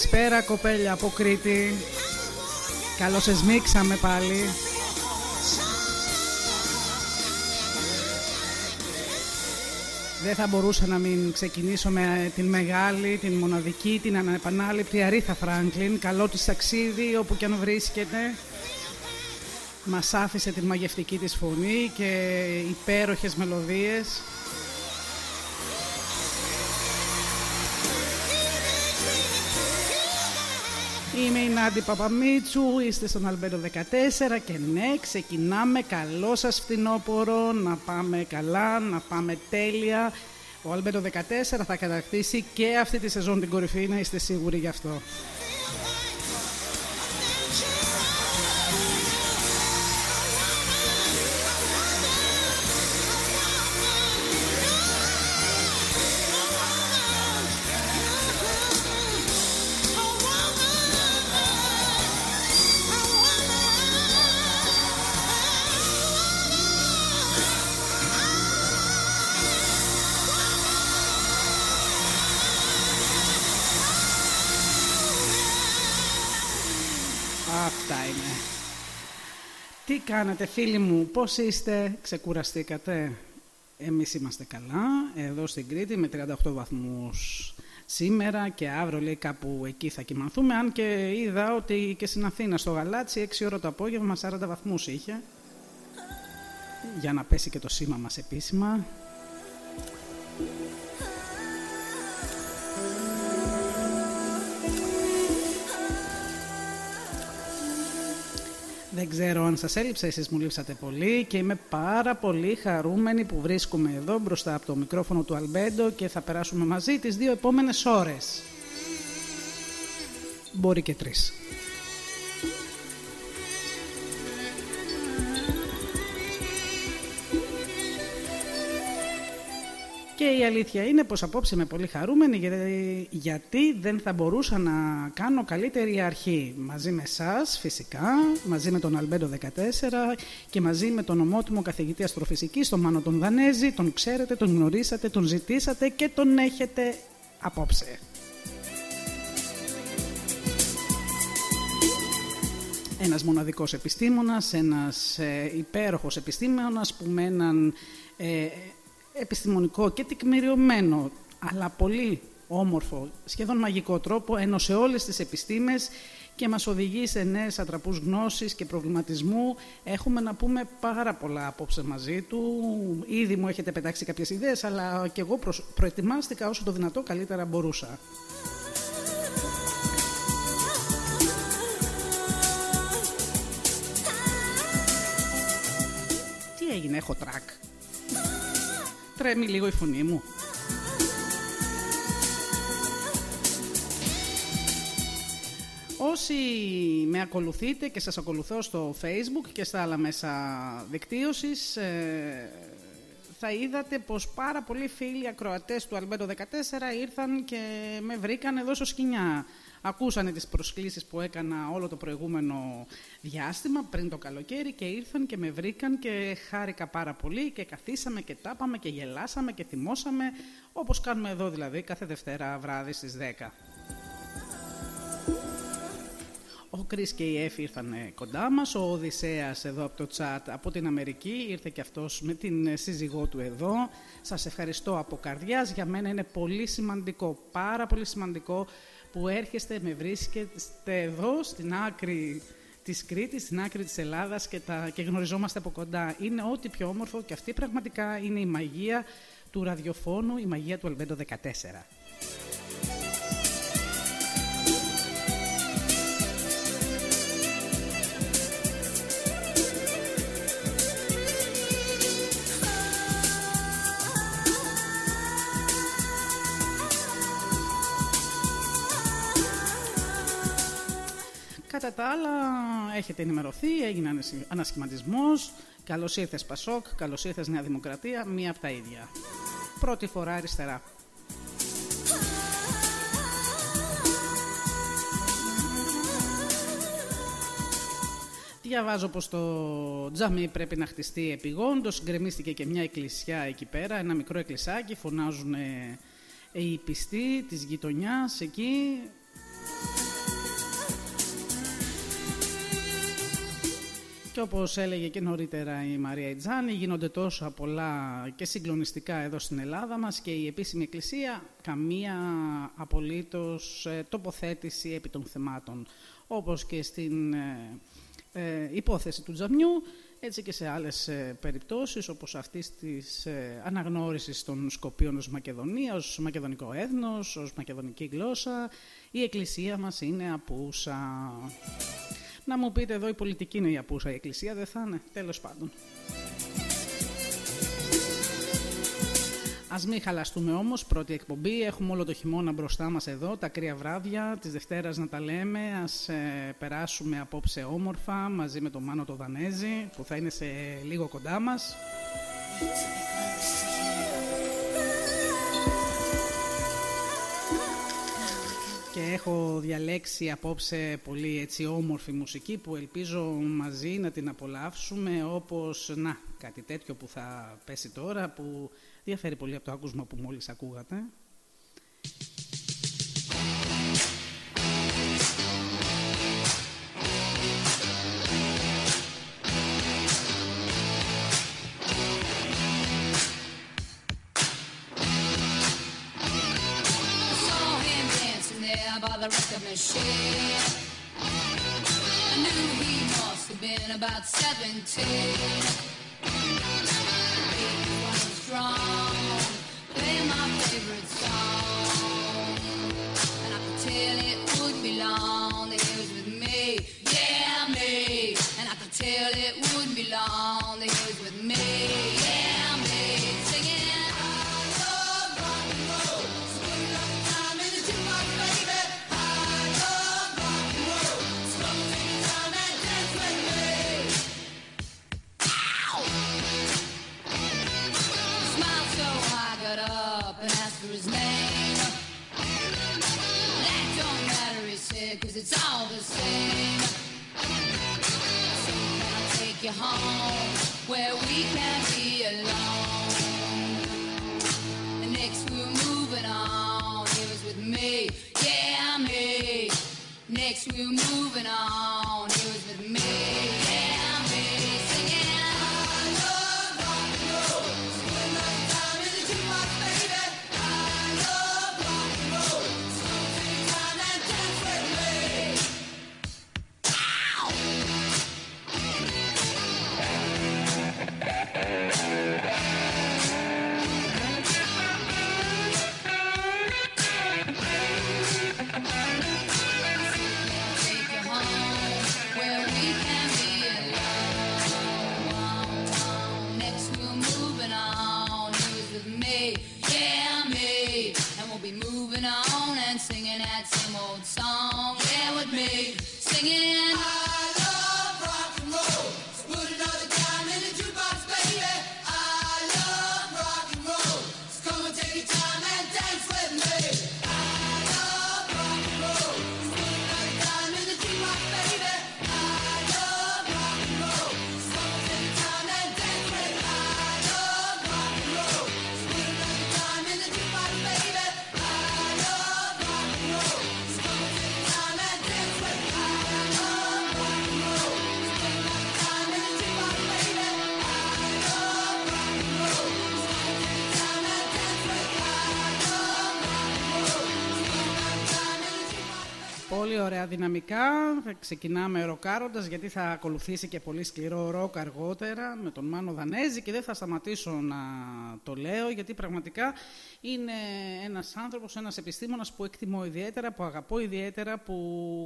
Καλησπέρα κοπέλια από Κρήτη. Καλώς εσμίξαμε πάλι. Δεν θα μπορούσα να μην ξεκινήσω με την μεγάλη, την μοναδική, την ανεπανάληπτη Αρίθα Φράγκλιν. Καλό της ταξίδι όπου και αν βρίσκεται. Μας άφησε την μαγευτική της φωνή και υπέροχες μελωδίες Είμαι η Νάντι Παπαμίτσου, είστε στον Αλμπέντο 14 και ναι, ξεκινάμε καλό σας φθινόπωρο, να πάμε καλά, να πάμε τέλεια. Ο Αλμπέντο 14 θα κατακτήσει και αυτή τη σεζόν την κορυφή, να είστε σίγουροι γι' αυτό. Κάνετε φίλοι μου, πώς είστε, ξεκουραστήκατε; Εμείς είμαστε καλά, εδώ στην Κρήτη με 38 βαθμούς σήμερα και αύριο λέει κάπου εκεί θα κοιμαθούμε. Αν και είδα ότι και στην Αθήνα στο Γαλάτσι 6 ώρα το απόγευμα 40 βαθμούς είχε. Για να πέσει και το σήμα μας επίσημα. Δεν ξέρω αν σας έλειψα, εσείς μου λείψατε πολύ και είμαι πάρα πολύ χαρούμενη που βρίσκομαι εδώ μπροστά από το μικρόφωνο του Αλμπέντο και θα περάσουμε μαζί τις δύο επόμενες ώρες. Μπορεί και τρεις. Και η αλήθεια είναι πως απόψε είμαι πολύ χαρούμενη γιατί δεν θα μπορούσα να κάνω καλύτερη αρχή. Μαζί με εσά, φυσικά, μαζί με τον Αλμπέντο 14 και μαζί με τον ομότιμο καθηγητή αστροφυσικής, τον Μάνο τον Δανέζη, τον ξέρετε, τον γνωρίσατε, τον ζητήσατε και τον έχετε απόψε. Ένας μοναδικός επιστήμονας, ένας ε, υπέροχος επιστήμονας που με έναν ε, επιστημονικό και τεκμηριωμένο, αλλά πολύ όμορφο, σχεδόν μαγικό τρόπο, ένωσε όλες τις επιστήμες και μας οδηγεί σε νέες ατραπούς γνώσης και προβληματισμού. Έχουμε να πούμε πάρα πολλά απόψε μαζί του. Ήδη μου έχετε πετάξει κάποιες ιδέες, αλλά και εγώ προετοιμάστηκα όσο το δυνατό καλύτερα μπορούσα. Τι έγινε, έχω τρακ; Τρέμει λίγο η φωνή μου. Όσοι με ακολουθείτε και σας ακολουθώ στο facebook και στα άλλα μέσα δικτύωσης ε, θα είδατε πως πάρα πολλοί φίλοι ακροατές του Αλμπέντο 14 ήρθαν και με βρήκαν εδώ στο σκηνιά. Ακούσανε τις προσκλήσεις που έκανα όλο το προηγούμενο διάστημα πριν το καλοκαίρι και ήρθαν και με βρήκαν και χάρηκα πάρα πολύ και καθίσαμε και τάπαμε και γελάσαμε και θυμώσαμε όπως κάνουμε εδώ δηλαδή κάθε Δευτέρα βράδυ στις 10. Ο Κρίς και η Εφη ήρθαν κοντά μας, ο Οδυσσέας εδώ από το τσάτ από την Αμερική, ήρθε και αυτός με την σύζυγό του εδώ. Σας ευχαριστώ από καρδιάς, για μένα είναι πολύ σημαντικό, πάρα πολύ σημαντικό που έρχεστε, με βρίσκεστε εδώ στην άκρη της Κρήτης, στην άκρη της Ελλάδας και, τα, και γνωριζόμαστε από κοντά. Είναι ό,τι πιο όμορφο και αυτή πραγματικά είναι η μαγεία του ραδιοφώνου, η μαγεία του Αλμπέντο 14. Κατά τα άλλα, έχετε ενημερωθεί, έγινε ανασχηματισμός. Καλώς ήρθες Πασόκ, καλώς ήρθες Νέα Δημοκρατία, μία από τα ίδια. Πρώτη φορά αριστερά. Διαβάζω πως το τζαμί πρέπει να χτιστεί επιγόντως. Γκρεμίστηκε και μια εκκλησιά εκεί πέρα, ένα μικρό εκκλησάκι. Φωνάζουν οι πιστοί της γειτονιάς εκεί. Και όπως έλεγε και νωρίτερα η Μαρία Ιτζάνη, γίνονται τόσο πολλά και συγκλονιστικά εδώ στην Ελλάδα μας και η επίσημη εκκλησία καμία απολύτως ε, τοποθέτηση επί των θεμάτων. Όπως και στην ε, ε, υπόθεση του Τζαμιού, έτσι και σε άλλες περιπτώσεις, όπως αυτή της αναγνώρισης των Σκοπίων ως Μακεδονία, ως μακεδονικό έθνος, ως μακεδονική γλώσσα, η εκκλησία μας είναι απούσα. Να μου πείτε εδώ η πολιτική είναι η απούσα, η εκκλησία δεν θα είναι; Τέλος πάντων. Ας μην χαλαστούμε όμως, πρώτη εκπομπή, έχουμε όλο το χειμώνα μπροστά μας εδώ, τα κρύα βράδια, της Δευτέρας να τα λέμε, ας ε, περάσουμε απόψε όμορφα μαζί με τον Μάνο το Δανέζη που θα είναι σε λίγο κοντά μας. Και έχω διαλέξει απόψε πολύ έτσι όμορφη μουσική που ελπίζω μαζί να την απολαύσουμε όπως, να, κάτι τέτοιο που θα πέσει τώρα που διαφέρει πολύ από το άκουσμα που μόλις ακούγατε. Machine. I knew he must have been about 17. Δυναμικά. Θα ξεκινάμε ροκάροντας γιατί θα ακολουθήσει και πολύ σκληρό ροκ αργότερα με τον Μάνο Δανέζη και δεν θα σταματήσω να το λέω γιατί πραγματικά είναι ένας άνθρωπος, ένας επιστήμονας που εκτιμώ ιδιαίτερα, που αγαπώ ιδιαίτερα, που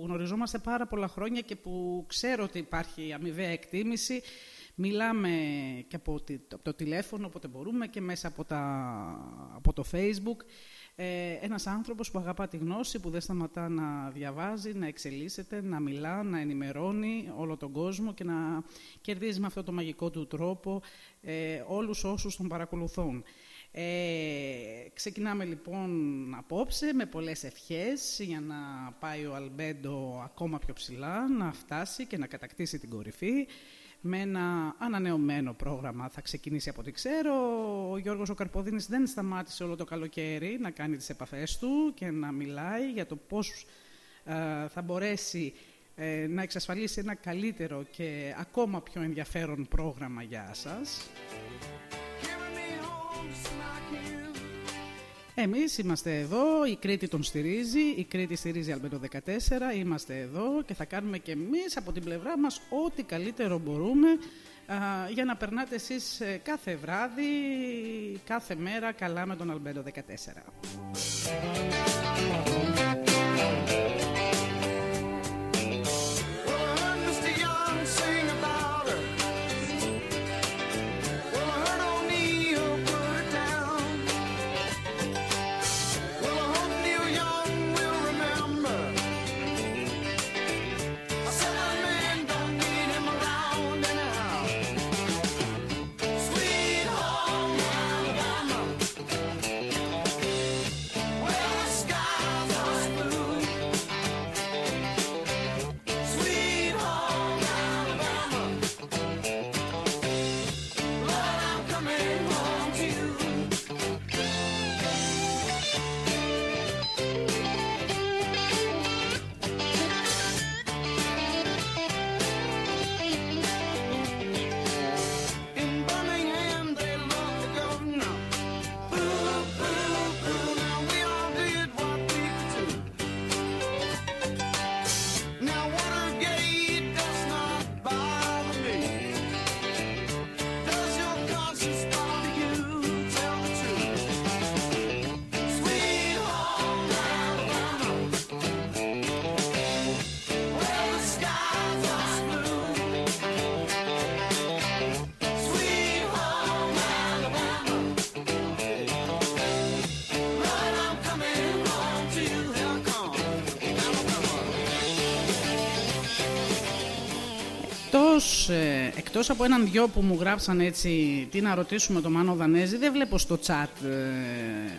γνωριζόμαστε πάρα πολλά χρόνια και που ξέρω ότι υπάρχει αμοιβαία εκτίμηση. Μιλάμε και από, τη- από το τηλέφωνο όποτε μπορούμε και μέσα από, τα, από το facebook. Ε, ένας άνθρωπος που αγαπά τη γνώση, που δεν σταματά να διαβάζει, να εξελίσσεται, να μιλά, να ενημερώνει όλο τον κόσμο και να κερδίζει με αυτό το μαγικό του τρόπο ε, όλους όσους τον παρακολουθούν. Ε, ξεκινάμε λοιπόν απόψε με πολλές ευχές για να πάει ο Αλμπέντο ακόμα πιο ψηλά, να φτάσει και να κατακτήσει την κορυφή με ένα ανανεωμένο πρόγραμμα. Θα ξεκινήσει από ό,τι ξέρω. Ο Γιώργος ο Καρποδίνης δεν σταμάτησε όλο το καλοκαίρι να κάνει τις επαφές του και να μιλάει για το πώς ε, θα μπορέσει ε, να εξασφαλίσει ένα καλύτερο και ακόμα πιο ενδιαφέρον πρόγραμμα για σας. Εμείς είμαστε εδώ, η Κρήτη τον στηρίζει, η Κρήτη στηρίζει Αλμπέντο 14, είμαστε εδώ και θα κάνουμε και εμείς από την πλευρά μας ό,τι καλύτερο μπορούμε α, για να περνάτε εσείς ε, κάθε βράδυ, κάθε μέρα καλά με τον Αλμπέντο 14. Εκτός από έναν δυο που μου γράψαν έτσι τι να ρωτήσουμε τον Μάνο Δανέζη, δεν βλέπω στο chat ε,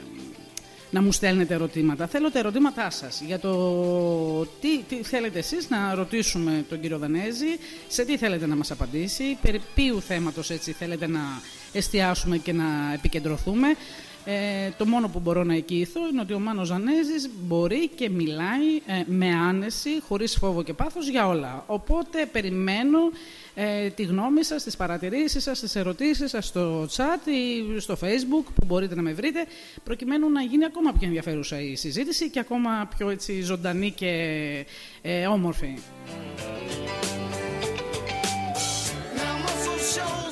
να μου στέλνετε ερωτήματα. Θέλω τα ερωτήματά σας για το τι, τι θέλετε εσείς να ρωτήσουμε τον κύριο Δανέζη, σε τι θέλετε να μας απαντήσει, περί ποιου θέματος έτσι θέλετε να εστιάσουμε και να επικεντρωθούμε. Ε, το μόνο που μπορώ να εγγυηθώ είναι ότι ο Μάνος Ζανέζης μπορεί και μιλάει ε, με άνεση, χωρίς φόβο και πάθος για όλα. Οπότε περιμένω ε, τη γνώμη σας, τις παρατηρήσεις σας, τις ερωτήσεις σας στο chat ή στο facebook που μπορείτε να με βρείτε προκειμένου να γίνει ακόμα πιο ενδιαφέρουσα η συζήτηση και ακόμα πιο έτσι, ζωντανή και ε, όμορφη. Now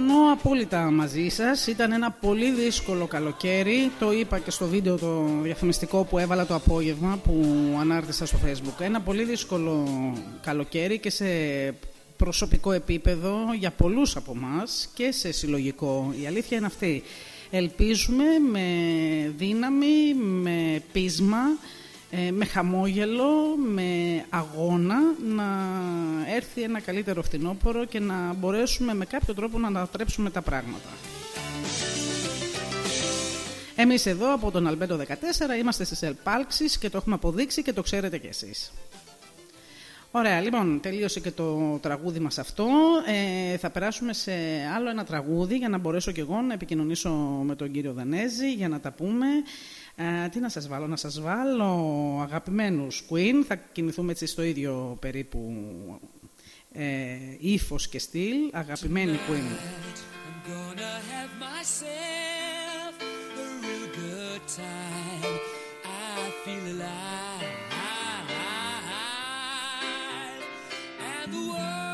Συμφωνώ απόλυτα μαζί σας. Ήταν ένα πολύ δύσκολο καλοκαίρι. Το είπα και στο βίντεο το διαφημιστικό που έβαλα το απόγευμα που ανάρτησα στο facebook. Ένα πολύ δύσκολο καλοκαίρι και σε προσωπικό επίπεδο για πολλούς από εμά και σε συλλογικό. Η αλήθεια είναι αυτή. Ελπίζουμε με δύναμη, με πείσμα, ε, με χαμόγελο, με αγώνα να έρθει ένα καλύτερο φθινόπωρο και να μπορέσουμε με κάποιο τρόπο να ανατρέψουμε τα πράγματα. Εμείς εδώ από τον Αλμπέντο 14 είμαστε στις ελπάλξεις και το έχουμε αποδείξει και το ξέρετε κι εσείς. Ωραία, λοιπόν, τελείωσε και το τραγούδι μας αυτό. Ε, θα περάσουμε σε άλλο ένα τραγούδι για να μπορέσω κι εγώ να επικοινωνήσω με τον κύριο Δανέζη για να τα πούμε. Ε, τι να σας βάλω, να σας βάλω αγαπημένους Queen. Θα κινηθούμε έτσι στο ίδιο περίπου ε, ύφος και στυλ. Αγαπημένη Queen. I'm gonna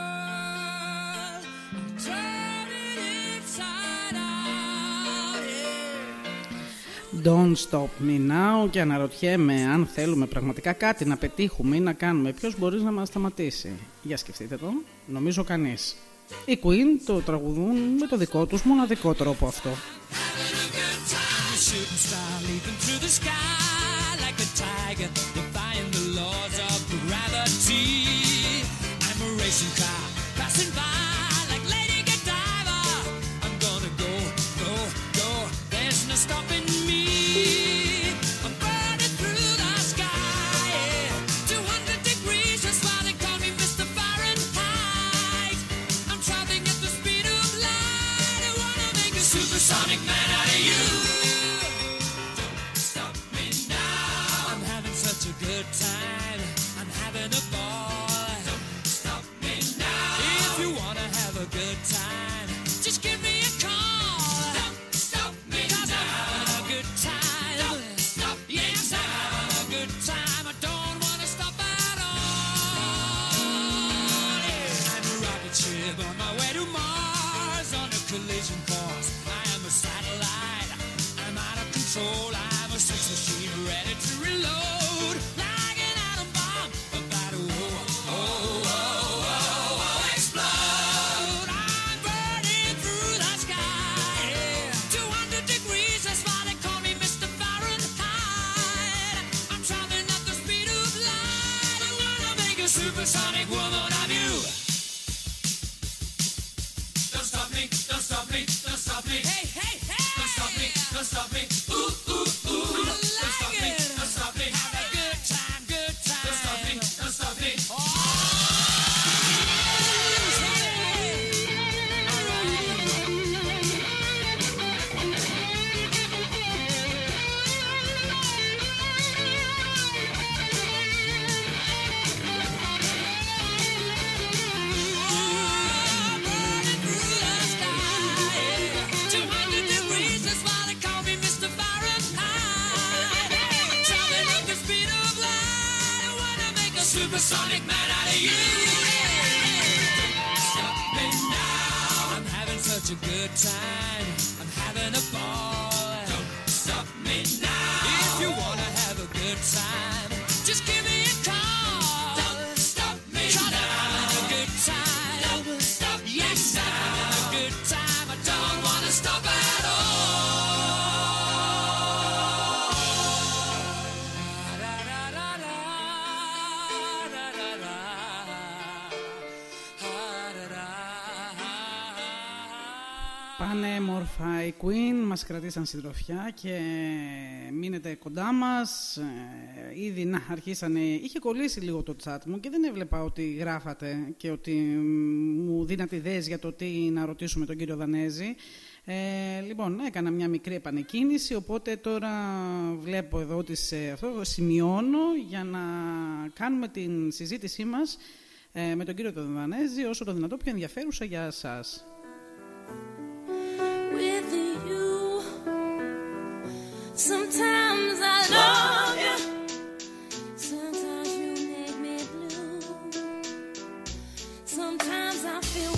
Don't stop me now και αναρωτιέμαι αν θέλουμε πραγματικά κάτι να πετύχουμε ή να κάνουμε. Ποιος μπορείς να μας σταματήσει; Για σκεφτείτε το. Νομίζω κανείς. Οι Queen το τραγουδούν με το δικό τους μοναδικό τρόπο αυτό. A Queen μας κρατήσαν συντροφιά και μείνετε κοντά μας. Ε, ήδη να αρχίσανε, είχε κολλήσει λίγο το chat μου και δεν έβλεπα ότι γράφατε και ότι μου δίνατε ιδέες για το τι να ρωτήσουμε τον κύριο Δανέζη. Ε, λοιπόν, έκανα μια μικρή επανεκκίνηση, οπότε τώρα βλέπω εδώ ότι σε αυτό σημειώνω για να κάνουμε την συζήτησή μας ε, με τον κύριο Δανέζη όσο το δυνατό πιο ενδιαφέρουσα για σας. Sometimes I love you. Sometimes you make me blue. Sometimes I feel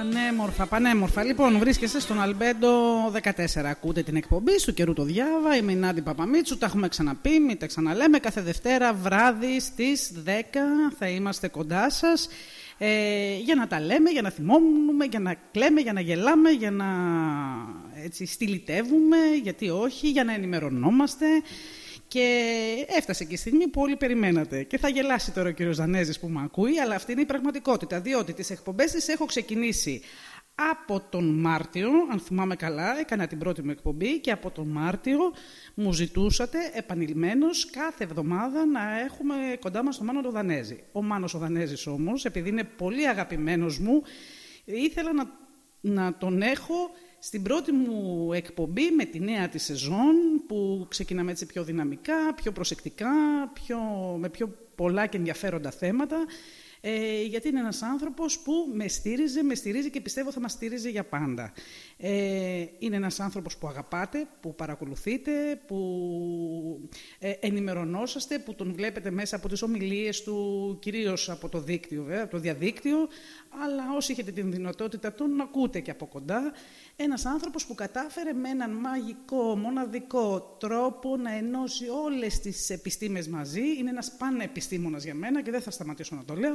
πανέμορφα, πανέμορφα. Λοιπόν, βρίσκεστε στον Αλμπέντο 14. Ακούτε την εκπομπή του καιρού το διάβα. Είμαι η Νάντι Παπαμίτσου. Τα έχουμε ξαναπεί, μην τα ξαναλέμε. Κάθε Δευτέρα βράδυ στις 10 θα είμαστε κοντά σας. Ε, για να τα λέμε, για να θυμόμουμε, για να κλαίμε, για να γελάμε, για να έτσι, στυλιτεύουμε, γιατί όχι, για να ενημερωνόμαστε. Και έφτασε και η στιγμή που όλοι περιμένατε. Και θα γελάσει τώρα ο κύριος Δανέζης που με ακούει, αλλά αυτή είναι η πραγματικότητα. Διότι τις εκπομπές τις έχω ξεκινήσει από τον Μάρτιο, αν θυμάμαι καλά, έκανα την πρώτη μου εκπομπή και από τον Μάρτιο μου ζητούσατε επανειλημμένως κάθε εβδομάδα να έχουμε κοντά μας τον Μάνο τον Δανέζη. Ο Μάνος ο Δανέζης όμως, επειδή είναι πολύ αγαπημένος μου, ήθελα να, να τον έχω στην πρώτη μου εκπομπή με τη νέα της σεζόν που ξεκινάμε έτσι πιο δυναμικά, πιο προσεκτικά, πιο, με πιο πολλά και ενδιαφέροντα θέματα ε, γιατί είναι ένας άνθρωπος που με στήριζε, με στηρίζει και πιστεύω θα μας στήριζε για πάντα. Ε, είναι ένας άνθρωπος που αγαπάτε, που παρακολουθείτε, που ε, ενημερωνόσαστε, που τον βλέπετε μέσα από τις ομιλίες του, κυρίως από το δίκτυο, βέβαια, από το διαδίκτυο, αλλά όσοι έχετε την δυνατότητα τον ακούτε και από κοντά. Ένας άνθρωπος που κατάφερε με έναν μαγικό, μοναδικό τρόπο να ενώσει όλες τις επιστήμες μαζί. Είναι ένας πανεπιστήμονας για μένα και δεν θα σταματήσω να το λέω.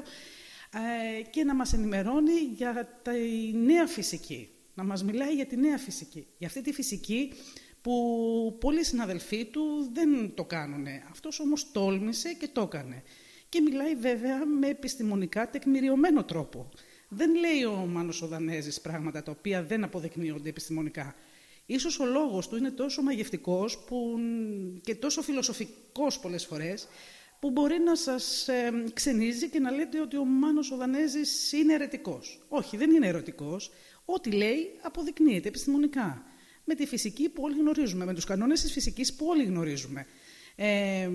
Ε, και να μας ενημερώνει για τη νέα φυσική. Να μας μιλάει για τη νέα φυσική. Για αυτή τη φυσική που πολλοί συναδελφοί του δεν το κάνουν. Αυτός όμως τόλμησε και το έκανε. Και μιλάει βέβαια με επιστημονικά τεκμηριωμένο τρόπο. Δεν λέει ο Μάνος ο Δανέζης πράγματα τα οποία δεν αποδεικνύονται επιστημονικά. Ίσως ο λόγος του είναι τόσο μαγευτικός που, και τόσο φιλοσοφικός πολλές φορές που μπορεί να σας ε, ξενίζει και να λέτε ότι ο Μάνος ο Δανέζης είναι ερετικός. Όχι, δεν είναι ερωτικός. Ό,τι λέει αποδεικνύεται επιστημονικά. Με τη φυσική που όλοι γνωρίζουμε, με τους κανόνες της φυσικής που όλοι γνωρίζουμε. Ε,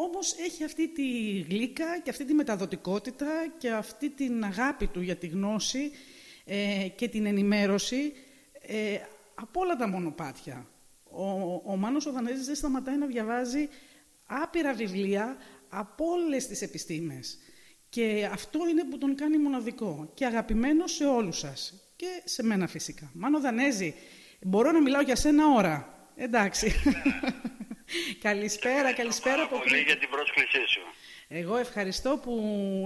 όμως έχει αυτή τη γλύκα και αυτή τη μεταδοτικότητα και αυτή την αγάπη του για τη γνώση ε, και την ενημέρωση ε, από όλα τα μονοπάτια. Ο, ο Μάνος ο Δανέζης δεν σταματάει να διαβάζει άπειρα βιβλία από όλες τις επιστήμες. Και αυτό είναι που τον κάνει μοναδικό και αγαπημένο σε όλους σας. Και σε μένα φυσικά. Μάνο Δανέζη, μπορώ να μιλάω για σένα ώρα. Εντάξει. καλησπέρα, καλησπέρα. Ευχαριστώ πολύ για την πρόσκλησή σου. Εγώ ευχαριστώ που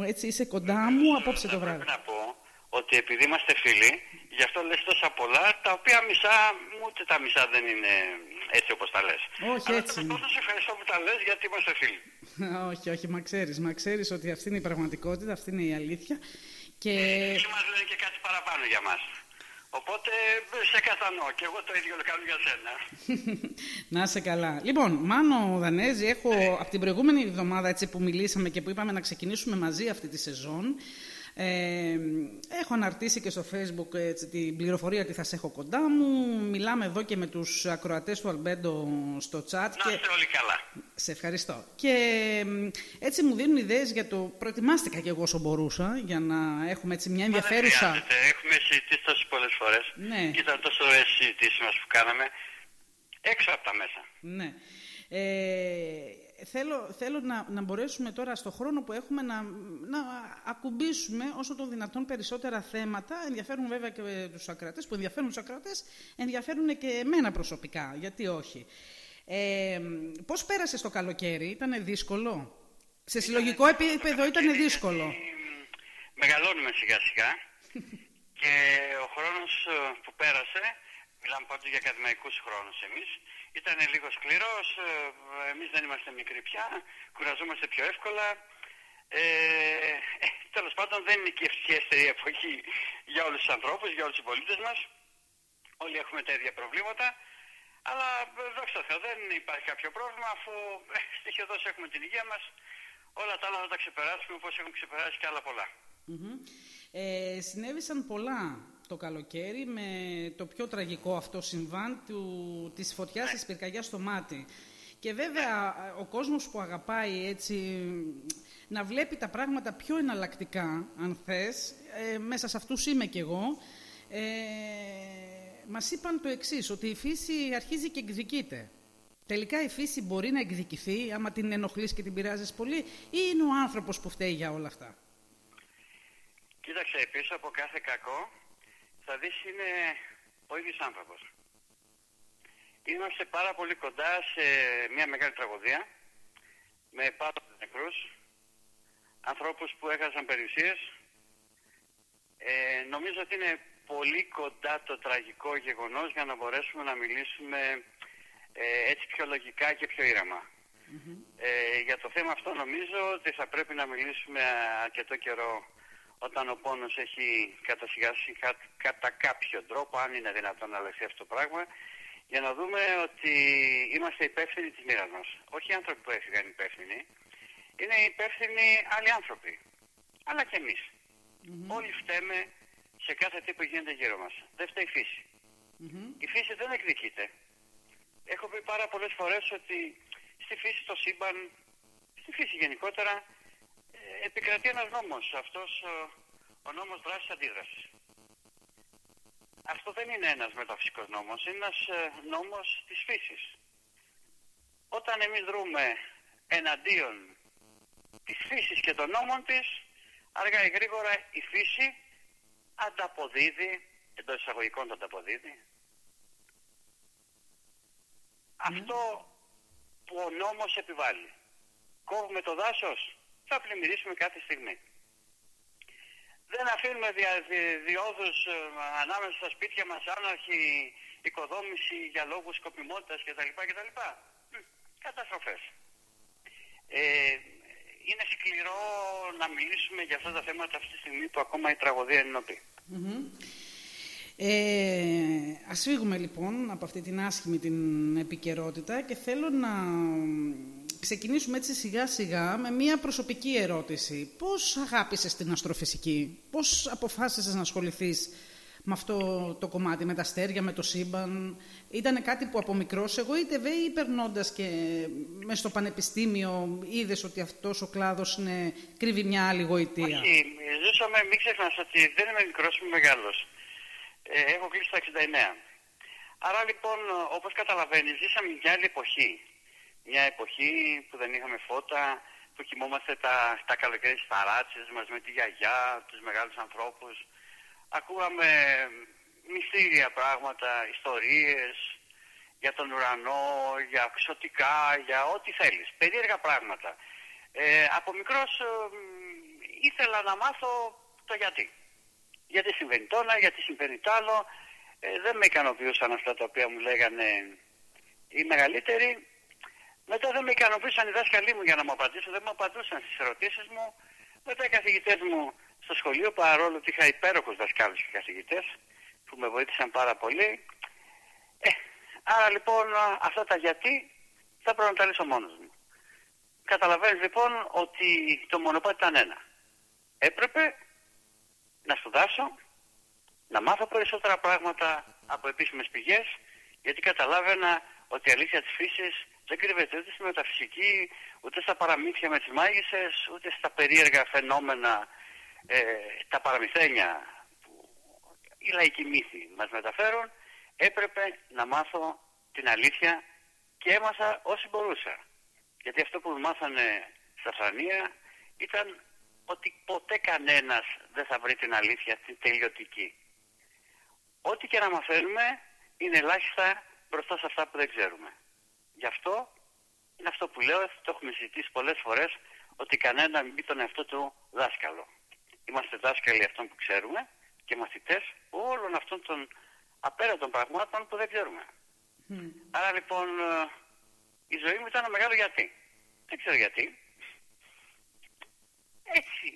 έτσι είσαι κοντά μου απόψε το βράδυ. Πρέπει να πω ότι επειδή είμαστε φίλοι, γι' αυτό λες τόσα πολλά, τα οποία μισά, ούτε τα μισά δεν είναι έτσι όπως τα λες. Όχι, Αλλά έτσι τέλος είναι. πάντων, σε ευχαριστώ που τα λες γιατί είμαστε φίλοι. όχι, όχι, μα ξέρεις, μα ξέρεις ότι αυτή είναι η πραγματικότητα, αυτή είναι η αλήθεια. Και Και μας λένε και κάτι παραπάνω για μας. Οπότε σε κατανοώ και εγώ το ίδιο κάνω για σένα. να είσαι καλά. Λοιπόν, Μάνο Δανέζη, έχω από την προηγούμενη εβδομάδα έτσι, που μιλήσαμε και που είπαμε να ξεκινήσουμε μαζί αυτή τη σεζόν. Ε, έχω αναρτήσει και στο facebook έτσι, την πληροφορία ότι θα σε έχω κοντά μου. Μιλάμε εδώ και με τους ακροατές του Αλμπέντο στο chat. Να και... είστε όλοι καλά. Σε ευχαριστώ. Και μ, έτσι μου δίνουν ιδέες για το... Προετοιμάστηκα κι εγώ όσο μπορούσα για να έχουμε έτσι μια Μα δεν ενδιαφέρουσα... χρειάζεται. Έχουμε συζητήσει τόσες πολλές φορές. Ναι. Και ήταν τόσο ωραίες συζητήσεις μας που κάναμε. Έξω από τα μέσα. Ναι. Ε, θέλω θέλω να, να μπορέσουμε τώρα στο χρόνο που έχουμε να, να ακουμπήσουμε όσο το δυνατόν περισσότερα θέματα. Ενδιαφέρουν βέβαια και τους ακρατές, που ενδιαφέρουν τους ακρατές, ενδιαφέρουν και εμένα προσωπικά, γιατί όχι; Ε, πώς πέρασε το καλοκαίρι, ήτανε δύσκολο; Σε συλλογικό επίπεδο ήταν δύσκολο. Γιατί, μ, Μεγαλώνουμε σιγά σιγά και ο χρόνος ε, που πέρασε, μιλάμε πάντως για ακαδημαϊκούς χρόνους εμείς, ήταν λίγο σκληρός, ε, εμείς δεν είμαστε μικροί πια, κουραζόμαστε πιο εύκολα. Ε, ε, τέλος πάντων δεν είναι και ευχιέστερη εποχή για όλους τους ανθρώπους, για όλους τους πολίτες μας. Όλοι έχουμε τα ίδια προβλήματα. Αλλά ε, δόξα τω Θεώ δεν υπάρχει κάποιο πρόβλημα αφού ε, στοιχειοδός έχουμε την υγεία μας. Όλα τα άλλα θα τα ξεπεράσουμε όπως έχουν ξεπεράσει και άλλα πολλά. Μμμ. Ε, συνέβησαν πολλά το καλοκαίρι με το πιο τραγικό αυτό συμβάν του, της φωτιάς της πυρκαγιάς στο μάτι. Και βέβαια ο κόσμος που αγαπάει έτσι να βλέπει τα πράγματα πιο εναλλακτικά, αν θες, ε, μέσα σε αυτούς είμαι κι εγώ, ε, μας είπαν το εξής, ότι η φύση αρχίζει και εκδικείται. Τελικά η φύση μπορεί να εκδικηθεί άμα την ενοχλείς και την πειράζεις πολύ ή είναι ο άνθρωπος που φταίει για όλα αυτά. Κοίταξε, πίσω από κάθε κακό θα δεις είναι ο ίδιος άνθρωπος. Είμαστε πάρα πολύ κοντά σε μια μεγάλη τραγωδία με πάρα πολλούς νεκρούς, ανθρώπους που έχασαν περιουσίες. Ε, νομίζω ότι είναι πολύ κοντά το τραγικό γεγονός για να μπορέσουμε να μιλήσουμε ε, έτσι πιο λογικά και πιο ήρεμα. Ε, για το θέμα αυτό νομίζω ότι θα πρέπει να μιλήσουμε αρκετό καιρό όταν ο πόνος έχει κατασυγάσει κα- κατά κάποιο τρόπο, αν είναι δυνατόν να αλλάξει αυτό το πράγμα, για να δούμε ότι είμαστε υπεύθυνοι της μοίρας μας. Όχι οι άνθρωποι που έφυγαν υπεύθυνοι, είναι υπεύθυνοι άλλοι άνθρωποι. Αλλά και εμείς. Όλοι φταίμε σε κάθε τι που γίνεται γύρω μας. Δεν φταίει η φύση. Η φύση δεν εκδικείται. Έχω πει πάρα πολλές φορές ότι στη φύση, στο σύμπαν, στη φύση γενικότερα, ε, επικρατεί ένας νόμος. Αυτός ε, ο νόμος δράσης αντίδρασης. Αυτό δεν είναι ένας μεταφυσικός νόμος, είναι ένας ε, νόμος της φύσης. Όταν εμείς δρούμε εναντίον της φύσης και των νόμων της, αργά ή γρήγορα η φύση ανταποδίδει, εντός εισαγωγικών το ανταποδίδει, αυτό που ο νόμος επιβάλλει. Κόβουμε το δάσος, θα πλημμυρίσουμε κάθε στιγμή. Δεν αφήνουμε δια, δι- διόδους ε, ανάμεσα στα σπίτια μας άναρχη οικοδόμηση για λόγους σκοπιμότητας κτλ. κτλ. Μ, Καταστροφές. Ε, είναι σκληρό να μιλήσουμε για αυτά τα θέματα αυτή τη στιγμή που ακόμα η τραγωδία είναι νοπή. Ε, ας φύγουμε λοιπόν από αυτή την άσχημη την επικαιρότητα και θέλω να ξεκινήσουμε έτσι σιγά σιγά με μία προσωπική ερώτηση. Πώς αγάπησες την αστροφυσική, πώς αποφάσισες να ασχοληθείς με αυτό το κομμάτι, με τα αστέρια, με το σύμπαν; Ήταν κάτι που από μικρός εγώ είτε βέβαιη περνώντας και μέσα στο πανεπιστήμιο είδες ότι αυτός ο κλάδος είναι, κρύβει μια άλλη γοητεία; Όχι, ζούσαμε, μην ξεχνάς ότι δεν είμαι μικρός, είμαι μεγάλος. Ε, έχω κλείσει τα 69. Άρα λοιπόν, όπως καταλαβαίνεις, ζήσαμε μια άλλη εποχή. Μια εποχή που δεν είχαμε φώτα, που κοιμόμαστε τα, τα καλοκαίρια στις ταράτσες μας με τη γιαγιά, τους μεγάλους ανθρώπους. Ακούγαμε μυστήρια πράγματα, ιστορίες για τον ουρανό, για ξωτικά, για ό,τι θέλεις. Περίεργα πράγματα. Ε, από μικρός ε, μ, ήθελα να μάθω το γιατί. Γιατί συμβαίνει τώρα, γιατί συμβαίνει τ' άλλο. Ε, δεν με ικανοποιούσαν αυτά τα οποία μου λέγανε οι μεγαλύτεροι. Μετά δεν με ικανοποιούσαν οι δάσκαλοι μου για να μου απαντήσουν, δεν μου απαντούσαν στις ερωτήσεις μου. Μετά οι καθηγητές μου στο σχολείο, παρόλο ότι είχα υπέροχους δασκάλους και καθηγητές που με βοήθησαν πάρα πολύ. Ε, άρα λοιπόν αυτά τα γιατί θα πρέπει να τα λύσω μόνος μου. Καταλαβαίνεις λοιπόν ότι το μονοπάτι ήταν ένα. Έπρεπε να σπουδάσω, να μάθω περισσότερα πράγματα από επίσημες πηγές, γιατί καταλάβαινα ότι η αλήθεια της φύσης δεν κρύβεται ούτε στη μεταφυσική, ούτε στα παραμύθια με τις μάγισσες, ούτε στα περίεργα φαινόμενα, ε, τα παραμυθένια που οι λαϊκοί μύθοι μας μεταφέρουν. Έπρεπε να μάθω την αλήθεια και έμαθα όσοι μπορούσα. Γιατί αυτό που μου μάθανε στα φρανία ήταν ότι ποτέ κανένας δεν θα βρει την αλήθεια την τελειωτική. Ό,τι και να μαθαίνουμε είναι ελάχιστα μπροστά σε αυτά που δεν ξέρουμε. Γι' αυτό είναι αυτό που λέω, το έχουμε συζητήσει πολλές φορές, ότι κανένα μην πει τον εαυτό του δάσκαλο. Είμαστε δάσκαλοι αυτών που ξέρουμε και μαθητές όλων αυτών των απέραντων πραγμάτων που δεν ξέρουμε. Άρα λοιπόν ε, η ζωή μου ήταν ένα μεγάλο γιατί. Δεν ξέρω γιατί. Έτσι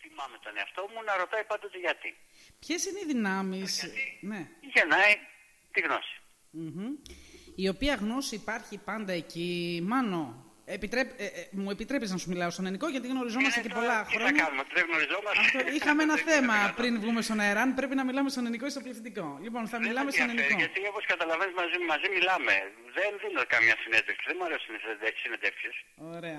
θυμάμαι τον εαυτό μου να ρωτάει πάντοτε γιατί. Ποιες είναι οι δυνάμεις... Γιατί Ναι. γεννάει τη γνώση. Μμμ. Η οποία γνώση υπάρχει πάντα εκεί. Μάνο, επιτρέπ, ε, ε, μου επιτρέπεις να σου μιλάω στον ελληνικό γιατί γνωριζόμαστε Είναι και τώρα, πολλά τι θα χρόνια. κάνουμε, δεν γνωριζόμαστε. Αυτό, είχαμε ένα Δεν θέμα ξέρω. πριν βγούμε στον αέρα. Αν πρέπει να μιλάμε στον ελληνικό ή στο πληθυντικό. Λοιπόν, θα Δεν μιλάμε με στον ενδιαφέρει, ελληνικό. Γιατί όπως καταλαβαίνεις μαζί, μαζί μιλάμε. Δεν δίνω καμία συνέντευξη. Δεν μου αρέσουν οι συνεντε- συνεντεύξεις. Ωραία.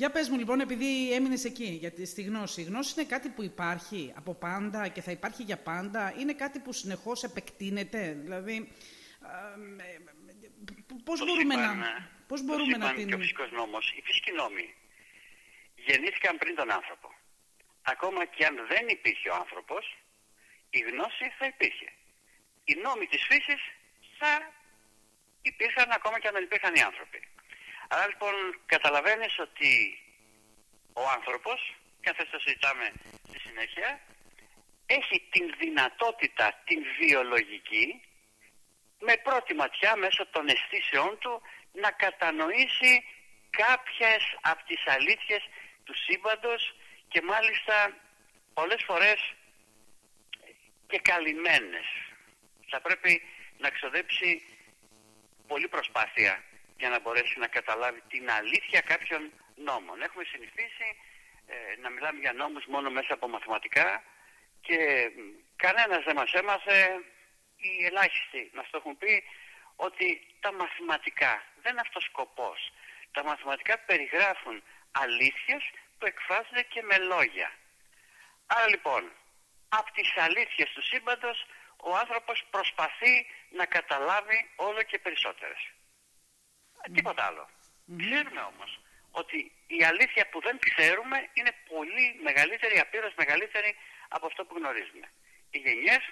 Για πες μου λοιπόν, επειδή έμεινες εκεί, γιατί στη γνώση. Η γνώση είναι κάτι που υπάρχει από πάντα και θα υπάρχει για πάντα. Είναι κάτι που συνεχώς επεκτείνεται. Δηλαδή, α, ε, ε, πώς Το μπορούμε σύμπαν, να, ε, πώς το μπορούμε να σύμπαν την... και ο φυσικός νόμος, οι φυσικοί νόμοι γεννήθηκαν πριν τον άνθρωπο. Ακόμα και αν δεν υπήρχε ο άνθρωπος, η γνώση θα υπήρχε. οι νόμοι της φύσης θα υπήρχαν ακόμα και αν δεν υπήρχαν οι άνθρωποι. Άρα λοιπόν καταλαβαίνεις ότι ο άνθρωπος, και αν θες το συζητάμε στη συνέχεια, έχει την δυνατότητα, την βιολογική, με πρώτη ματιά μέσω των αισθήσεών του να κατανοήσει κάποιες από τις αλήθειες του σύμπαντος και μάλιστα πολλές φορές και καλυμμένες. Θα πρέπει να ξοδέψει πολλή προσπάθεια για να μπορέσει να καταλάβει την αλήθεια κάποιων νόμων. Έχουμε συνηθίσει ε, να μιλάμε για νόμους μόνο μέσα από μαθηματικά και μ, κανένας δεν μας έμαθε, οι ελάχιστοι μας το έχουν πει, ότι τα μαθηματικά δεν είναι αυτός σκοπός. Τα μαθηματικά περιγράφουν αλήθειες που εκφράζονται και με λόγια. Άρα λοιπόν, από τις αλήθειες του σύμπαντος, ο άνθρωπος προσπαθεί να καταλάβει όλο και περισσότερες. Ε, Τίποτα άλλο. Ξέρουμε όμως ότι η αλήθεια που δεν ξέρουμε είναι πολύ μεγαλύτερη, απείρως μεγαλύτερη από αυτό που γνωρίζουμε. Οι γενιές,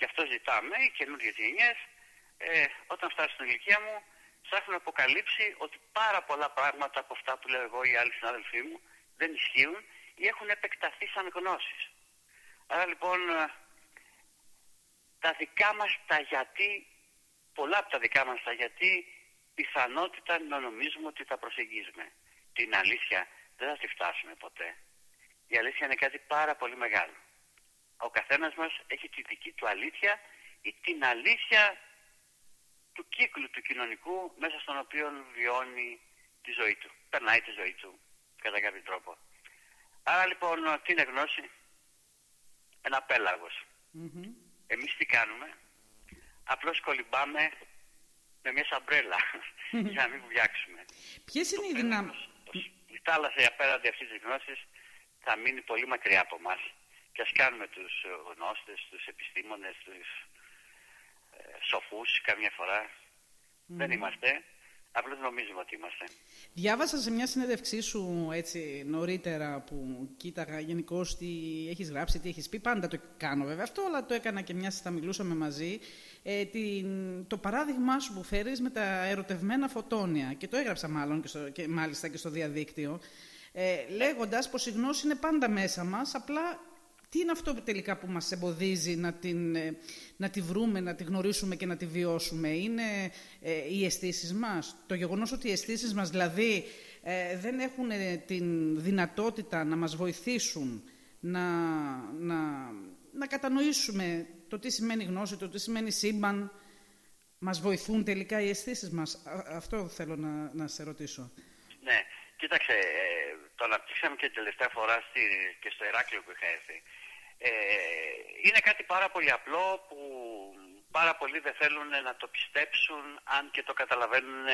και αυτό ζητάμε, οι καινούργιες γενιές, ε, όταν φτάσει στην ηλικία μου, θα έχουν αποκαλύψει ότι πάρα πολλά πράγματα από αυτά που λέω εγώ ή οι άλλοι συνάδελφοί μου δεν ισχύουν ή έχουν επεκταθεί σαν γνώσεις. Άρα λοιπόν ε, τα δικά μας τα γιατί, πολλά από τα δικά μας τα γιατί, πιθανότητα να νομίζουμε ότι τα προσεγγίζουμε. Την αλήθεια δεν θα τη φτάσουμε ποτέ. Η αλήθεια είναι κάτι πάρα πολύ μεγάλο. Ο καθένας μας έχει τη δική του αλήθεια ή την αλήθεια του κύκλου του κοινωνικού μέσα στον οποίο βιώνει τη ζωή του. Περνάει τη ζωή του κατά κάποιο τρόπο. Άρα λοιπόν τι είναι γνώση; Ένα πέλαγος. Εμείς τι κάνουμε; Απλώς κολυμπάμε με μια σαμπρέλα για να μην βουλιάξουμε. Ποιες είναι οι δυνάμεις... Η θάλασσα απέναντι αυτής της γνώσης θα μείνει πολύ μακριά από μας. Και ας κάνουμε τους ε, γνώστες, τους επιστήμονες, τους ε, σοφούς καμιά φορά. Δεν είμαστε. Απλώς νομίζουμε ότι είμαστε. Διάβασα σε μια συνέντευξή σου έτσι νωρίτερα που κοίταγα γενικώ τι έχεις γράψει, τι έχεις πει. Πάντα το κάνω βέβαια αυτό, αλλά το έκανα και μιας θα μιλούσαμε μαζί. Ε, την, το παράδειγμά σου που φέρεις με τα ερωτευμένα φωτόνια. Και το έγραψα μάλλον και, στο, και μάλιστα και στο διαδίκτυο. Ε, λέγοντας πως η γνώση είναι πάντα μέσα μας, απλά τι είναι αυτό που τελικά που μας εμποδίζει να, την, ε, να τη βρούμε, να τη γνωρίσουμε και να τη βιώσουμε. Είναι ε, οι αισθήσεις μας. Το γεγονός ότι οι αισθήσεις μας δηλαδή ε, δεν έχουν ε, την δυνατότητα να μας βοηθήσουν να, να, να κατανοήσουμε το τι σημαίνει γνώση, το τι σημαίνει σύμπαν. Μας βοηθούν τελικά οι αισθήσεις μας. Α- αυτό θέλω να, να σε ρωτήσω. Ναι, κοίταξε, ε, το αναπτύξαμε και την τελευταία φορά στη, και στο Ηράκλειο που είχα έρθει. Ε, είναι κάτι πάρα πολύ απλό που πάρα πολλοί δεν θέλουν να το πιστέψουν αν και το καταλαβαίνουν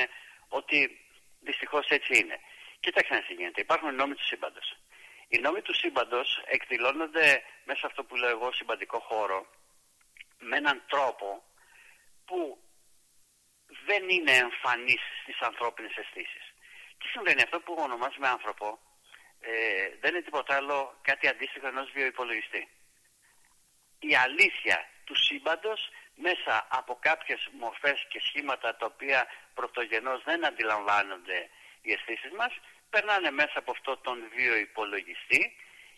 ότι δυστυχώς έτσι είναι. Κοίταξε να γίνεται. Υπάρχουν οι νόμοι του σύμπαντος. Οι νόμοι του σύμπαντος εκδηλώνονται μέσα σε αυτό που λέω εγώ συμπαντικό χώρο με έναν τρόπο που δεν είναι εμφανής στις ανθρώπινες αισθήσεις. Τι συμβαίνει αυτό που ονομάζουμε άνθρωπο ε, δεν είναι τίποτα άλλο κάτι αντίστοιχο ενός βιοϋπολογιστή. Η αλήθεια του σύμπαντος μέσα από κάποιες μορφές και σχήματα τα οποία πρωτογενώς δεν αντιλαμβάνονται οι αισθήσεις μας περνάνε μέσα από αυτό τον βιοϋπολογιστή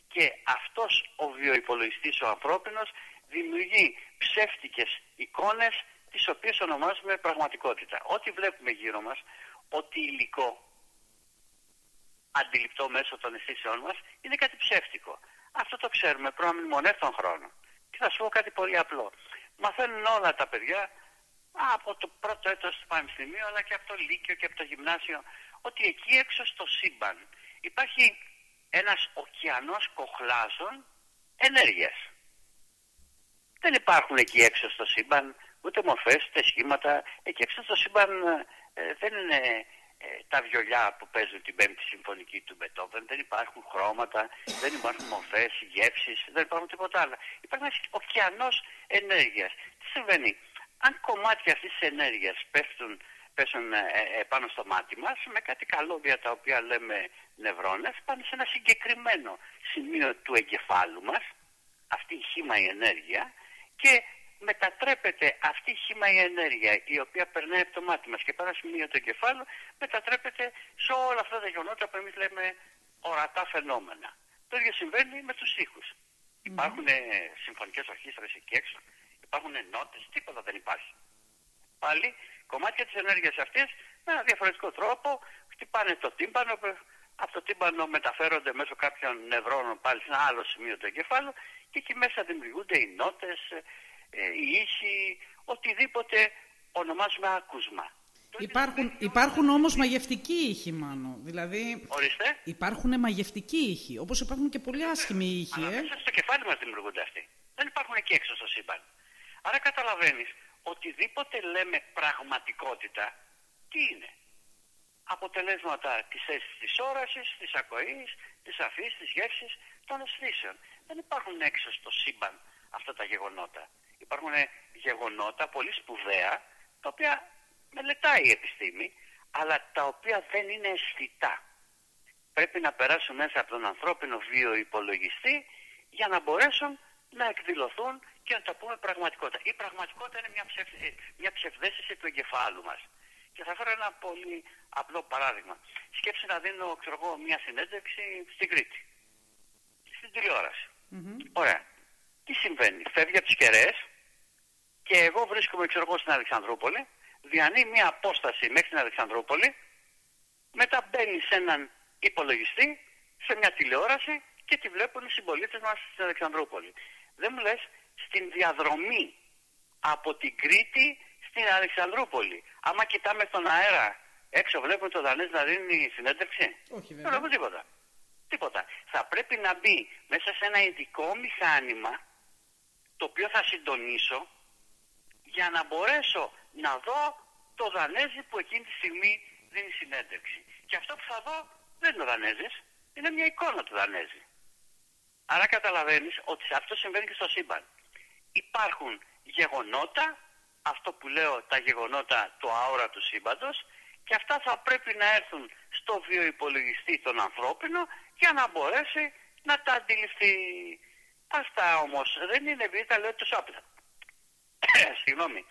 και αυτός ο βιοϋπολογιστής ο ανθρώπινος δημιουργεί ψεύτικες εικόνες τις οποίες ονομάζουμε πραγματικότητα. Ό,τι βλέπουμε γύρω μας, ό,τι υλικό αντιληπτό μέσω των αισθήσεών μας είναι κάτι ψεύτικο. Αυτό το ξέρουμε πρώην μονεύτων χρόνο. Και θα σου πω κάτι πολύ απλό. Μαθαίνουν όλα τα παιδιά από το πρώτο έτος του Πανεπιστημίου αλλά και από το Λύκειο και από το Γυμνάσιο ότι εκεί έξω στο σύμπαν υπάρχει ένας ωκεανός κοχλάζων ενέργειας. Δεν υπάρχουν εκεί έξω στο σύμπαν ούτε μορφές, ούτε σχήματα. Εκεί έξω στο σύμπαν ε, δεν είναι ε, τα βιολιά που παίζουν την πέμπτη συμφωνική του Μπετόβεν, δεν υπάρχουν χρώματα, δεν υπάρχουν μορφές, γεύσεις, δεν υπάρχουν τίποτα άλλο. Υπάρχει ένας ωκεανός ενέργειας. Τι συμβαίνει, αν κομμάτια αυτής της ενέργειας πέφτουν, πέσουν ε, ε, πάνω στο μάτι μας, με κάτι καλώδια τα οποία λέμε νευρώνες, πάνε σε ένα συγκεκριμένο σημείο του εγκεφάλου μας, αυτή η χήμα η ενέργεια, και μετατρέπεται αυτή η χήμα η ενέργεια η οποία περνάει από το μάτι μας και πάρα σημείο του εγκεφάλου μετατρέπεται σε όλα αυτά τα γεγονότα που εμείς λέμε ορατά φαινόμενα. Το ίδιο συμβαίνει με τους ήχους. Υπάρχουν ε, συμφωνικές ορχήστρες εκεί έξω, υπάρχουν νότες, τίποτα δεν υπάρχει. Πάλι κομμάτια της ενέργειας αυτής με ένα διαφορετικό τρόπο χτυπάνε το τύμπανο, από το τύμπανο μεταφέρονται μέσω κάποιων νευρώνων πάλι σε ένα άλλο σημείο του εγκεφάλου και εκεί μέσα δημιουργούνται οι νότες, ε, οι ήχοι, οτιδήποτε ονομάζουμε άκουσμα. Το ίδιο Υπάρχουν, συμβαίνει υπάρχουν όμως μαγευτικοί ήχοι, Μάνο. Δηλαδή, Ορίστε. υπάρχουν μαγευτικοί ήχοι, όπως υπάρχουν και πολύ άσχημοι ήχοι, Αλλά ε. μέσα στο κεφάλι μας δημιουργούνται αυτοί. Δεν υπάρχουν εκεί έξω στο σύμπαν. Άρα καταλαβαίνεις, οτιδήποτε λέμε πραγματικότητα, τι είναι; Αποτελέσματα της αίσθησης της όρασης, της ακοής, της αφής, της γεύσης, των αισθήσεων. Δεν υπάρχουν έξω στο σύμπαν αυτά τα γεγονότα. Υπάρχουν γεγονότα πολύ σπουδαία, τα οποία μελετάει η επιστήμη, αλλά τα οποία δεν είναι αισθητά πρέπει να περάσουν μέσα από τον ανθρώπινο βίο υπολογιστή για να μπορέσουν να εκδηλωθούν και να τα πούμε πραγματικότητα. Η πραγματικότητα είναι μια, ψευ... ε, μια ψευδέστηση του εγκεφάλου μας. Και θα φέρω ένα πολύ απλό παράδειγμα. Σκέψη να δίνω, ξέρω εγώ, μια συνέντευξη στην Κρήτη. Στην τηλεόραση. Ωραία. Τι συμβαίνει. Φεύγει από τις κεραίες και εγώ βρίσκομαι, ξέρω εγώ, στην Αλεξανδρούπολη, διανύει μια απόσταση μέχρι την Αλεξανδρούπολη, μετά μπαίνει σε έναν υπολογιστή, σε μια τηλεόραση και τη βλέπουν οι συμπολίτες μας στην Αλεξανδρούπολη. Δεν μου λες, στην διαδρομή από την Κρήτη στην Αλεξανδρούπολη. Άμα κοιτάμε στον αέρα, έξω βλέπουμε τον Δανές να δίνει συνέντευξη; Όχι, Δεν βέβαια. βλέπουμε τίποτα. Τίποτα. Θα πρέπει να μπει μέσα σε ένα ειδικό μηχάνημα το οποίο θα συντονίσω για να μπορέσω να δω το Δανέζι που εκείνη τη στιγμή δίνει συνέντευξη. Και αυτό που θα δω δεν είναι ο Δανέζης, είναι μια εικόνα του Δανέζη. Άρα καταλαβαίνεις ότι σε αυτό συμβαίνει και στο σύμπαν. Υπάρχουν γεγονότα, αυτό που λέω τα γεγονότα το αόρα του σύμπαντος και αυτά θα πρέπει να έρθουν στο βιοϋπολογιστή τον ανθρώπινο για να μπορέσει να τα αντιληφθεί. Αυτά όμως δεν είναι επειδή τα λέω τόσο απλά. Συγγνώμη.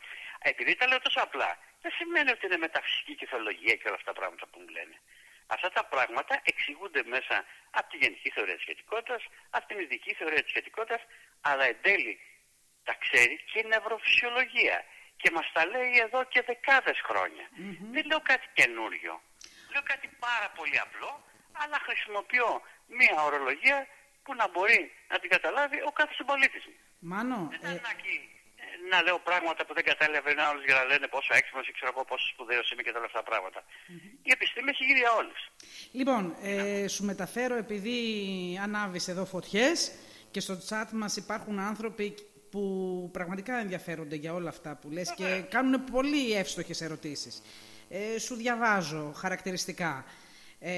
Επειδή τα λέω τόσο απλά, δεν σημαίνει ότι είναι μεταφυσική και θεολογία και όλα αυτά τα πράγματα που μου λένε. Αυτά τα πράγματα εξηγούνται μέσα από τη γενική θεωρία της σχετικότητας, από την ειδική θεωρία της σχετικότητας, αλλά εν τέλει τα ξέρει και η νευροφυσιολογία. Και μας τα λέει εδώ και δεκάδες χρόνια. Δεν λέω κάτι καινούριο. Λέω κάτι πάρα πολύ απλό, αλλά χρησιμοποιώ μία ορολογία που να μπορεί να την καταλάβει ο κάθε συμπολίτης μου. Μάνο, Δεν ε, είναι ανάγκη ε, να λέω πράγματα που δεν κατάλαβε ένα άλλος για να λένε πόσο έξυπνος ή ξέρω εγώ πόσος σπουδαίος είμαι και όλα αυτά τα πράγματα. Η επιστήμη έχει γίνει για όλους. Λοιπόν, ε, σου μεταφέρω επειδή ανάβεις εδώ φωτιές και στο chat μας υπάρχουν άνθρωποι που πραγματικά ενδιαφέρονται για όλα αυτά που λες και κάνουν πολύ εύστοχες ερωτήσεις. Ε, σου διαβάζω χαρακτηριστικά. Ε,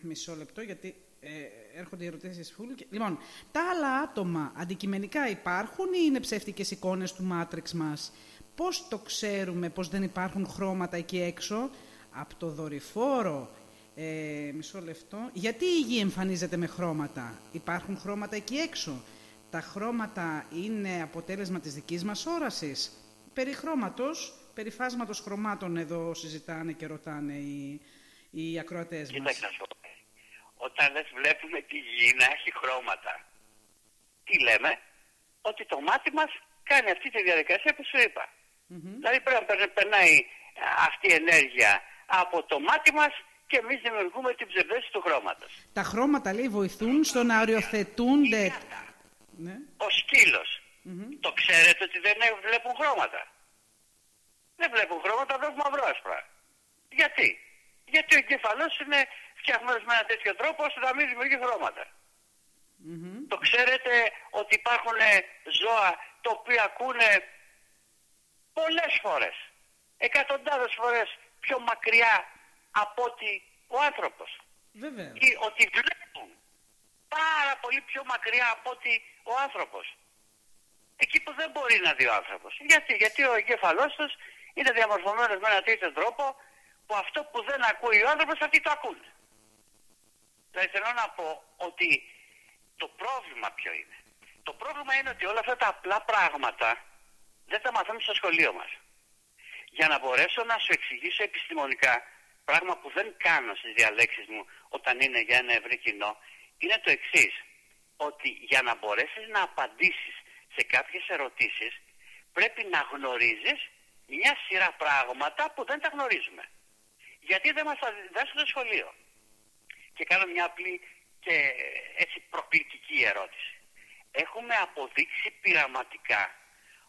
μισό λεπτό γιατί ε, έρχονται οι ερωτήσεις full. Και... Λοιπόν, τα άλλα άτομα αντικειμενικά υπάρχουν ή είναι ψεύτικες εικόνες του Matrix μας; Πώς το ξέρουμε πως δεν υπάρχουν χρώματα εκεί έξω; Από το δορυφόρο. Ε, μισό λεπτό. Γιατί η γη εμφανίζεται με χρώματα; Υπάρχουν χρώματα εκεί έξω; Τα χρώματα είναι αποτέλεσμα της δικής μας όρασης; Περί χρώματος, περί φάσματος χρωμάτων εδώ συζητάνε και ρωτάνε οι, οι ακροατές μας. Κοίταξε να σου πω. Όταν λες βλέπουμε τη γη να έχει χρώματα, τι λέμε, ότι το μάτι μας κάνει αυτή τη διαδικασία που σου είπα. Δηλαδή πρέπει να περ- περνάει α, αυτή η ενέργεια από το μάτι μας και εμείς δημιουργούμε την ψευδέστηση του χρώματος. Τα χρώματα, λέει, βοηθούν στο να οριοθετούνται... Πιάτα. Ναι. Ο σκυλος Το ξέρετε ότι δεν ε- βλέπουν χρώματα. Δεν βλέπουν χρώματα, βλέπουν μαύρο άσπρα. Γιατί; Γιατί ο εγκεφαλός είναι φτιαγμένος με ένα τέτοιο τρόπο ώστε να μην δημιουργεί χρώματα. Το ξέρετε ότι υπάρχουν ε, ζώα τα οποία ακούνε πολλές φορές, εκατοντάδες φορές πιο μακριά από ότι ο άνθρωπος. Βέβαια. Ή ότι βλέπουν πάρα πολύ πιο μακριά από ότι ο άνθρωπος. Εκεί που δεν μπορεί να δει ο άνθρωπος. Γιατί, Γιατί ο εγκέφαλός τους είναι διαμορφωμένος με έναν τέτοιο τρόπο που αυτό που δεν ακούει ο άνθρωπος αυτοί το ακούνε. Δηλαδή θέλω να πω ότι το πρόβλημα ποιο είναι. Το πρόβλημα είναι ότι όλα αυτά τα απλά πράγματα δεν τα μαθαίνουμε στο σχολείο μας. Για να μπορέσω να σου εξηγήσω επιστημονικά, πράγμα που δεν κάνω στις διαλέξεις μου όταν είναι για ένα ευρύ κοινό, είναι το εξής. Ότι για να μπορέσεις να απαντήσεις σε κάποιες ερωτήσεις, πρέπει να γνωρίζεις μια σειρά πράγματα που δεν τα γνωρίζουμε. Γιατί δεν μας τα διδάσκουν στο σχολείο. Και κάνω μια απλή και έτσι προκλητική ερώτηση. Έχουμε αποδείξει πειραματικά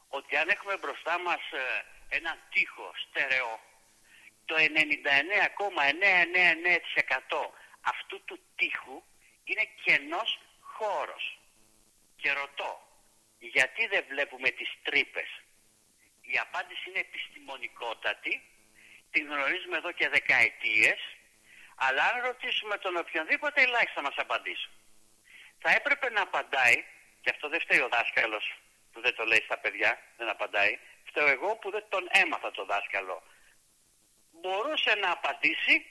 ότι αν έχουμε μπροστά μας ε, έναν τοίχο στερεό, το 99,999% αυτού του τείχου είναι κενός χώρος. Και ρωτώ, γιατί δεν βλέπουμε τις τρύπες; Η απάντηση είναι επιστημονικότατη, την γνωρίζουμε εδώ και δεκαετίες, αλλά αν ρωτήσουμε τον οποιονδήποτε ελάχιστα μας απαντήσει. Θα έπρεπε να απαντάει, και αυτό δεν φταίει ο δάσκαλος που δεν το λέει στα παιδιά, δεν απαντάει, φταίω εγώ που δεν τον έμαθα το δάσκαλο. Μπορούσε να απαντήσει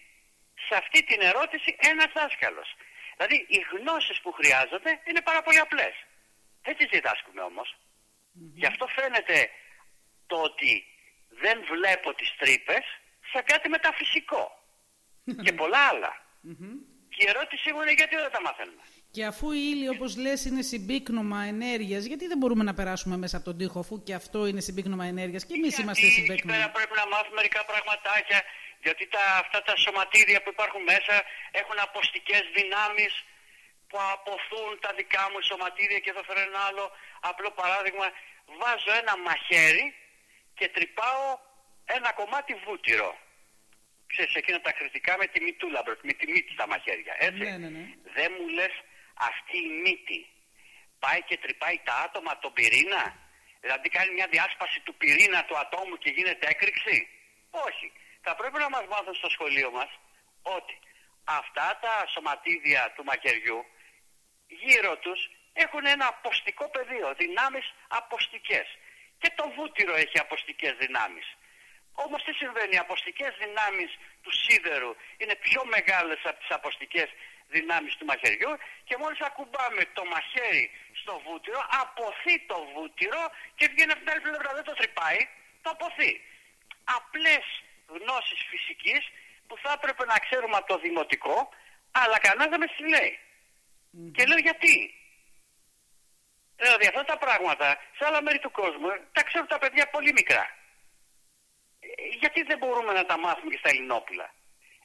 σε αυτή την ερώτηση ένας δάσκαλος. Δηλαδή οι γνώσεις που χρειάζονται είναι πάρα πολύ απλές. Δεν τις διδάσκουμε όμως. Γι' αυτό φαίνεται το ότι δεν βλέπω τις τρύπες σαν κάτι μεταφυσικό. Και πολλά άλλα. Και η ερώτησή μου είναι γιατί δεν τα μαθαίνουμε. Και αφού η ύλη, όπως λες, είναι συμπίκνωμα ενέργειας, γιατί δεν μπορούμε να περάσουμε μέσα από τον τοίχο, αφού και αυτό είναι συμπίκνωμα ενέργειας και εμείς Γιατί είμαστε εκεί συμπίκνωμα. πέρα πρέπει να μάθουμε μερικά πραγματάκια, γιατί τα, αυτά τα σωματίδια που υπάρχουν μέσα έχουν αποστικές δυνάμεις που απωθούν τα δικά μου σωματίδια και εδώ φέρω ένα άλλο απλό παράδειγμα. Βάζω ένα μαχαίρι και τρυπάω ένα κομμάτι βούτυρο. Ξέρεις, εκείνα τα κρητικά με τη μυτούλα, μπρο- με τη μύτη στα μαχαίρια, έτσι. Ναι, ναι, ναι. Δεν μου λες αυτή η μύτη πάει και τρυπάει τα άτομα τον πυρήνα; Δηλαδή κάνει μια διάσπαση του πυρήνα του ατόμου και γίνεται έκρηξη; Όχι. Θα πρέπει να μας μάθουν στο σχολείο μας ότι αυτά τα σωματίδια του μαχαιριού γύρω τους έχουν ένα αποστικό πεδίο, δυνάμεις αποστικές. Και το βούτυρο έχει αποστικές δυνάμεις. Όμως τι συμβαίνει, οι αποστικές δυνάμεις του σίδερου είναι πιο μεγάλες από τις αποστικές δυνάμεις του μαχαιριού και μόλις ακουμπάμε το μαχαίρι στο βούτυρο, αποθεί το βούτυρο και βγαίνει από την άλλη πλευρά, δεν το τρυπάει, το αποθεί. Απλές γνώσεις φυσικής που θα έπρεπε να ξέρουμε από το δημοτικό, αλλά κανένας δεν με τις λέει. Και λέω γιατί; Δηλαδή αυτά τα πράγματα σε άλλα μέρη του κόσμου τα ξέρουν τα παιδιά πολύ μικρά. Ε, Γιατί δεν μπορούμε να τα μάθουμε και στα Ελληνόπουλα;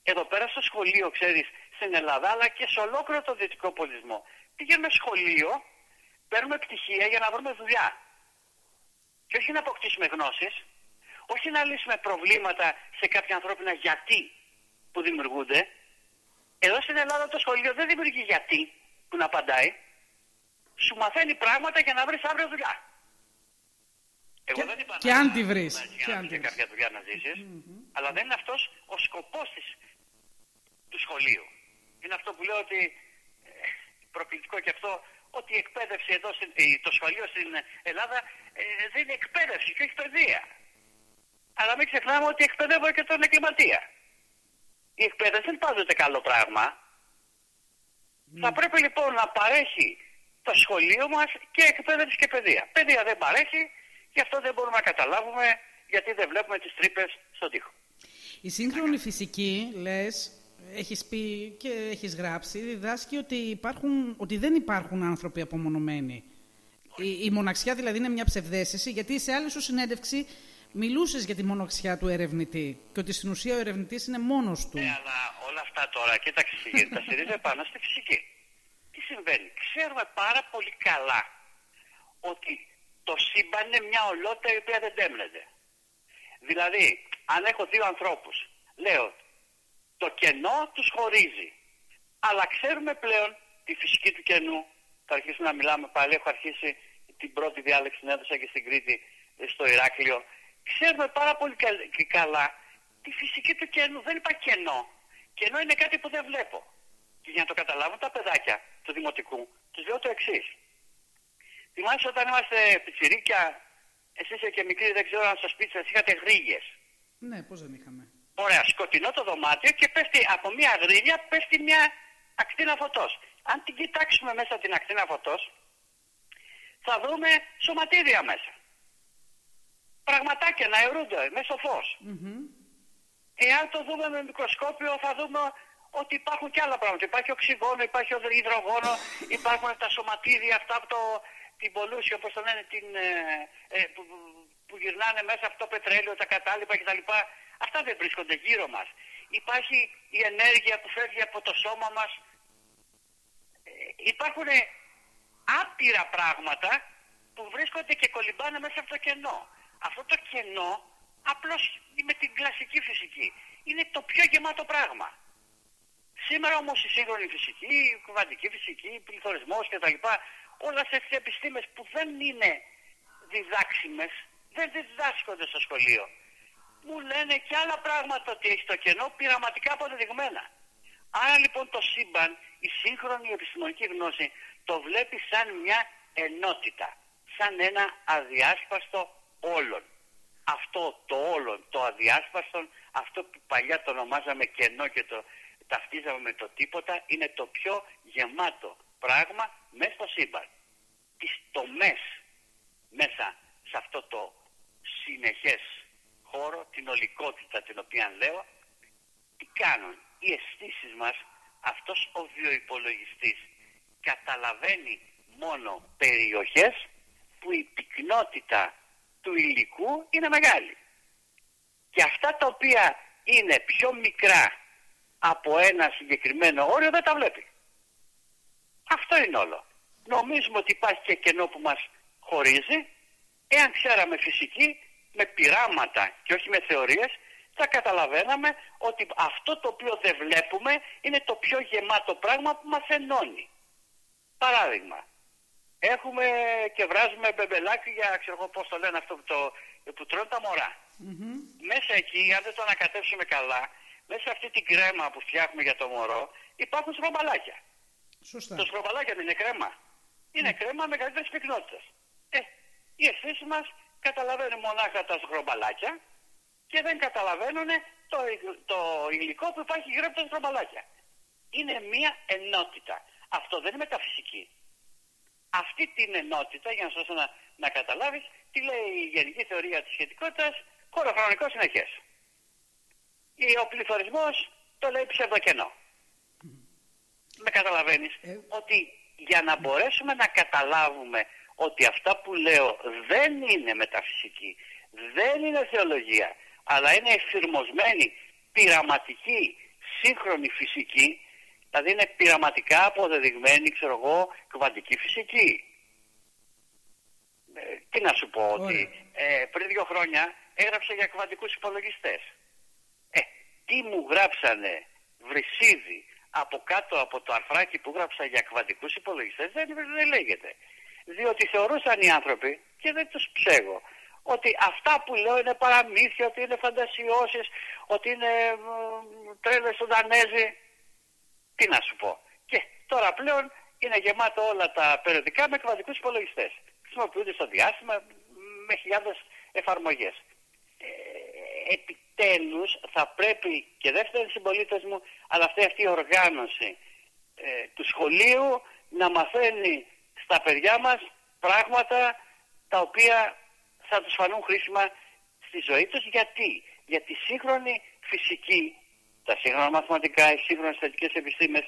Εδώ πέρα στο σχολείο, ξέρεις, στην Ελλάδα, αλλά και σε ολόκληρο το δυτικό πολιτισμό. Πηγαίνουμε σχολείο, παίρνουμε πτυχία για να βρούμε δουλειά. Και όχι να αποκτήσουμε γνώσεις, όχι να λύσουμε προβλήματα σε κάποια ανθρώπινα γιατί που δημιουργούνται. Εδώ στην Ελλάδα το σχολείο δεν δημιουργεί γιατί που να απαντάει. Σου μαθαίνει πράγματα για να βρεις αύριο δουλειά. Εγώ Και- δεν είπα και να- αν τη βρεις. να- Και Για αν να τη βρεις βρεις. κάποια δουλειά να ζήσεις. Αλλά δεν είναι αυτός ο σκοπός της, του σχολείου. Είναι αυτό που λέω ότι ε, προκλητικό και αυτό ότι η εκπαίδευση εδώ, στην- ε, το σχολείο στην Ελλάδα ε, δίνει εκπαίδευση και όχι παιδεία. Αλλά μην ξεχνάμε ότι εκπαιδεύω και τον εγκληματία. Η εκπαίδευση δεν είναι πάντοτε καλό πράγμα. Θα πρέπει λοιπόν να παρέχει το σχολείο μας και εκπαίδευση και παιδεία. Παιδεία δεν παρέχει, γι' αυτό δεν μπορούμε να καταλάβουμε γιατί δεν βλέπουμε τις τρύπες στον τοίχο. Η σύγχρονη φυσική, λες, έχεις πει και έχεις γράψει, διδάσκει ότι, υπάρχουν, ότι δεν υπάρχουν άνθρωποι απομονωμένοι. Η, η μοναξιά δηλαδή είναι μια ψευδέστηση, γιατί σε άλλη σου συνέντευξη μιλούσες για τη μοναξιά του ερευνητή και ότι στην ουσία ο ερευνητής είναι μόνος του. Ναι, αλλά όλα αυτά τώρα, κοίταξε Σιγήρη, τα στηρίζω πάνω στη φυσική. Τι συμβαίνει; Ξέρουμε πάρα πολύ καλά ότι το σύμπαν είναι μια ολότητα η οποία δεν τέμνεται. Δηλαδή, αν έχω δύο ανθρώπους, λέω, το κενό τους χωρίζει. Αλλά ξέρουμε πλέον τη φυσική του κενού. Θα αρχίσουμε να μιλάμε πάλι, έχω αρχίσει την πρώτη διάλεξη την έδωσα και στην Κρήτη, ε, στο Ηράκλειο. Ξέρουμε πάρα πολύ καλ- και καλά τη φυσική του κενού. Δεν υπάρχει κενό. Κενό είναι κάτι που δεν βλέπω. Και για να το καταλάβουν τα παιδάκια του δημοτικού, τους λέω το εξής. Θυμάσαι όταν είμαστε πιτσιρίκια, εσείς και μικροί, δεν ξέρω αν στο σπίτι σας είχατε γρίγες. Ναι, πώς δεν είχαμε. Ωραία, σκοτεινό το δωμάτιο και πέφτει από μια γρίλια πέφτει μια ακτίνα φωτός. Αν την κοιτάξουμε μέσα την ακτίνα φωτός, θα δούμε σωματίδια μέσα. Πραγματάκια να αιρούνται μέσα στο φως. Εάν το δούμε με μικροσκόπιο θα δούμε ότι υπάρχουν και άλλα πράγματα. Υπάρχει οξυγόνο, υπάρχει ο υδρογόνο, υπάρχουν τα σωματίδια αυτά από το, την πολούσια, όπως το λένε, την, ε, ε, που, που γυρνάνε μέσα από το πετρέλαιο, τα κατάλοιπα κτλ. Αυτά δεν βρίσκονται γύρω μας. Υπάρχει η ενέργεια που φεύγει από το σώμα μας. Ε, υπάρχουν άπειρα πράγματα που βρίσκονται και κολυμπάνε μέσα από το κενό. Αυτό το κενό απλώς με την κλασική φυσική είναι το πιο γεμάτο πράγμα. Σήμερα όμως η σύγχρονη φυσική, η κουβαντική φυσική, η πληθωρισμός κτλ. Όλα σε τις επιστήμες που δεν είναι διδάξιμες, δεν διδάσκονται στο σχολείο. Μου λένε και άλλα πράγματα ότι έχει το κενό πειραματικά αποδεδειγμένα. Άρα λοιπόν το σύμπαν, η σύγχρονη επιστημονική γνώση, το βλέπει σαν μια ενότητα. Σαν ένα αδιάσπαστο όλον. Αυτό το όλον, το αδιάσπαστο, αυτό που παλιά το ονομάζαμε κενό και το ταυτίζαμε με το τίποτα, είναι το πιο γεμάτο πράγμα μέσα στο σύμπαν. Τις τομές μέσα σε αυτό το συνεχές χώρο, την ολικότητα την οποία λέω, τι κάνουν οι αισθήσεις μας, αυτός ο βιοϋπολογιστής καταλαβαίνει μόνο περιοχές που η πυκνότητα του υλικού είναι μεγάλη. Και αυτά τα οποία είναι πιο μικρά από ένα συγκεκριμένο όριο δεν τα βλέπει. Αυτό είναι όλο. Νομίζουμε ότι υπάρχει και κενό που μας χωρίζει. Εάν ξέραμε φυσική, με πειράματα και όχι με θεωρίες, θα καταλαβαίναμε ότι αυτό το οποίο δεν βλέπουμε είναι το πιο γεμάτο πράγμα που μας ενώνει. Παράδειγμα, έχουμε και βράζουμε μπεμπελάκι για, ξέρω εγώ πώς το λένε αυτό που, το, που τρώνε τα μωρά. Μέσα εκεί, αν δεν το ανακατεύσουμε καλά, μέσα σε αυτή την κρέμα που φτιάχνουμε για το μωρό, υπάρχουν σκρομπαλάκια. Σωστά. Το σκρομπαλάκια δεν είναι κρέμα. Είναι κρέμα μεγαλύτερη πυκνότητα. Ε, οι αισθήσει μας καταλαβαίνουν μονάχα τα σκρομπαλάκια και δεν καταλαβαίνουν το, το υλικό που υπάρχει γύρω από τα σκρομπαλάκια. Είναι μία ενότητα. Αυτό δεν είναι μεταφυσική. Αυτή την ενότητα, για να σου δώσω να, να καταλάβεις, τι λέει η Γενική Θεωρία της Σχετικότητας, χωροχρονικός συνεχές. Ο πληθωρισμός το λέει ψευδοκενό. Με καταλαβαίνεις Ε. ότι για να μπορέσουμε να καταλάβουμε ότι αυτά που λέω δεν είναι μεταφυσική, δεν είναι θεολογία, αλλά είναι εφηρμοσμένη, πειραματική, σύγχρονη φυσική, δηλαδή είναι πειραματικά αποδεδειγμένη, ξέρω εγώ, κβαντική φυσική. Ε, τι να σου πω, ότι ε, πριν δύο χρόνια έγραψα για κβαντικούς υπολογιστές. Ε, τι μου γράψανε βρυσίδι από κάτω από το αρθράκι που γράψα για κβαντικούς υπολογιστές δεν, δεν λέγεται. Διότι θεωρούσαν οι άνθρωποι, και δεν τους ψέγω, ότι αυτά που λέω είναι παραμύθια, ότι είναι φαντασιώσεις, ότι είναι μ, τρέλες του Δανέζη. Τι να σου πω. Και τώρα πλέον είναι γεμάτο όλα τα περιοδικά με κβαντικούς υπολογιστές. Χρησιμοποιούνται στο διάστημα μ, με χιλιάδες εφαρμογές. Ε, επιτέλους θα πρέπει και δεύτεροι συμπολίτες μου, αλλά αυτή, αυτή η οργάνωση ε, του σχολείου να μαθαίνει στα παιδιά μας πράγματα τα οποία θα τους φανούν χρήσιμα στη ζωή τους. Γιατί, γιατί η σύγχρονη φυσική, τα σύγχρονα μαθηματικά, οι σύγχρονες θετικές επιστήμες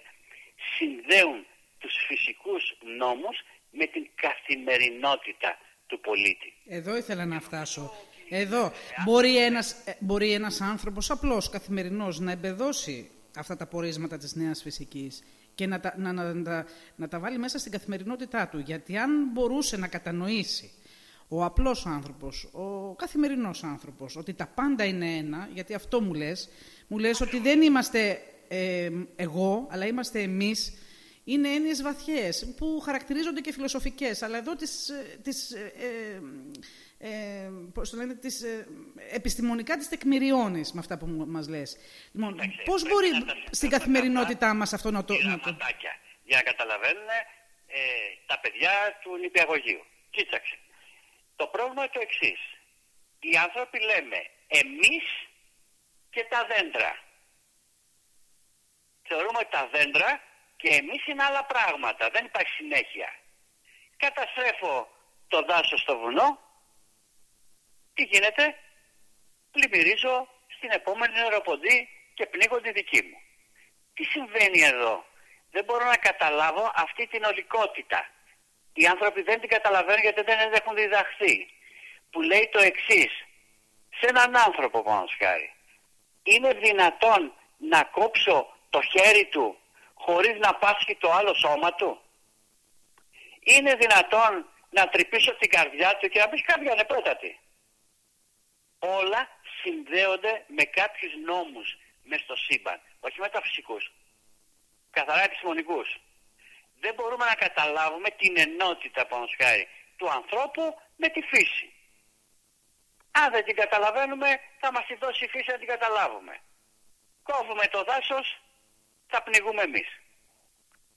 συνδέουν τους φυσικούς νόμους με την καθημερινότητα του πολίτη. Εδώ ήθελα να φτάσω. Εδώ. Μπορεί ένας, ε, μπορεί ένας άνθρωπος απλός, καθημερινός, να εμπεδώσει αυτά τα πορίσματα της νέας φυσικής και να τα, να, να, να, να τα βάλει μέσα στην καθημερινότητά του. Γιατί αν μπορούσε να κατανοήσει ο απλός άνθρωπος, ο καθημερινός άνθρωπος, ότι τα πάντα είναι ένα, γιατί αυτό μου λες, μου λες ότι δεν είμαστε ε, εγώ, αλλά είμαστε εμείς, είναι έννοιες βαθιές, που χαρακτηρίζονται και φιλοσοφικές, αλλά εδώ τις, ε, τις, ε, ε, ε, πώς το λένε, τις, ε, επιστημονικά τις τεκμηριώνεις με αυτά που μου- μας λες. Λοιπόν, Εντάξει, πώς πρέπει μπορεί να τα στην συζητάμε καθημερινότητά αυτά, μας αυτό να το... Να το... πειραματάκια για να καταλαβαίνουν ε, τα παιδιά του νηπιαγωγείου. Κοίταξε. Το πρόβλημα είναι το εξής. Οι άνθρωποι λέμε εμείς και τα δέντρα. Θεωρούμε ότι τα δέντρα και εμείς είναι άλλα πράγματα. Δεν υπάρχει συνέχεια. Καταστρέφω το δάσος στο βουνό, τι γίνεται, πλημμυρίζω στην επόμενη αεροποντή και πνίγω τη δική μου. Τι συμβαίνει εδώ; Δεν μπορώ να καταλάβω αυτή την ολικότητα. Οι άνθρωποι δεν την καταλαβαίνουν γιατί δεν έχουν διδαχθεί. Που λέει το εξής. Σε έναν άνθρωπο πάνω χάρη. Είναι δυνατόν να κόψω το χέρι του χωρίς να πάσχει το άλλο σώμα του; Είναι δυνατόν να τρυπήσω την καρδιά του και να πεις κάποια ανεπέτατη. Όλα συνδέονται με κάποιους νόμους μες στο σύμπαν. Όχι με τα φυσικούς. Καθαρά επιστημονικούς. Δεν μπορούμε να καταλάβουμε την ενότητα πάνω χάρη του ανθρώπου με τη φύση. Αν δεν την καταλαβαίνουμε θα μας τη δώσει η φύση να την καταλάβουμε. Κόβουμε το δάσος, θα πνιγούμε εμείς.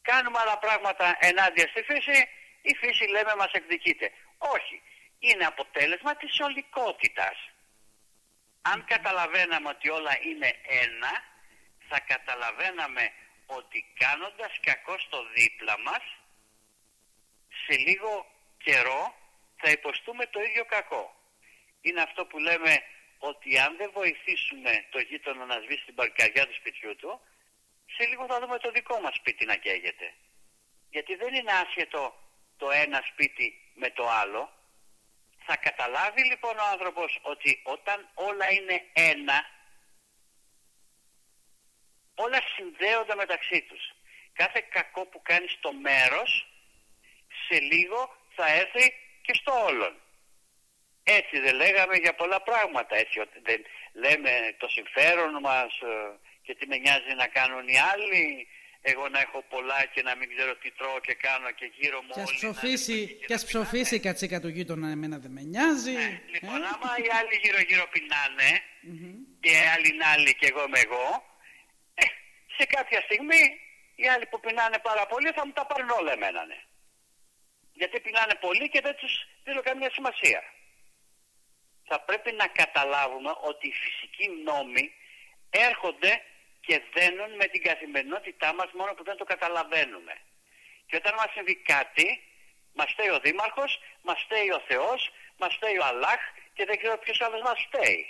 Κάνουμε άλλα πράγματα ενάντια στη φύση, η φύση λέμε μας εκδικείται. Όχι, είναι αποτέλεσμα της ολικότητας. Αν καταλαβαίναμε ότι όλα είναι ένα, θα καταλαβαίναμε ότι κάνοντας κακό στο δίπλα μας, σε λίγο καιρό θα υποστούμε το ίδιο κακό. Είναι αυτό που λέμε ότι αν δεν βοηθήσουμε το γείτονα να σβήσει την παρκαριά του σπιτιού του, σε λίγο θα δούμε το δικό μας σπίτι να καίγεται. Γιατί δεν είναι άσχετο το ένα σπίτι με το άλλο. Θα καταλάβει λοιπόν ο άνθρωπος ότι όταν όλα είναι ένα, όλα συνδέονται μεταξύ τους. Κάθε κακό που κάνει στο μέρος, σε λίγο θα έρθει και στο όλον. Έτσι δεν λέγαμε για πολλά πράγματα. Έτσι ότι δεν λέμε το συμφέρον μας ε, και τι με νοιάζει να κάνουν οι άλλοι. Εγώ να έχω πολλά και να μην ξέρω τι τρώω και κάνω και γύρω μου Και ας όλοι να είναι ψοφήσει, φτωχοί και ας να ψοφήσει η πεινάνε. κατσίκα του γείτονα, εμένα δεν με νοιάζει. Ε, λοιπόν, Ε, άμα οι άλλοι γύρω-γύρω πεινάνε και άλλοι είναι άλλοι και εγώ είμαι εγώ, ε, σε κάποια στιγμή οι άλλοι που πεινάνε πάρα πολύ θα μου τα πάρουν όλα εμένα. ναι. Γιατί πεινάνε πολύ και δεν τους δίνω καμία σημασία. Θα πρέπει να καταλάβουμε ότι οι φυσικοί νόμοι έρχονται και δένουν με την καθημερινότητά μας μόνο που δεν το καταλαβαίνουμε. Και όταν μας συμβεί κάτι, μας φταίει ο Δήμαρχος, μας φταίει ο Θεός, μας φταίει ο Αλλάχ και δεν ξέρω ποιος άλλος μας φταίει.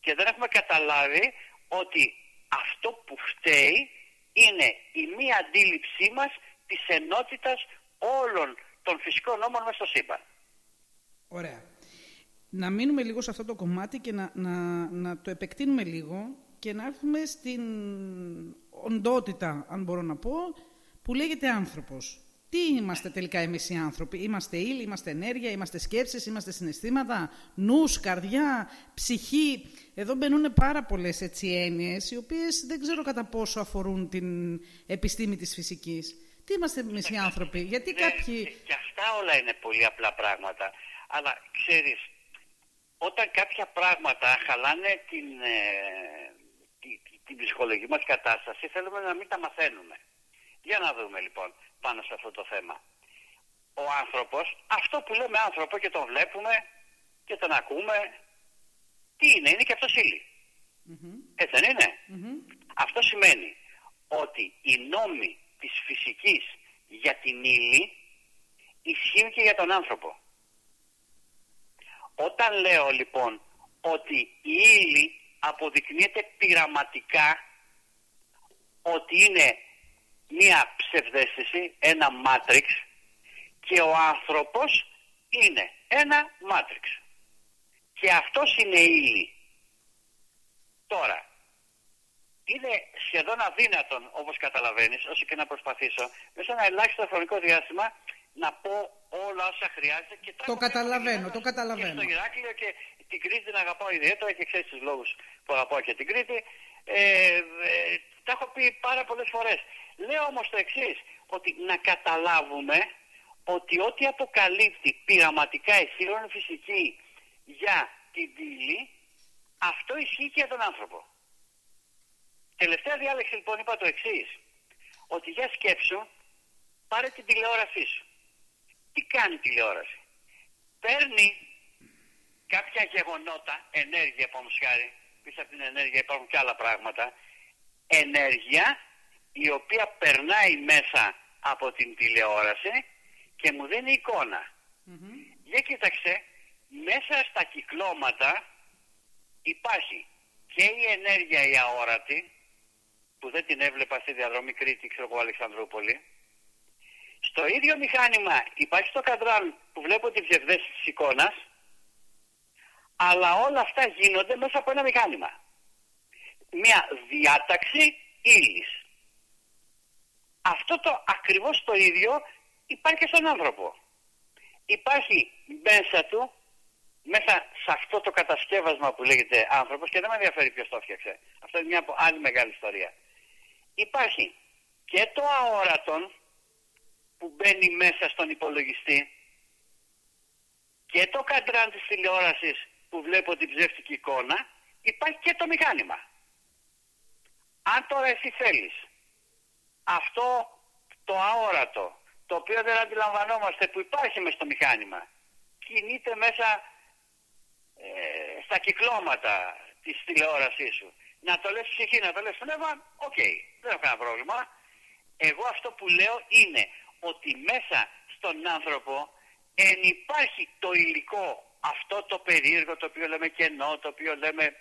Και δεν έχουμε καταλάβει ότι αυτό που φταίει είναι η μία αντίληψή μας της ενότητας όλων των φυσικών νόμων μέσα στο σύμπαν. Ωραία. Να μείνουμε λίγο σε αυτό το κομμάτι και να, να, να το επεκτείνουμε λίγο και να έρθουμε στην οντότητα, αν μπορώ να πω, που λέγεται άνθρωπος. Τι είμαστε τελικά εμείς οι άνθρωποι; Είμαστε ύλη, είμαστε ενέργεια, είμαστε σκέψεις, είμαστε συναισθήματα, νους, καρδιά, ψυχή. Εδώ μπαίνουν πάρα πολλές έτσι έννοιες, οι οποίες δεν ξέρω κατά πόσο αφορούν την επιστήμη της φυσικής. Τι είμαστε εμείς οι άνθρωποι, γιατί Ναι, κάποιοι... και- Και αυτά όλα είναι πολύ απλά πράγματα. Αλλά ξέρεις, όταν κάποια πράγματα χαλάνε την, ε, τη- τη- την ψυχολογική μας κατάσταση, θέλουμε να μην τα μαθαίνουμε. Για να δούμε λοιπόν πάνω σε αυτό το θέμα. Ο άνθρωπος, αυτό που λέμε άνθρωπο και τον βλέπουμε και τον ακούμε, τι είναι, είναι και αυτός ύλη. Έτσι δεν είναι; Αυτό σημαίνει ότι οι νόμοι της φυσικής για την ύλη ισχύουν και για τον άνθρωπο. Όταν λέω λοιπόν ότι η ύλη αποδεικνύεται πειραματικά ότι είναι μία ψευδέστηση, ένα μάτριξ και ο άνθρωπος είναι ένα μάτριξ. Και αυτός είναι η ύλη. Τώρα, είναι σχεδόν αδύνατον, όπως καταλαβαίνεις, όσο και να προσπαθήσω, μέσα σε ένα ελάχιστο χρονικό διάστημα να πω όλα όσα χρειάζεται. Και τα Το έχω πει καταλαβαίνω, προηγουμένως το καταλαβαίνω. Και στο Ηράκλειο και την Κρήτη την αγαπάω ιδιαίτερα και ξέρεις τους λόγους που αγαπάω και την Κρήτη. Ε, ε, τα έχω πει πάρα πολλές φορές. Λέω όμως το εξής ότι να καταλάβουμε ότι ό,τι αποκαλύπτει πειραματικά η σύγχρονη φυσική για την πύλη, αυτό ισχύει και για τον άνθρωπο. Τελευταία διάλεξη λοιπόν είπα το εξής. Ότι για σκέψου πάρε την τηλεόρασή σου. Τι κάνει η τηλεόραση; Παίρνει κάποια γεγονότα, ενέργεια από χάρη, πίσω από την ενέργεια υπάρχουν και άλλα πράγματα, ενέργεια η οποία περνάει μέσα από την τηλεόραση και μου δίνει εικόνα. Για κοίταξε, μέσα στα κυκλώματα υπάρχει και η ενέργεια η αόρατη, που δεν την έβλεπα στη διαδρομή Κρήτη, ξέρω εγώ, Αλεξανδρούπολη. Στο ίδιο μηχάνημα υπάρχει το καντράν που βλέπω τη ψευδέστηση της εικόνας, αλλά όλα αυτά γίνονται μέσα από ένα μηχάνημα. Μια διάταξη ύλης. Αυτό το ακριβώς το ίδιο υπάρχει και στον άνθρωπο. Υπάρχει μέσα του, μέσα σε αυτό το κατασκεύασμα που λέγεται άνθρωπος και δεν με ενδιαφέρει ποιος το έφτιαξε. Αυτό είναι μια άλλη μεγάλη ιστορία. Υπάρχει και το αόρατον που μπαίνει μέσα στον υπολογιστή και το καντράν της τηλεόρασης που βλέπω την ψεύτικη εικόνα υπάρχει και το μηχάνημα. Αν τώρα εσύ θέλεις αυτό το αόρατο το οποίο δεν αντιλαμβανόμαστε που υπάρχει μέσα στο μηχάνημα κινείται μέσα ε, στα κυκλώματα της τηλεόρασής σου. Να το λες ψυχή, να το λες πνεύμα, οκ, δεν έχω κανένα πρόβλημα. Εγώ αυτό που λέω είναι ότι μέσα στον άνθρωπο εν υπάρχει το υλικό αυτό το περίεργο το οποίο λέμε κενό, το οποίο λέμε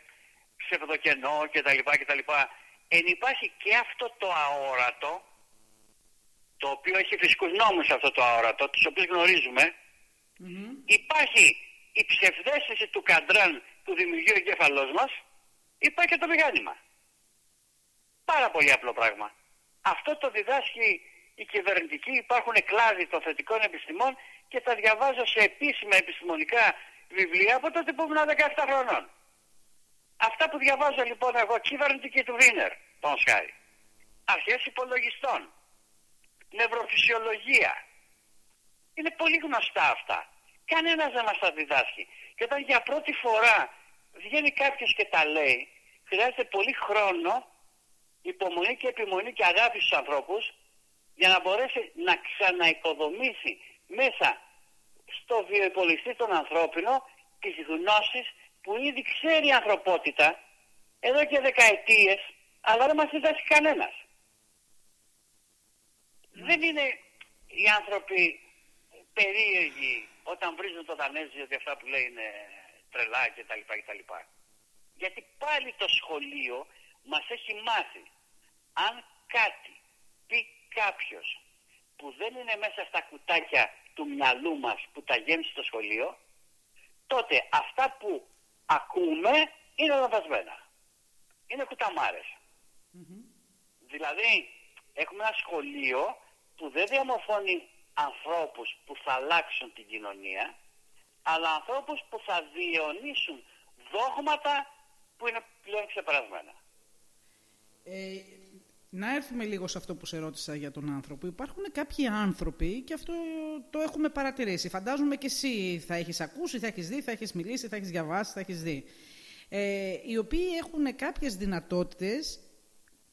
ψευδοκενό κτλ. κτλ. Εν υπάρχει και αυτό το αόρατο το οποίο έχει φυσικούς νόμους αυτό το αόρατο, τους οποίους γνωρίζουμε, υπάρχει η ψευδέστηση του καντράν που δημιουργεί ο εγκέφαλός μας, υπάρχει και το μηχάνημα. Πάρα πολύ απλό πράγμα. Αυτό το διδάσκει η κυβερνητική, υπάρχουν κλάδοι των θετικών επιστημών και τα διαβάζω σε επίσημα επιστημονικά βιβλία από τότε που ήμουν 17 χρονών. Αυτά που διαβάζω λοιπόν εγώ, κυβερνητική του Βίνερ, τον Σχάρη. Αρχές υπολογιστών, νευροφυσιολογία. Είναι πολύ γνωστά αυτά. Κανένας δεν μας τα διδάσκει. Και όταν για πρώτη φορά βγαίνει κάποιος και τα λέει, χρειάζεται πολύ χρόνο, υπομονή και επιμονή και αγάπη στους ανθρώπους για να μπορέσει να ξαναοικοδομήσει μέσα στο βιοϋπολιστή των ανθρώπινο τις γνώσεις που ήδη ξέρει η ανθρωπότητα εδώ και δεκαετίες αλλά δεν μας διδάσκει κανένας. Δεν είναι οι άνθρωποι περίεργοι όταν βρίζουν το Δανέζι ότι αυτά που λέει είναι τρελά κτλ. κτλ. Γιατί πάλι το σχολείο μας έχει μάθει αν κάτι πει κάποιος που δεν είναι μέσα στα κουτάκια του μυαλού μας που τα γέμισε στο σχολείο τότε αυτά που ακούμε είναι λανθασμένα. Είναι κουταμάρες. Δηλαδή έχουμε ένα σχολείο που δεν διαμορφώνει ανθρώπους που θα αλλάξουν την κοινωνία αλλά ανθρώπους που θα διαιωνίσουν δόγματα που είναι πλέον ξεπερασμένα. Ε, να έρθουμε λίγο σε αυτό που σε ρώτησα για τον άνθρωπο. Υπάρχουν κάποιοι άνθρωποι, και αυτό το έχουμε παρατηρήσει. Φαντάζομαι και εσύ θα έχεις ακούσει, θα έχεις δει, θα έχεις μιλήσει, θα έχεις διαβάσει, θα έχεις δει. Ε, οι οποίοι έχουν κάποιες δυνατότητες,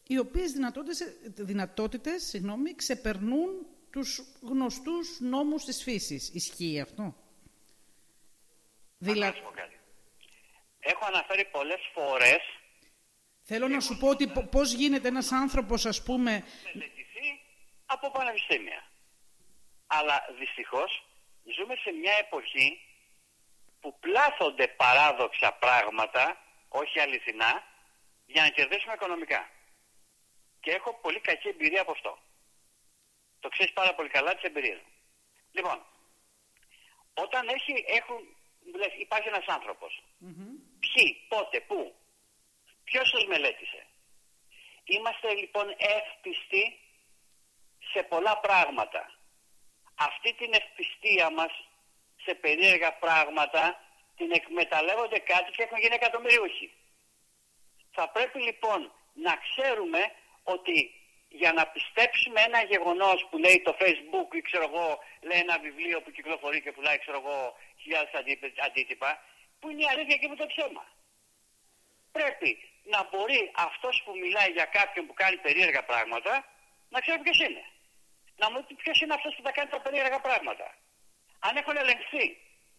οι οποίες δυνατότητες, δυνατότητες συγγνώμη, ξεπερνούν τους γνωστούς νόμους της φύσης. Ισχύει αυτό; Να σου πω κάτι. Έχω αναφέρει πολλές φορές Θέλω να σου πω ότι πο- πώς γίνεται ένας άνθρωπος, ας πούμε... μελετηθεί από πανεπιστήμια. Αλλά δυστυχώς ζούμε σε μια εποχή που πλάθονται παράδοξα πράγματα, όχι αληθινά, για να κερδίσουμε οικονομικά. Και έχω πολύ κακή εμπειρία από αυτό. Το ξέρεις πάρα πολύ καλά τις εμπειρίες μου. Λοιπόν, όταν έχει, έχουν, λες, υπάρχει ένας άνθρωπος. Ποιοι, πότε, πού, ποιος τους μελέτησε; Είμαστε λοιπόν εύπιστοι σε πολλά πράγματα. Αυτή την ευπιστία μας σε περίεργα πράγματα την εκμεταλλεύονται κάτι και έχουν γίνει εκατομμυριούχοι. Θα πρέπει λοιπόν να ξέρουμε ότι για να πιστέψουμε ένα γεγονός που λέει το facebook ή ξέρω εγώ λέει ένα βιβλίο που κυκλοφορεί και πουλάει ξέρω εγώ χιλιάδες αντί- αντίτυπα που είναι η αλήθεια και που το ψέμα πρέπει να μπορεί αυτός που μιλάει για κάποιον που κάνει περίεργα πράγματα να ξέρει ποιος είναι. Να μου πει ποιος είναι αυτός που θα κάνει τα περίεργα πράγματα. Αν έχουν ελεγχθεί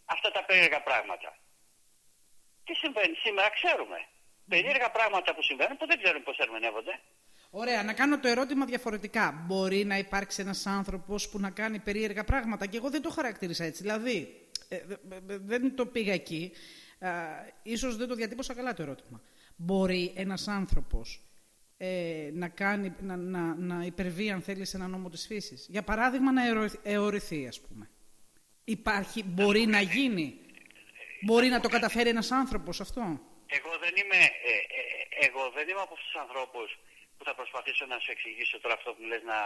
αυτά τα περίεργα πράγματα. Τι συμβαίνει σήμερα ξέρουμε. Περίεργα πράγματα που συμβαίνουν που δεν ξέρουμε πώς ερμηνεύονται. Ωραία, να κάνω το ερώτημα διαφορετικά. Μπορεί να υπάρξει ένας άνθρωπος που να κάνει περίεργα πράγματα και εγώ δεν το χαρακτήρισα έτσι. Δηλαδή, ε, δε- δε- δεν το πήγα εκεί. Α, ίσως δεν το διατύπωσα καλά το ερώτημα. Μπορεί ένας άνθρωπος ε, να, κάνει, να, να, να υπερβεί, αν θέλει, σε ένα νόμο της φύσης. Για παράδειγμα, να αιωρη- αιωρηθεί, ας πούμε. Υπάρχει, μπορεί να γίνει. Μπορεί να το καταφέρει ένας άνθρωπος αυτό. Εγώ δεν είμαι, ε, ε, εγώ δεν είμαι από αυτούς τους ανθρώπους που θα προσπαθήσω να σου εξηγήσω τώρα αυτό που λες να,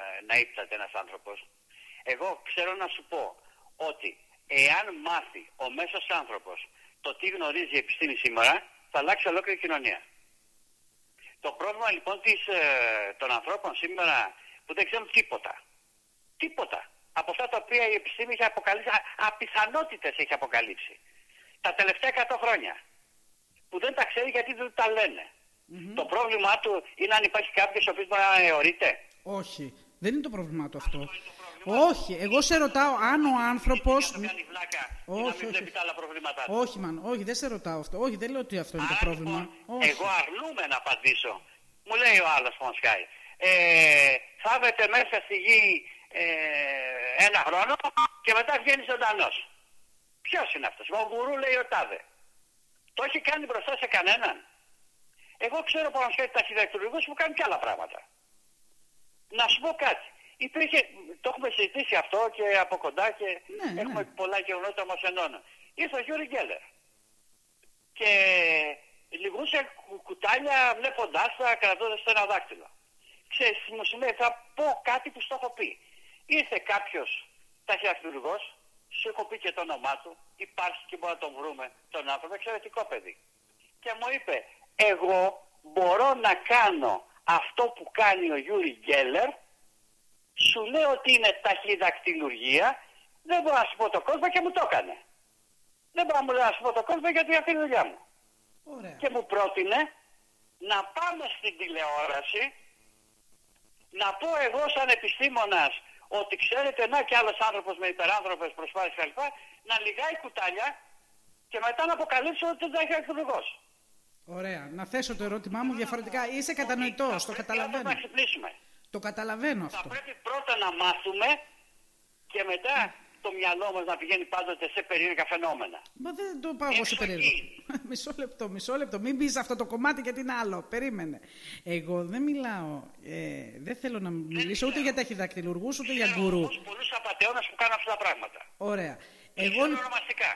ε, να ύπταται ένας άνθρωπος. Εγώ ξέρω να σου πω ότι εάν μάθει ο μέσος άνθρωπος το τι γνωρίζει η επιστήμη σήμερα, θα αλλάξει ολόκληρη η κοινωνία. Το πρόβλημα λοιπόν της, ε, των ανθρώπων σήμερα που δεν ξέρουν τίποτα. Τίποτα. Από αυτά τα οποία η επιστήμη έχει αποκαλύψει, α- απιθανότητες έχει αποκαλύψει. Τα τελευταία 100 χρόνια. Που δεν τα ξέρει γιατί δεν τα λένε. Το πρόβλημά του είναι αν υπάρχει κάποιος ο οποίος μπορεί να αιωρείται. Όχι. Δεν είναι το πρόβλημά του αυτό. Είναι το πρόβλημα. Όχι. Εγώ σε ρωτάω αν ο άνθρωπος... Να το κάνει βλάκα και να Όχι, μην όχι. βλέπει τα άλλα προβλήματά του. Όχι, μαν. Όχι, δεν σε ρωτάω αυτό. Όχι, δεν λέω ότι αυτό είναι το Άρα, πρόβλημα. λοιπόν, Όχι. εγώ αρνούμαι να απαντήσω. Μου λέει ο άλλος που μας κάει. Ε, θάβεται μέσα στη γη ε, ένα χρόνο και μετά βγαίνει ζωντανός. Ποιος είναι αυτός; Ο γκουρού λέει ο Τάδε. Το έχει κάνει μπροστά σε κανέναν; Εγώ ξέρω πάνω σχέδιο ταχυδακτηλουργούς που κάνουν και άλλα πράγματα. Να σου πω κάτι. Υπήρχε, το έχουμε συζητήσει αυτό και από κοντά και Ναι, έχουμε ναι. πολλά γεγονότα μας ενώνουν. Ήρθε ο Γιούρι Γκέλλερ και λυγούσε κου- κουτάλια βλέποντάς τα κρατώντας το ένα δάκτυλο. Ξέρεις, μου σημαίνει, θα πω κάτι που στο έχω πει. Ήρθε κάποιος ταχυδακτυλουργός, σου έχω πει και το όνομά του, υπάρχει και μπορούμε να τον βρούμε τον άνθρωπο, εξαιρετικό παιδί. Και μου είπε, εγώ μπορώ να κάνω αυτό που κάνει ο Γιούρι Γκέλλερ, σου λέω ότι είναι ταχυδακτυλουργία, δεν μπορώ να σου πω το κόσμο και μου το έκανε. Δεν μπορώ να μου λέει να σου πω το κόσμο γιατί αυτή είναι η δουλειά μου. Ωραία. Και μου πρότεινε να πάμε στην τηλεόραση να πω εγώ σαν επιστήμονας ότι ξέρετε να και άλλος άνθρωπος με υπεράνθρωπες προσπάθειες κλπ. να λιγάει κουτάλια και μετά να αποκαλύψω ότι δεν έχει ακριβώς. Ωραία. Να θέσω το ερώτημά μου διαφορετικά. Είσαι κατανοητός, το καταλαβαίνω. Να ξυπνήσουμε. Το καταλαβαίνω Θα αυτό. πρέπει πρώτα να μάθουμε και μετά το μυαλό μας να πηγαίνει πάντοτε σε περίεργα φαινόμενα. Μα δεν το πάω εγώ σε Έξω περίεργο. εκεί. μισό λεπτό, μισό λεπτό. Μην μπεις σε αυτό το κομμάτι γιατί είναι άλλο. Περίμενε. Εγώ δεν μιλάω. Ε, δεν θέλω να μιλήσω ούτε ξέρω. για ταχυδακτηλουργούς ούτε για Ξέρω γκουρού. όμως πολλούς απαταιώνες που κάνουν αυτά τα πράγματα. Ωραία. Εγώ Ξέρω λοιπόν, ονομαστικά.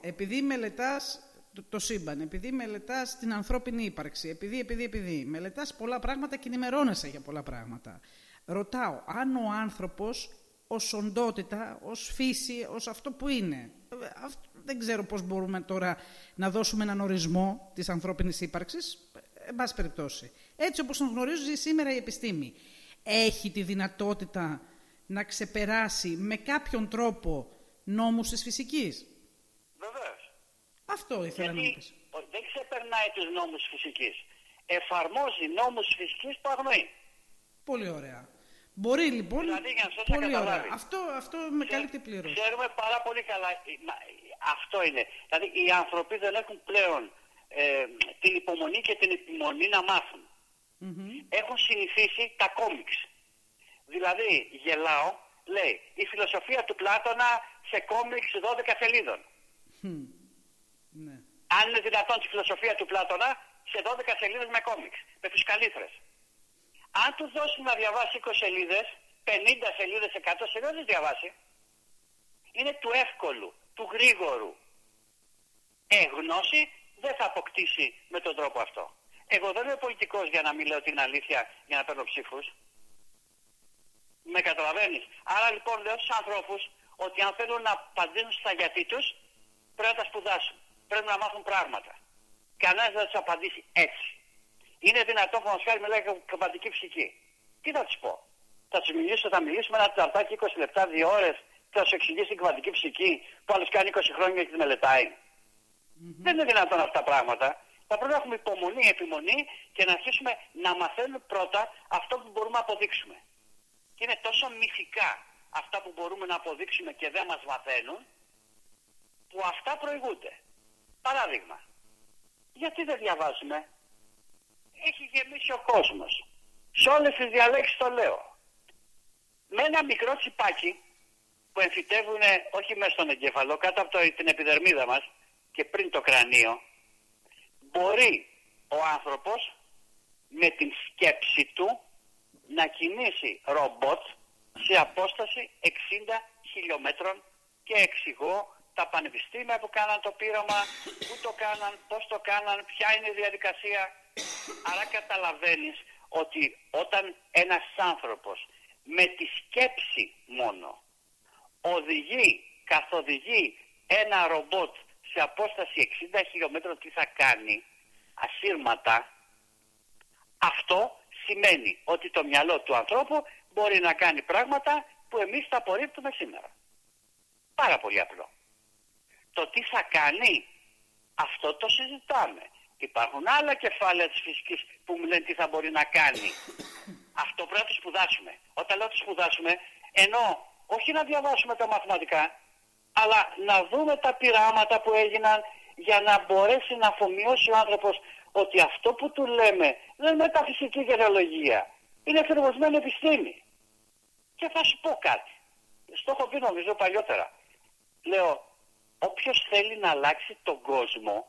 επειδή μελετάς το, το σύμπαν, επειδή μελετάς την ανθρώπινη ύπαρξη, επειδή, επειδή, επειδή, μελετάς πολλά πράγματα και ενημερώνεσαι για πολλά πράγματα. Ρωτάω αν ο άνθρωπος ως οντότητα, ως φύση, ως αυτό που είναι. Ε, αυ- δεν ξέρω πώς μπορούμε τώρα να δώσουμε έναν ορισμό της ανθρώπινης ύπαρξης, ε, εν πάση περιπτώσει. Έτσι όπως τον γνωρίζει σήμερα η επιστήμη. Έχει τη δυνατότητα να ξεπεράσει με κάποιον τρόπο νόμους της φυσικής; Βεβαίως. Αυτό ήθελα να μου Γιατί πεις. ο- δεν ξεπερνάει τους νόμους της φυσικής. Εφαρμόζει νόμους της φυσικής που αγνοεί. Πολύ ωραία. Μπορεί λοιπόν. Δηλαδή, για να σας πολύ ωραία. καταλάβει. Αυτό, αυτό με καλύπτει πλήρως. Ξέρουμε πάρα πολύ καλά. ε, μα, ε, Αυτό είναι. Δηλαδή οι άνθρωποι δεν έχουν πλέον ε, την υπομονή και την επιμονή να μάθουν. Έχουν συνηθίσει τα κόμιξ. Δηλαδή γελάω, λέει η φιλοσοφία του Πλάτωνα σε κόμιξ 12 σελίδων. Ναι. Αν είναι δυνατόν τη φιλοσοφία του Πλάτωνα σε 12 σελίδες με κόμιξ, με τους καλύθρες. Αν του δώσει να διαβάσει 20 σελίδες, 50 σελίδες, 100 σελίδες, δεν τις διαβάσει. Είναι του εύκολου, του γρήγορου. Ε, γνώση δεν θα αποκτήσει με τον τρόπο αυτό. Εγώ δεν είμαι πολιτικός για να μην λέω την αλήθεια για να παίρνω ψήφους. Με καταλαβαίνεις. Άρα λοιπόν λέω στους ανθρώπους ότι αν θέλουν να απαντήσουν στα γιατί τους, πρέπει να τα σπουδάσουν. Πρέπει να μάθουν πράγματα. Κανένας δεν θα τους απαντήσει έτσι. Είναι δυνατόν που μας κάνει μιλάει για καπαντική φυσική. Τι θα τους πω; Θα τους μιλήσω, θα μιλήσουμε ένα ταρτάκι 20 λεπτά, 2 ώρες και θα σου εξηγήσει την καπαντική φυσική που άλλος κάνει 20 χρόνια και τη μελετάει. Δεν είναι δυνατόν αυτά τα πράγματα. Θα πρέπει να έχουμε υπομονή, επιμονή και να αρχίσουμε να μαθαίνουμε πρώτα αυτό που μπορούμε να αποδείξουμε. Και είναι τόσο μυθικά αυτά που μπορούμε να αποδείξουμε και δεν μας μαθαίνουν, που αυτά προηγούνται. Παράδειγμα, γιατί δεν διαβάζουμε; Έχει γεμίσει ο κόσμος. Σε όλες τις διαλέξεις το λέω. Με ένα μικρό τσιπάκι, που εμφυτεύουν όχι μέσα στον εγκέφαλο, κάτω από το- την επιδερμίδα μας και πριν το κρανίο, μπορεί ο άνθρωπος με την σκέψη του να κινήσει ρομπότ σε απόσταση 60 χιλιόμετρων και εξηγώ τα πανεπιστήμια που κάναν το πείραμα, πού το κάναν, πώς το κάναν, ποια είναι η διαδικασία. Άρα καταλαβαίνεις ότι όταν ένας άνθρωπος με τη σκέψη μόνο οδηγεί, καθοδηγεί ένα ρομπότ σε απόσταση 60 χιλιόμετρων τι θα κάνει ασύρματα αυτό σημαίνει ότι το μυαλό του ανθρώπου μπορεί να κάνει πράγματα που εμείς τα απορρίπτουμε σήμερα. Πάρα πολύ απλό. Το τι θα κάνει, αυτό το συζητάμε. Υπάρχουν άλλα κεφάλαια της φυσικής που μου λένε τι θα μπορεί να κάνει. Αυτό πρέπει να το σπουδάσουμε. Όταν λέω το σπουδάσουμε, ενώ όχι να διαβάσουμε τα μαθηματικά, αλλά να δούμε τα πειράματα που έγιναν για να μπορέσει να αφομοιώσει ο άνθρωπος ότι αυτό που του λέμε δεν είναι μεταφυσική γενεολογία. Είναι εφαρμοσμένη επιστήμη. Και θα σου πω κάτι. Στο έχω πει νομίζω παλιότερα. Λέω, όποιος θέλει να αλλάξει τον κόσμο,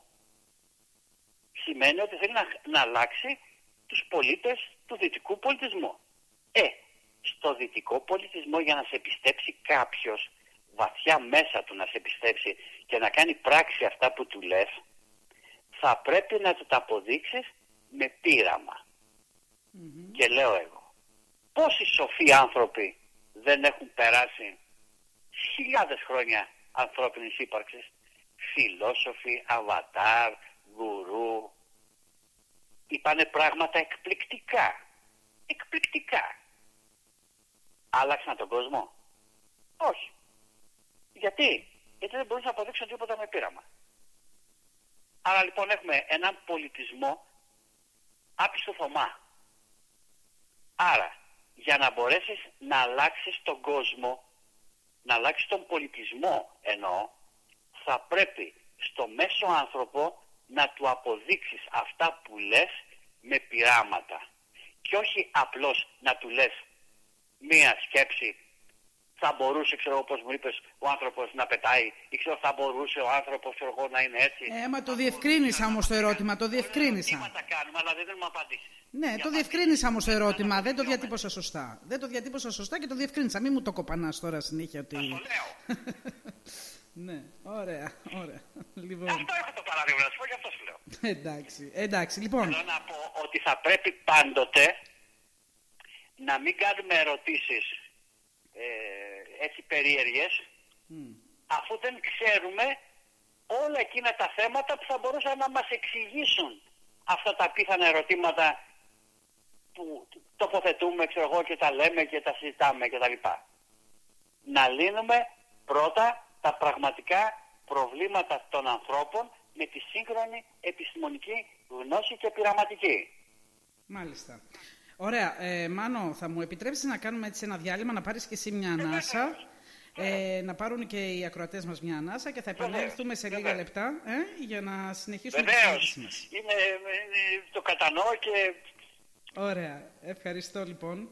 σημαίνει ότι θέλει να, να αλλάξει τους πολίτες του δυτικού πολιτισμού. Ε, στο δυτικό πολιτισμό για να σε πιστέψει κάποιος βαθιά μέσα του να σε πιστέψει και να κάνει πράξη αυτά που του λες, θα πρέπει να του τα αποδείξεις με πείραμα. Και λέω εγώ, πόσοι σοφοί άνθρωποι δεν έχουν περάσει χιλιάδες χρόνια ανθρώπινης ύπαρξης, φιλόσοφοι, αβατάρ, γκουρού, είπανε πράγματα εκπληκτικά. Εκπληκτικά. Άλλαξαν τον κόσμο; Όχι. Γιατί; Γιατί δεν μπορούσαν να αποδείξουν τίποτα με πείραμα. Άρα λοιπόν έχουμε έναν πολιτισμό άπιστο Θωμά. Άρα, για να μπορέσεις να αλλάξεις τον κόσμο, να αλλάξεις τον πολιτισμό εννοώ, θα πρέπει στο μέσο άνθρωπο να του αποδείξεις αυτά που λες με πειράματα. Και όχι απλώς να του λες μία σκέψη θα μπορούσε, ξέρω εγώ πώς μου είπες, ο άνθρωπος να πετάει ή ξέρω θα μπορούσε ο άνθρωπος ξέρω εγώ, να είναι έτσι. Ε, μα το διευκρίνησα όμως το ερώτημα, το διευκρίνησα. Ερωτήματα κάνουμε, αλλά δεν θέλουμε απαντήσεις. Ναι, Για το απαντήσεις. διευκρίνησα όμως το ερώτημα, δεν το Αναπτύσσομαι. διατύπωσα σωστά. Δεν το διατύπωσα σωστά και το διευκρίνησα. Μην μου το κοπανάς τώρα συνέχεια ότι... Το λέω. ναι, ωραία, ωραία. Λοιπόν, Αυτό έχω το παράδειγμα να σου πω, γι' αυτό σου λέω. εντάξει, εντάξει, λοιπόν. Θέλω να πω ότι θα πρέπει πάντοτε να μην κάνουμε ερωτήσεις ε, έτσι περίεργες αφού δεν ξέρουμε όλα εκείνα τα θέματα που θα μπορούσαν να μας εξηγήσουν αυτά τα πιθανά ερωτήματα που τοποθετούμε ξέρω εγώ και τα λέμε και τα συζητάμε και τα λοιπά. Να λύνουμε πρώτα τα πραγματικά προβλήματα των ανθρώπων με τη σύγχρονη επιστημονική γνώση και πειραματική. Μάλιστα. Ωραία. Ε, Μάνο, θα μου επιτρέψεις να κάνουμε έτσι ένα διάλειμμα, να πάρεις και εσύ μια ανάσα, ε, να πάρουν και οι ακροατές μας μια ανάσα και θα επανέλθουμε σε λίγα Βεβαίως. λεπτά ε, για να συνεχίσουμε τη Βεβαίως. συζήτηση μας. Είναι, είναι- το κατανοώ και Ωραία. Ευχαριστώ λοιπόν.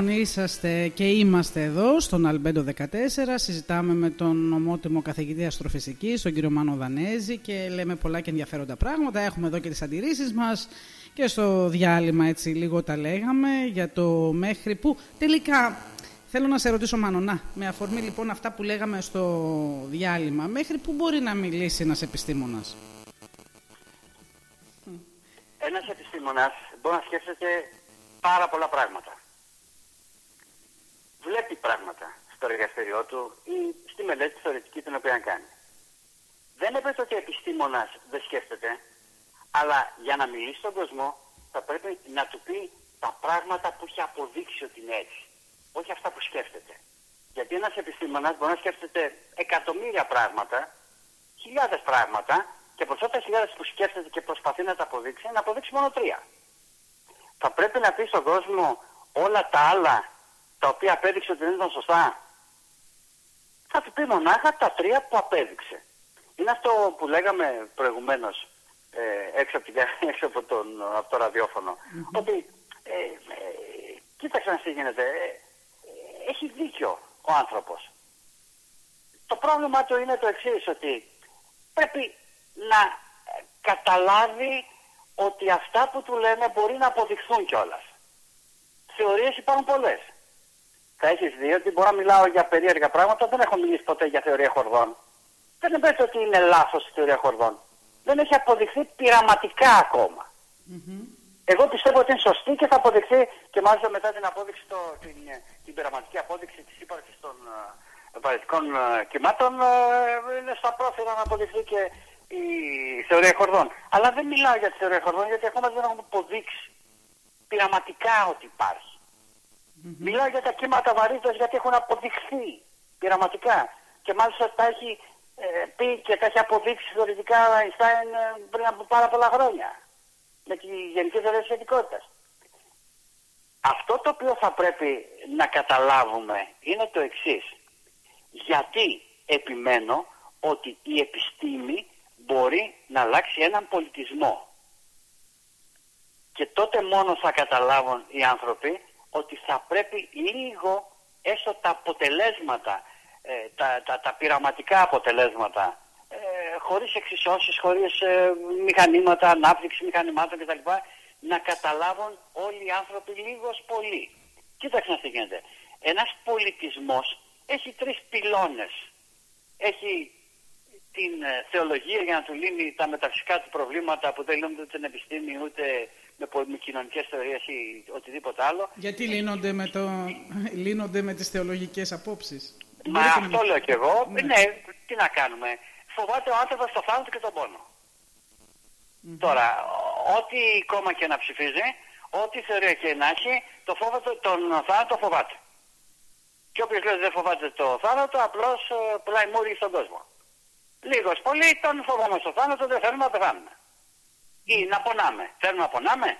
Λοιπόν, είσαστε και είμαστε εδώ στον Αλμπέντο 14. Συζητάμε με τον ομότιμο καθηγητή αστροφυσικής, τον κύριο Μάνο Δανέζη και λέμε πολλά και ενδιαφέροντα πράγματα. Έχουμε εδώ και τις αντιρρήσεις μας και στο διάλειμμα έτσι λίγο τα λέγαμε για το μέχρι που τελικά θέλω να σε ρωτήσω Μάνο, να, με αφορμή λοιπόν αυτά που λέγαμε στο διάλειμμα, μέχρι που μπορεί να μιλήσει ένας επιστήμονας; Ένας επιστήμονας μπορεί να σκέφτεται πάρα πολλά πράγματα. Βλέπει πράγματα στο εργαστήριό του ή στη μελέτη θεωρητική την οποία κάνει. Δεν έπρεπε ότι ο επιστήμονας δεν σκέφτεται, αλλά για να μιλήσει στον κόσμο θα πρέπει να του πει τα πράγματα που έχει αποδείξει ότι είναι έτσι. Όχι αυτά που σκέφτεται. Γιατί ένας επιστήμονας μπορεί να σκέφτεται εκατομμύρια πράγματα, χιλιάδες πράγματα και προς όποια χιλιάδες που σκέφτεται και προσπαθεί να τα αποδείξει, να αποδείξει μόνο τρία. Θα πρέπει να πει στον κόσμο όλα τα άλλα τα οποία απέδειξε ότι δεν ήταν σωστά. Θα του πει μονάχα τα τρία που απέδειξε. Είναι αυτό που λέγαμε προηγουμένως ε, έξω, από, τη- έξω από, τον, από το ραδιοφωνο Ότι ε, ε, κοίταξε να τι γίνεται. Ε, ε, έχει δίκιο ο άνθρωπος. Το πρόβλημα του είναι το εξής, ότι πρέπει να ε, καταλάβει ότι αυτά που του λένε μπορεί να αποδειχθούν κιόλας. Θεωρίες υπάρχουν πολλές. Θα έχεις δει ότι μπορώ να μιλάω για περίεργα πράγματα, δεν έχω μιλήσει ποτέ για θεωρία χορδών. Δεν εννοείται ότι είναι λάθος η θεωρία χορδών. Δεν έχει αποδειχθεί πειραματικά ακόμα. Εγώ πιστεύω ότι είναι σωστή και θα αποδειχθεί και μάλιστα μετά την απόδειξη, το, την, ε, την πειραματική απόδειξη της ύπαρξης των ε, παρετικών ε, κυμάτων ε, είναι στα πρόθυρα να αποδειχθεί και η θεωρία χορδών. Αλλά δεν μιλάω για τη θεωρία χορδών γιατί ακόμα δεν έχουμε αποδείξει πειραματικά ότι υπάρχει. Μιλάω για τα κύματα βαρύτητας γιατί έχουν αποδειχθεί πειραματικά. Και μάλιστα τα έχει ε, πει και τα έχει αποδείξει θεωρητικά ο Αϊνστάιν ε, πριν από πάρα πολλά χρόνια. Με τη γενική θεωρία της ειδικότητας. Αυτό το οποίο θα πρέπει να καταλάβουμε είναι το εξής. Γιατί επιμένω ότι η επιστήμη μπορεί να αλλάξει έναν πολιτισμό. Και τότε μόνο θα καταλάβουν οι άνθρωποι ότι θα πρέπει λίγο έστω τα αποτελέσματα, ε, τα, τα, τα πειραματικά αποτελέσματα, ε, χωρίς εξισώσεις, χωρίς ε, μηχανήματα, ανάπτυξη μηχανημάτων κτλ. να καταλάβουν όλοι οι άνθρωποι λίγος πολύ. Κοίταξε να τι γίνεται. Ένας πολιτισμός έχει τρεις πυλώνες. Έχει την ε, θεολογία για να του λύνει τα μεταφυσικά του προβλήματα που δεν λύνονται ούτε στην επιστήμη ούτε με, πο- με κοινωνικές θεωρίες ή οτιδήποτε άλλο. Γιατί λύνονται με, το... λύνονται με τις θεολογικές απόψεις; Μα Μπορείτε να αυτό μου- λέω κι εγώ. Ναι. Ναι. τι να κάνουμε. Φοβάται ο άνθρωπος το θάνατο και τον πόνο. Τώρα, ό- ό,τι κόμμα και να ψηφίζει, ό,τι θεωρία και να έχει, το φόβατο, τον θάνατο φοβάται. Και όποιος λέει ότι δεν φοβάται το θάνατο, απλώς ε, πουλάει μούρι στον κόσμο. Λίγος πολύ τον φοβόμαστε το θάνατο, δεν θέλουμε να πεθάνουμε. Ή να πονάμε. Θέλουμε να πονάμε;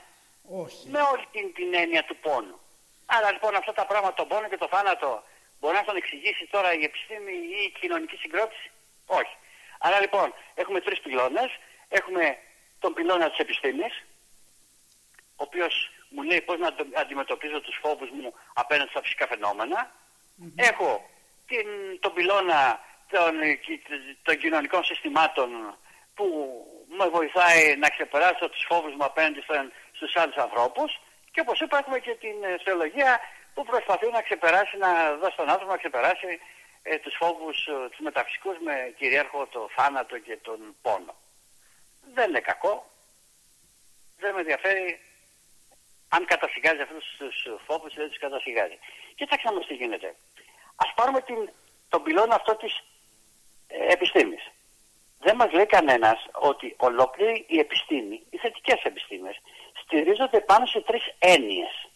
Όχι. με όλη την, την έννοια του πόνου. Άρα λοιπόν αυτά τα πράγματα, τον πόνο και το θάνατο, μπορεί να τον εξηγήσει τώρα η επιστήμη ή η κοινωνική συγκρότηση; Όχι. Άρα λοιπόν έχουμε τρεις πυλώνες. Έχουμε τον πυλώνα της επιστήμης, ο οποίος μου λέει πώς να το- αντιμετωπίζω τους φόβους μου απέναντι στα φυσικά φαινόμενα. Έχω την, τον πυλώνα των, των κοινωνικών συστημάτων που με βοηθάει να ξεπεράσω τους φόβους μου απέναντι στον, στους άλλους ανθρώπους και όπως είπα έχουμε και την ε, θεολογία που προσπαθεί να ξεπεράσει, να δώσει στον άνθρωπο να ξεπεράσει ε, τους φόβους ε, τους μεταφυσικούς με κυρίαρχο το θάνατο και τον πόνο. Δεν είναι κακό. Δεν με ενδιαφέρει αν κατασυγάζει αυτούς τους φόβους ή δεν τους κατασυγάζει. Κοίταξε να μας τι γίνεται. Ας πάρουμε την, τον πυλώνα αυτό της ε, επιστήμης. Δεν μας λέει κανένας ότι ολόκληρη η επιστήμη, οι θετικές επιστήμες, στηρίζονται πάνω σε τρεις έννοιες.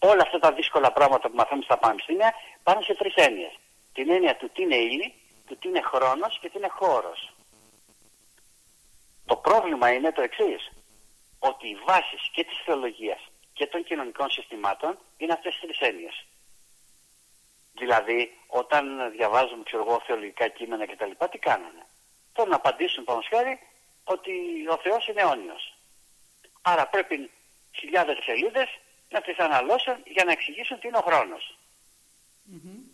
Όλα αυτά τα δύσκολα πράγματα που μαθαίνουμε στα πανεπιστήμια πάνω σε τρεις έννοιες. Την έννοια του τι είναι ύλη, του τι είναι χρόνος και τι είναι χώρος. Το πρόβλημα είναι το εξής. Ότι οι βάσεις και της θεολογίας και των κοινωνικών συστημάτων είναι αυτές τις τρεις έννοιες. Δηλαδή, όταν διαβάζουμε, ξέρω εγώ, θεολογικά κείμενα κτλ. τι κάνανε. Θέλουν να απαντήσουν, πάνω χάρη, ότι ο Θεός είναι αιώνιος. Άρα πρέπει χιλιάδες σελίδες να τις αναλώσουν για να εξηγήσουν τι είναι ο χρονος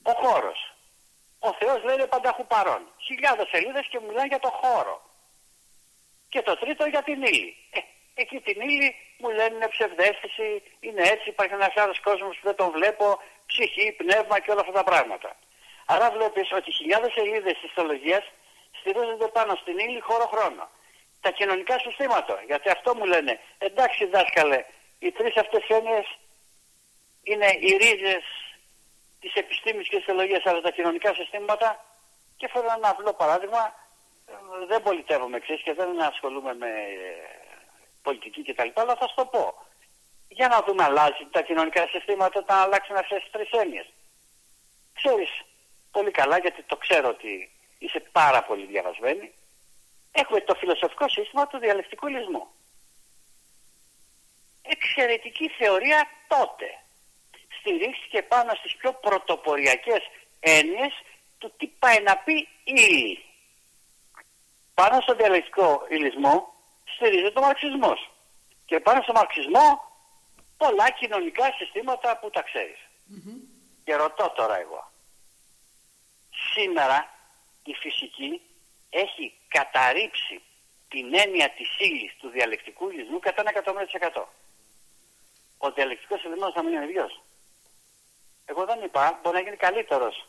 Ο χώρος. Ο Θεός λέει είναι πανταχού παρόν. Χιλιάδες σελίδες και μιλάνε για το χώρο. Και το τρίτο για την ύλη. Ε, εκεί την ύλη μου λένε είναι ψευδέστηση, είναι έτσι, υπάρχει ένας άλλος κόσμος που δεν τον βλέπω, ψυχή, πνεύμα και όλα αυτά τα πράγματα. Άρα βλέπεις ότι χιλιάδες σελίδες της θεολογίας στηρίζονται πάνω στην ύλη χώρο χρόνο. Τα κοινωνικά συστήματα, γιατί αυτό μου λένε, εντάξει δάσκαλε, οι τρεις αυτές έννοιες είναι οι ρίζες της επιστήμης και της θεολογίας, αλλά τα κοινωνικά συστήματα, και φέρω ένα απλό παράδειγμα, ε, δεν πολιτεύομαι εξής και δεν ασχολούμαι με ε, πολιτική κτλ. Αλλά θα σου το πω. Για να δούμε αλλάζει τα κοινωνικά συστήματα όταν αλλάξουν αυτές τις τρεις έννοιες. Ξέρεις πολύ καλά γιατί το ξέρω ότι είσαι πάρα πολύ διαβασμένη έχουμε το φιλοσοφικό σύστημα του διαλεκτικού λυσμού. Εξαιρετική θεωρία τότε. Στηρίχθηκε πάνω στις πιο πρωτοποριακές έννοιες του τι πάει να πει ύλη. Πάνω στο διαλεκτικό υλισμό στηρίζεται ο μαρξισμός. Και πάνω στο μαρξισμό πολλά κοινωνικά συστήματα που τα ξέρεις. Και ρωτώ τώρα εγώ. Σήμερα η φυσική έχει καταρρύψει την έννοια της ύλης του διαλεκτικού υλισμού κατά ένα εκατομμύριο της εκατό. Ο διαλεκτικός υλισμός θα μείνει ο ίδιος. Εγώ δεν είπα, μπορεί να γίνει καλύτερος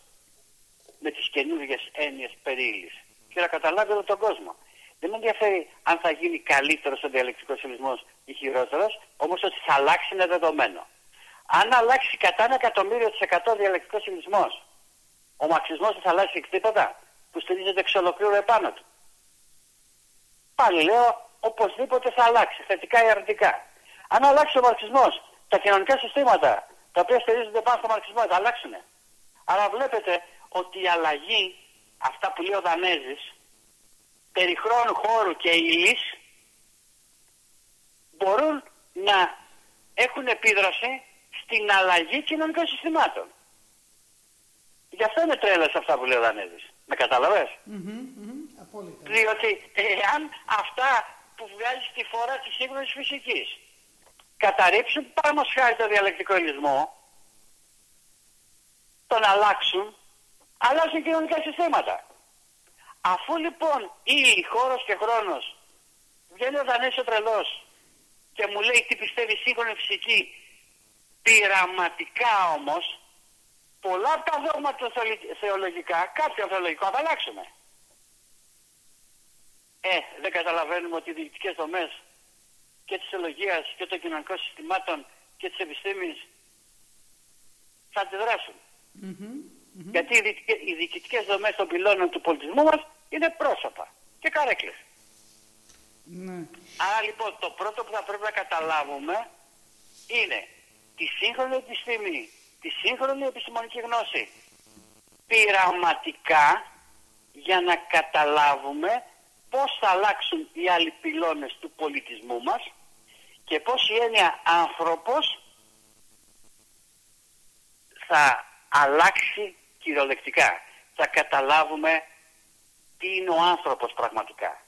με τις καινούργιες έννοιες περί ύλης και να καταλάβει όλο τον κόσμο. Δεν με ενδιαφέρει αν θα γίνει καλύτερος ο διαλεκτικός υλισμός ή χειρότερος, όμως ότι θα αλλάξει είναι δεδομένο. Αν αλλάξει κατά ένα εκατομμύριο της εκατό διαλεκτικός υλισμός, ο μαξισμός δεν θα αλλάξει τίποτα που στηρίζεται εξ ολοκλήρου επάνω του. Πάλι λέω, οπωσδήποτε θα αλλάξει, θετικά ή αρνητικά. Αν αλλάξει ο μαρξισμός, τα κοινωνικά συστήματα τα οποία στηρίζονται πάνω στο μαρξισμό θα αλλάξουν. Άρα βλέπετε ότι η αλλαγή, αυτά που λέει ο Δανέζης, περί χρόνου, χώρου και ύλης, μπορούν να έχουν επίδραση στην αλλαγή κοινωνικών συστημάτων. Γι' αυτό είναι τρέλα σε αυτά που λέει ο Δανέζης. Με καταλαβες. Απόλυτα. Διότι εάν αυτά που βγάζει στη φορά της σύγχρονης φυσικής καταρρύψουν παραδείγματος χάρη το διαλεκτικό υλισμό, τον αλλάξουν, αλλάζουν κοινωνικά συστήματα. Αφού λοιπόν ύλη, χώρος και χρόνος βγαίνει ο Δανές ο τρελός και μου λέει τι πιστεύει η σύγχρονη φυσική πειραματικά όμως πολλά από τα δόγματα θεολη- θεολογικά, κάποιο θεολογικό θα αλλάξουμε. Ε, δεν καταλαβαίνουμε ότι οι διοικητικές δομές και της θεολογίας και των κοινωνικών συστημάτων και της επιστήμης θα αντιδράσουν. Γιατί οι, διοικητικές- οι διοικητικές δομές των πυλώνων του πολιτισμού μας είναι πρόσωπα και καρέκλες. Ναι. Άρα λοιπόν το πρώτο που θα πρέπει να καταλάβουμε είναι τη σύγχρονη επιστήμη, τη σύγχρονη επιστημονική γνώση πειραματικά για να καταλάβουμε πώς θα αλλάξουν οι άλλοι πυλώνες του πολιτισμού μας και πώς η έννοια άνθρωπος θα αλλάξει κυριολεκτικά. Θα καταλάβουμε τι είναι ο άνθρωπος πραγματικά.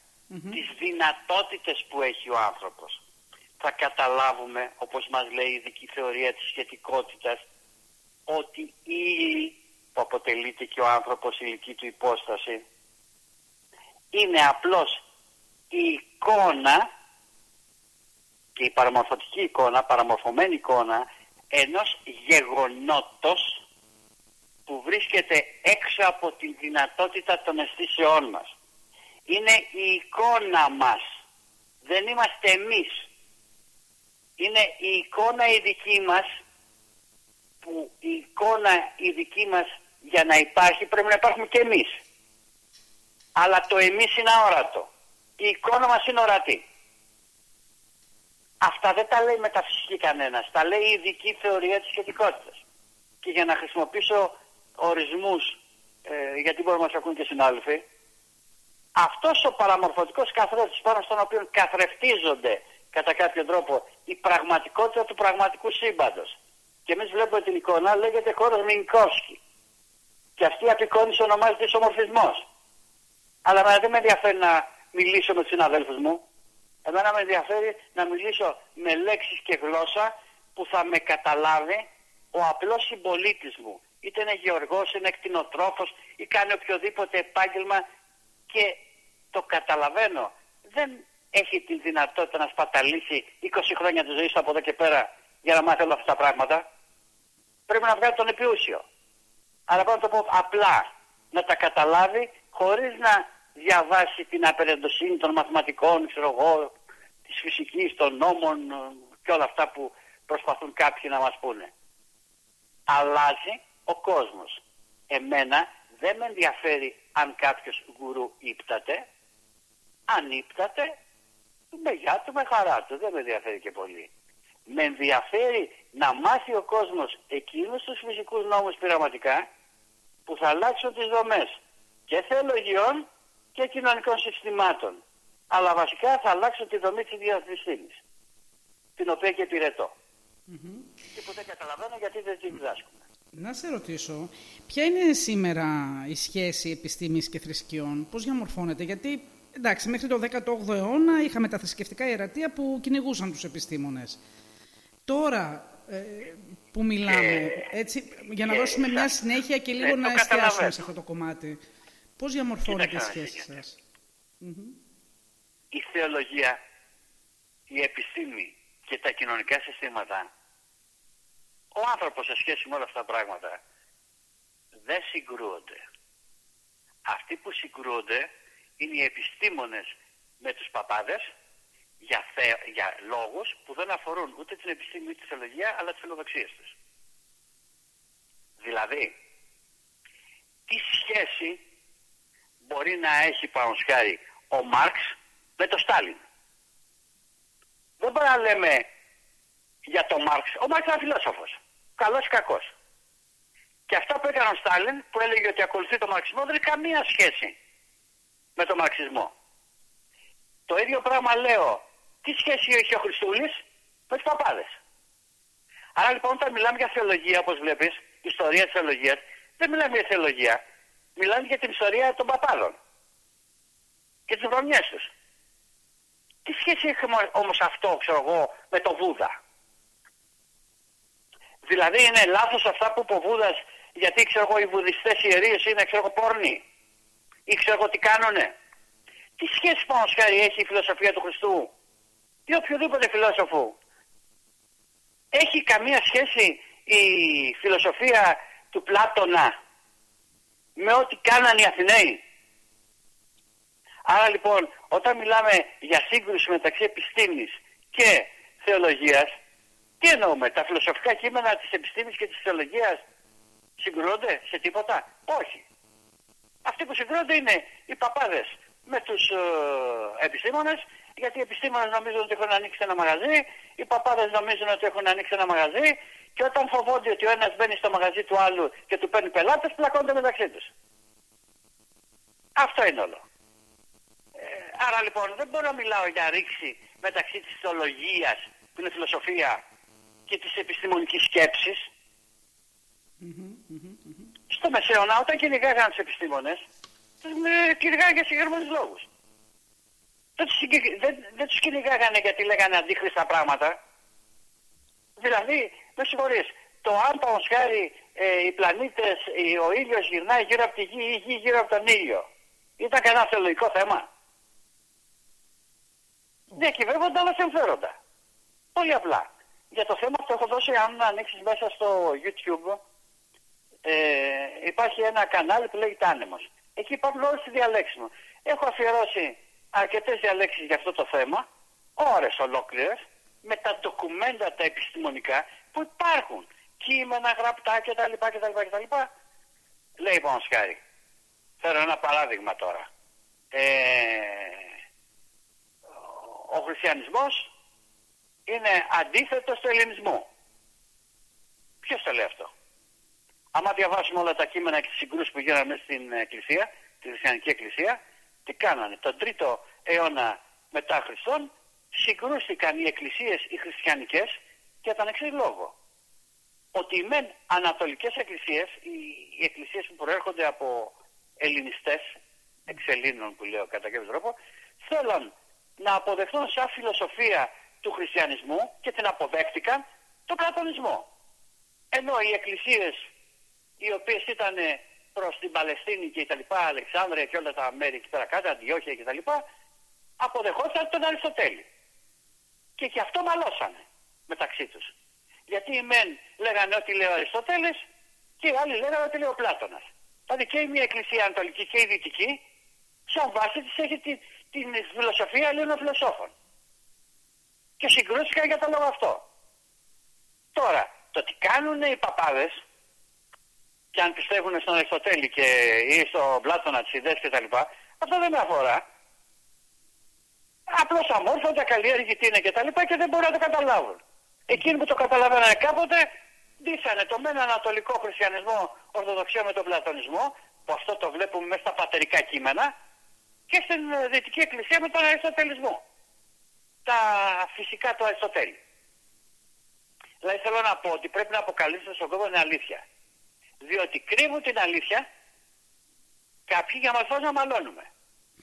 Τις δυνατότητες που έχει ο άνθρωπος. Θα καταλάβουμε, όπως μας λέει η ειδική θεωρία της σχετικότητας, ότι η ύλη που αποτελείται και ο άνθρωπος η ηλική του υπόσταση είναι απλώς η εικόνα και η παραμορφωτική εικόνα, παραμορφωμένη εικόνα ενός γεγονότος που βρίσκεται έξω από την δυνατότητα των αισθήσεών μας. Είναι η εικόνα μας. Δεν είμαστε εμείς. Είναι η εικόνα η δική μας που η εικόνα η δική μας για να υπάρχει πρέπει να υπάρχουμε και εμείς. Αλλά το εμείς είναι αόρατο. Η εικόνα μας είναι ορατή. Αυτά δεν τα λέει μεταφυσική κανένας. Τα λέει η ειδική θεωρία της σχετικότητας. Και για να χρησιμοποιήσω ορισμούς, ε, γιατί μπορούμε να μας ακούν και συνάδελφοι, αυτός ο παραμορφωτικός καθρέφτης πάνω στον οποίο καθρεφτίζονται κατά κάποιο τρόπο η πραγματικότητα του πραγματικού σύμπαντος. Και εμείς βλέπουμε την εικόνα, λέγεται χώρος Μινκόσκι. Και αυτή η απεικόνηση ονομάζεται ισομορφισμός. Αλλά εμένα δεν με ενδιαφέρει να μιλήσω με τους συναδέλφους μου. Εμένα με ενδιαφέρει να μιλήσω με λέξεις και γλώσσα που θα με καταλάβει ο απλός συμπολίτης μου. Είτε είναι γεωργός, είναι κτηνοτρόφος ή κάνει οποιοδήποτε επάγγελμα και το καταλαβαίνω. Δεν έχει τη δυνατότητα να σπαταλήσει 20 χρόνια της ζωής του από εδώ και πέρα για να μάθει όλα αυτά τα πράγματα. Πρέπει να βγάλει τον επιούσιο. Αλλά πρέπει να το πω απλά, να τα καταλάβει χωρίς να διαβάσει την απερεντοσύνη των μαθηματικών, ξέρω εγώ, της φυσικής, των νόμων ε, και όλα αυτά που προσπαθούν κάποιοι να μας πούνε. Αλλάζει ο κόσμος. Εμένα δεν με ενδιαφέρει αν κάποιος γκουρού ύπταται. Αν ύπταται, με γεια του, με χαρά του. Δεν με ενδιαφέρει και πολύ. Με ενδιαφέρει να μάθει ο κόσμος εκείνους τους φυσικούς νόμους πειραματικά που θα αλλάξουν τις δομές και θεολογιών και κοινωνικών συστημάτων. Αλλά βασικά θα αλλάξω τη δομή της ίδιας επιστήμης, την οποία και υπηρετώ. Και που δεν καταλαβαίνω γιατί δεν την διδάσκουμε. Να σε ρωτήσω, ποια είναι σήμερα η σχέση επιστήμης και θρησκειών, πώς διαμορφώνεται, γιατί εντάξει, μέχρι το 18ο αιώνα είχαμε τα θρησκευτικά ιερατεία που κυνηγούσαν τους επιστήμονες. Τώρα ε, που μιλάμε, έτσι, για να και δώσουμε θα- μια συνέχεια και λίγο ε, να το εστιάσουμε καταλαβαίνω. σε αυτό το κομμάτι. Πώς διαμορφώνεται η Κοίταξε να σχέση δεις τι σας. η θεολογία, η επιστήμη και τα κοινωνικά συστήματα, ο άνθρωπος σε σχέση με όλα αυτά τα πράγματα δεν συγκρούονται. Αυτοί που συγκρούονται είναι οι επιστήμονες με τους παπάδες για, θε, για λόγους που δεν αφορούν ούτε την επιστήμη ούτε τη θεολογία αλλά τις φιλοδοξίες τους. Δηλαδή, τι σχέση μπορεί να έχει πάνω χάρη ο Μάρξ με τον Στάλιν; Δεν μπορεί να λέμε για τον Μάρξ. Ο Μάρξ ήταν φιλόσοφος. Καλός ή κακός. Και αυτό που έκανε ο Στάλιν που έλεγε ότι ακολουθεί τον μαρξισμό δεν έχει καμία σχέση με τον μαρξισμό. Το ίδιο πράγμα λέω. Τι σχέση έχει ο Χριστούλης με τους παπάδες. Άρα λοιπόν όταν μιλάμε για θεολογία όπως βλέπεις, ιστορία της θεολογίας, δεν μιλάμε για θεολογία. Μιλάμε για την ιστορία των παπάδων και τις βρωμιές τους. Τι σχέση έχει όμω- όμως αυτό, ξέρω εγώ, με το Βούδα; Δηλαδή είναι λάθος αυτά που είπε ο Βούδας γιατί ξέρω εγώ οι βουδιστές ιερείς είναι ξέρω εγώ πόρνοι ή ξέρω εγώ τι κάνουνε; Τι σχέση πάνω χάρη έχει η φιλοσοφία του Χριστού ή οποιοδήποτε φιλόσοφου. Έχει καμία σχέση η φιλοσοφία του Πλάτωνα με ό,τι κάνανε οι Αθηναίοι; Άρα λοιπόν όταν μιλάμε για σύγκρουση μεταξύ επιστήμης και θεολογίας τι εννοούμε, τα φιλοσοφικά κείμενα της επιστήμης και της θεολογίας συγκρούονται σε τίποτα; Όχι. Αυτοί που συγκρούονται είναι οι παπάδες με τους ε, επιστήμονες γιατί οι επιστήμονες νομίζουν ότι έχουν ανοίξει ένα μαγαζί, οι παπάδες νομίζουν ότι έχουν ανοίξει ένα μαγαζί και όταν φοβόνται ότι ο ένας μπαίνει στο μαγαζί του άλλου και του παίρνει πελάτες πλακώνται μεταξύ τους. Αυτό είναι όλο. Ε, άρα λοιπόν δεν μπορώ να μιλάω για ρήξη μεταξύ της θεολογίας που είναι φιλοσοφία και της επιστημονικής σκέψης. Στο Μεσαίωνα όταν κυνηγάγαν τους επιστήμονες τους ε, κυνηγάγαν για συγκεκριμένους λόγους. Δεν τους, συγκεκ- δεν, δεν τους κυνηγάγανε γιατί λέγανε αντίχρηστα πράγματα. Δηλαδή, με συγχωρείς, το αν παραδείγματος χάρη ε, οι πλανήτες, ε, ο ήλιος γυρνάει γύρω από τη γη ή η γη γύρω από τον ήλιο. Ήταν κανένα θεολογικό θέμα. Διακυβεύονται άλλα συμφέροντα. Πολύ απλά. Για το θέμα αυτό έχω δώσει, αν ανοίξεις μέσα στο YouTube, ε, υπάρχει ένα κανάλι που λέγεται Άνεμος. Εκεί υπάρχουν όλες τις διαλέξεις μου. Έχω αφιερώσει αρκετές διαλέξεις για αυτό το θέμα, ώρες ολόκληρες, με τα ντοκουμέντα τα επιστημονικά που υπάρχουν. Κείμενα, γραπτά κτλ. κτλ, κτλ. Λέει λοιπόν Σκάρη, φέρω ένα παράδειγμα τώρα. Ε, ο χριστιανισμός είναι αντίθετος του ελληνισμού. Ποιος το λέει αυτό; Άμα διαβάσουμε όλα τα κείμενα και τις συγκρούσεις που γίνανε στην εκκλησία, τη χριστιανική εκκλησία, τι κάνανε. Τον 3ο αιώνα μετά Χριστόν συγκρούστηκαν οι εκκλησίες οι χριστιανικές για τον εξής λόγο. Ότι οι μεν ανατολικές εκκλησίες, οι, οι εκκλησίες που προέρχονται από ελληνιστές, εξ Ελλήνων που λέω κατά κάποιο τρόπο, θέλουν να αποδεχθούν σαν φιλοσοφία του χριστιανισμού και την αποδέχτηκαν τον πλατωνισμό. Ενώ οι εκκλησίες οι οποίες ήταν προς την Παλαιστίνη και τα λοιπά, Αλεξάνδρεια και όλα τα μέρη εκεί πέρα κάτω, Αντιόχεια και τα λοιπά, αποδεχόταν τον Αριστοτέλη. Και γι' αυτό μαλώσανε μεταξύ τους. Γιατί οι μεν λέγανε ότι λέει ο Αριστοτέλης και οι άλλοι λέγανε ότι λέει ο Πλάτωνας. Δηλαδή και η μία εκκλησία ανατολική και η δυτική, σαν βάση της έχει την, την φιλοσοφία Ελλήνων φιλοσόφων. Και συγκρούστηκαν για το λόγο αυτό. Τώρα, το τι κάνουν οι παπάδες, και αν πιστεύουν στον Αριστοτέλη και, ή στον Πλάτωνας τις ιδέες κτλ. Αυτό δεν με αφορά. Απλώς αμόρφωτα, καλλιέργητοι είναι κτλ. Και, και δεν μπορούν να το καταλάβουν. Εκείνοι που το καταλαβαίνανε κάποτε ντύσανε το μεν ανατολικό χριστιανισμό ορθοδοξία με τον πλατωνισμό που αυτό το βλέπουμε μέσα στα πατερικά κείμενα και στην ε, Δυτική Εκκλησία με τον Αριστοτελισμό. Τα φυσικά του Αριστοτέλη. Δηλαδή θέλω να πω ότι πρέπει να αποκαλύψετε στον κόσμο την αλήθεια. Διότι κρύβουν την αλήθεια κάποιοι για μας να μαλώνουμε.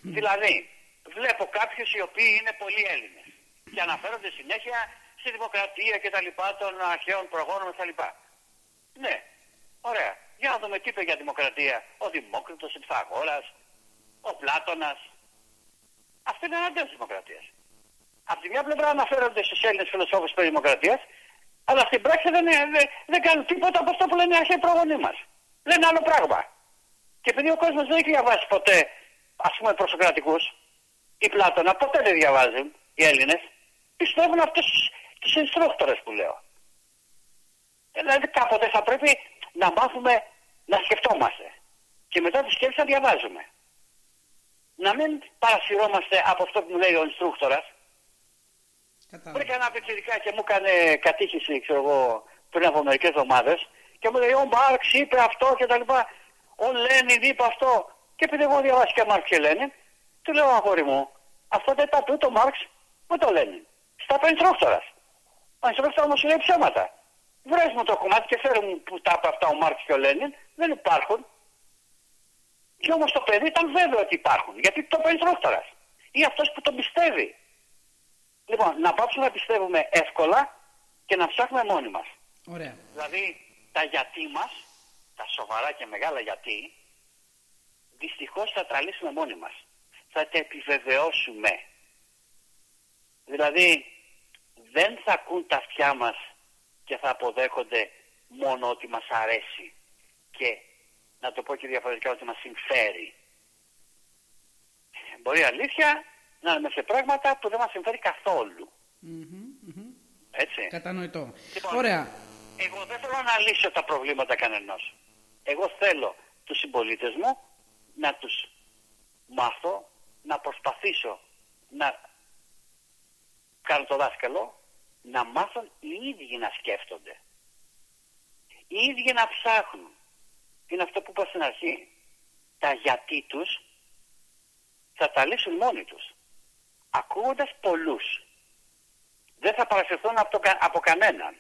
Δηλαδή, βλέπω κάποιους οι οποίοι είναι πολύ Έλληνες και αναφέρονται συνέχεια στη δημοκρατία και τα λοιπά των αρχαίων προγόνων και τα λοιπά. Ναι, ωραία. Για να δούμε τι είπε για δημοκρατία ο Δημόκριτος, ο Πυθαγόρας, ο Πλάτωνας. Αυτό είναι εναντίον της δημοκρατίας. Από τη μια πλευρά αναφέρονται στους Έλληνες φιλοσόφους περί δημοκρατίας, αλλά στην πράξη δεν, ε, δεν, δεν κάνουν τίποτα από αυτό που λένε οι αρχαίοι προγονεί μας. Λένε άλλο πράγμα. Και επειδή ο κόσμος δεν έχει διαβάσει ποτέ, ας πούμε, προσωπικού ή Πλάτωνα, ποτέ δεν διαβάζουν οι Έλληνες, πιστεύουν αυτούς τους ενστρόκτορε που λέω. Δηλαδή κάποτε θα πρέπει να μάθουμε να σκεφτόμαστε. Και μετά τη σκέψη θα διαβάζουμε. Να μην παρασυρώμαστε από αυτό που μου λέει ο ενστρούκτορας, Κατάλαβα. Βρήκα ένα πιτσιρικά και μου έκανε κατήχηση, ξέρω εγώ, πριν από μερικές εβδομάδες και μου λέει ο Μάρξ είπε αυτό και τα λοιπά. Ο Λένιν είπε αυτό. Και επειδή εγώ διαβάσει και Μάρξ και Λένιν, του λέω αγόρι μου, αυτό δεν τα πει το Μάρξ με το Λένιν. Στα είπε ο instructors. Ο instructors όμως λέει ψέματα. Βρες μου το κομμάτι και φέρε μου που τα είπε αυτά ο Μάρξ και ο Λένιν. Δεν υπάρχουν. Και όμως το παιδί ήταν βέβαιο ότι υπάρχουν. Γιατί το είπε ο instructors. Ή αυτός που τον πιστεύει. Λοιπόν, να πάψουμε να πιστεύουμε εύκολα και να ψάχνουμε μόνοι μας. Ωραία. Δηλαδή, τα γιατί μας, τα σοβαρά και μεγάλα γιατί, δυστυχώς θα τα λύσουμε μόνοι μας. Θα τα επιβεβαιώσουμε. Δηλαδή, δεν θα ακούν τα αυτιά μας και θα αποδέχονται μόνο ότι μας αρέσει και να το πω και διαφορετικά ότι μας συμφέρει. Μπορεί αλήθεια να είναι σε πράγματα που δεν μας συμφέρει καθόλου. Έτσι. Κατανοητό. Λοιπόν, Ωραία. Εγώ δεν θέλω να λύσω τα προβλήματα κανενός. Εγώ θέλω τους συμπολίτες μου να τους μάθω, να προσπαθήσω να κάνω το δάσκαλο, να μάθουν οι ίδιοι να σκέφτονται. Οι ίδιοι να ψάχνουν. Είναι αυτό που είπα στην αρχή. Τα γιατί τους θα τα λύσουν μόνοι τους. Ακούγοντας πολλούς. Δεν θα παρασυρθούν από, το κα- από κανέναν.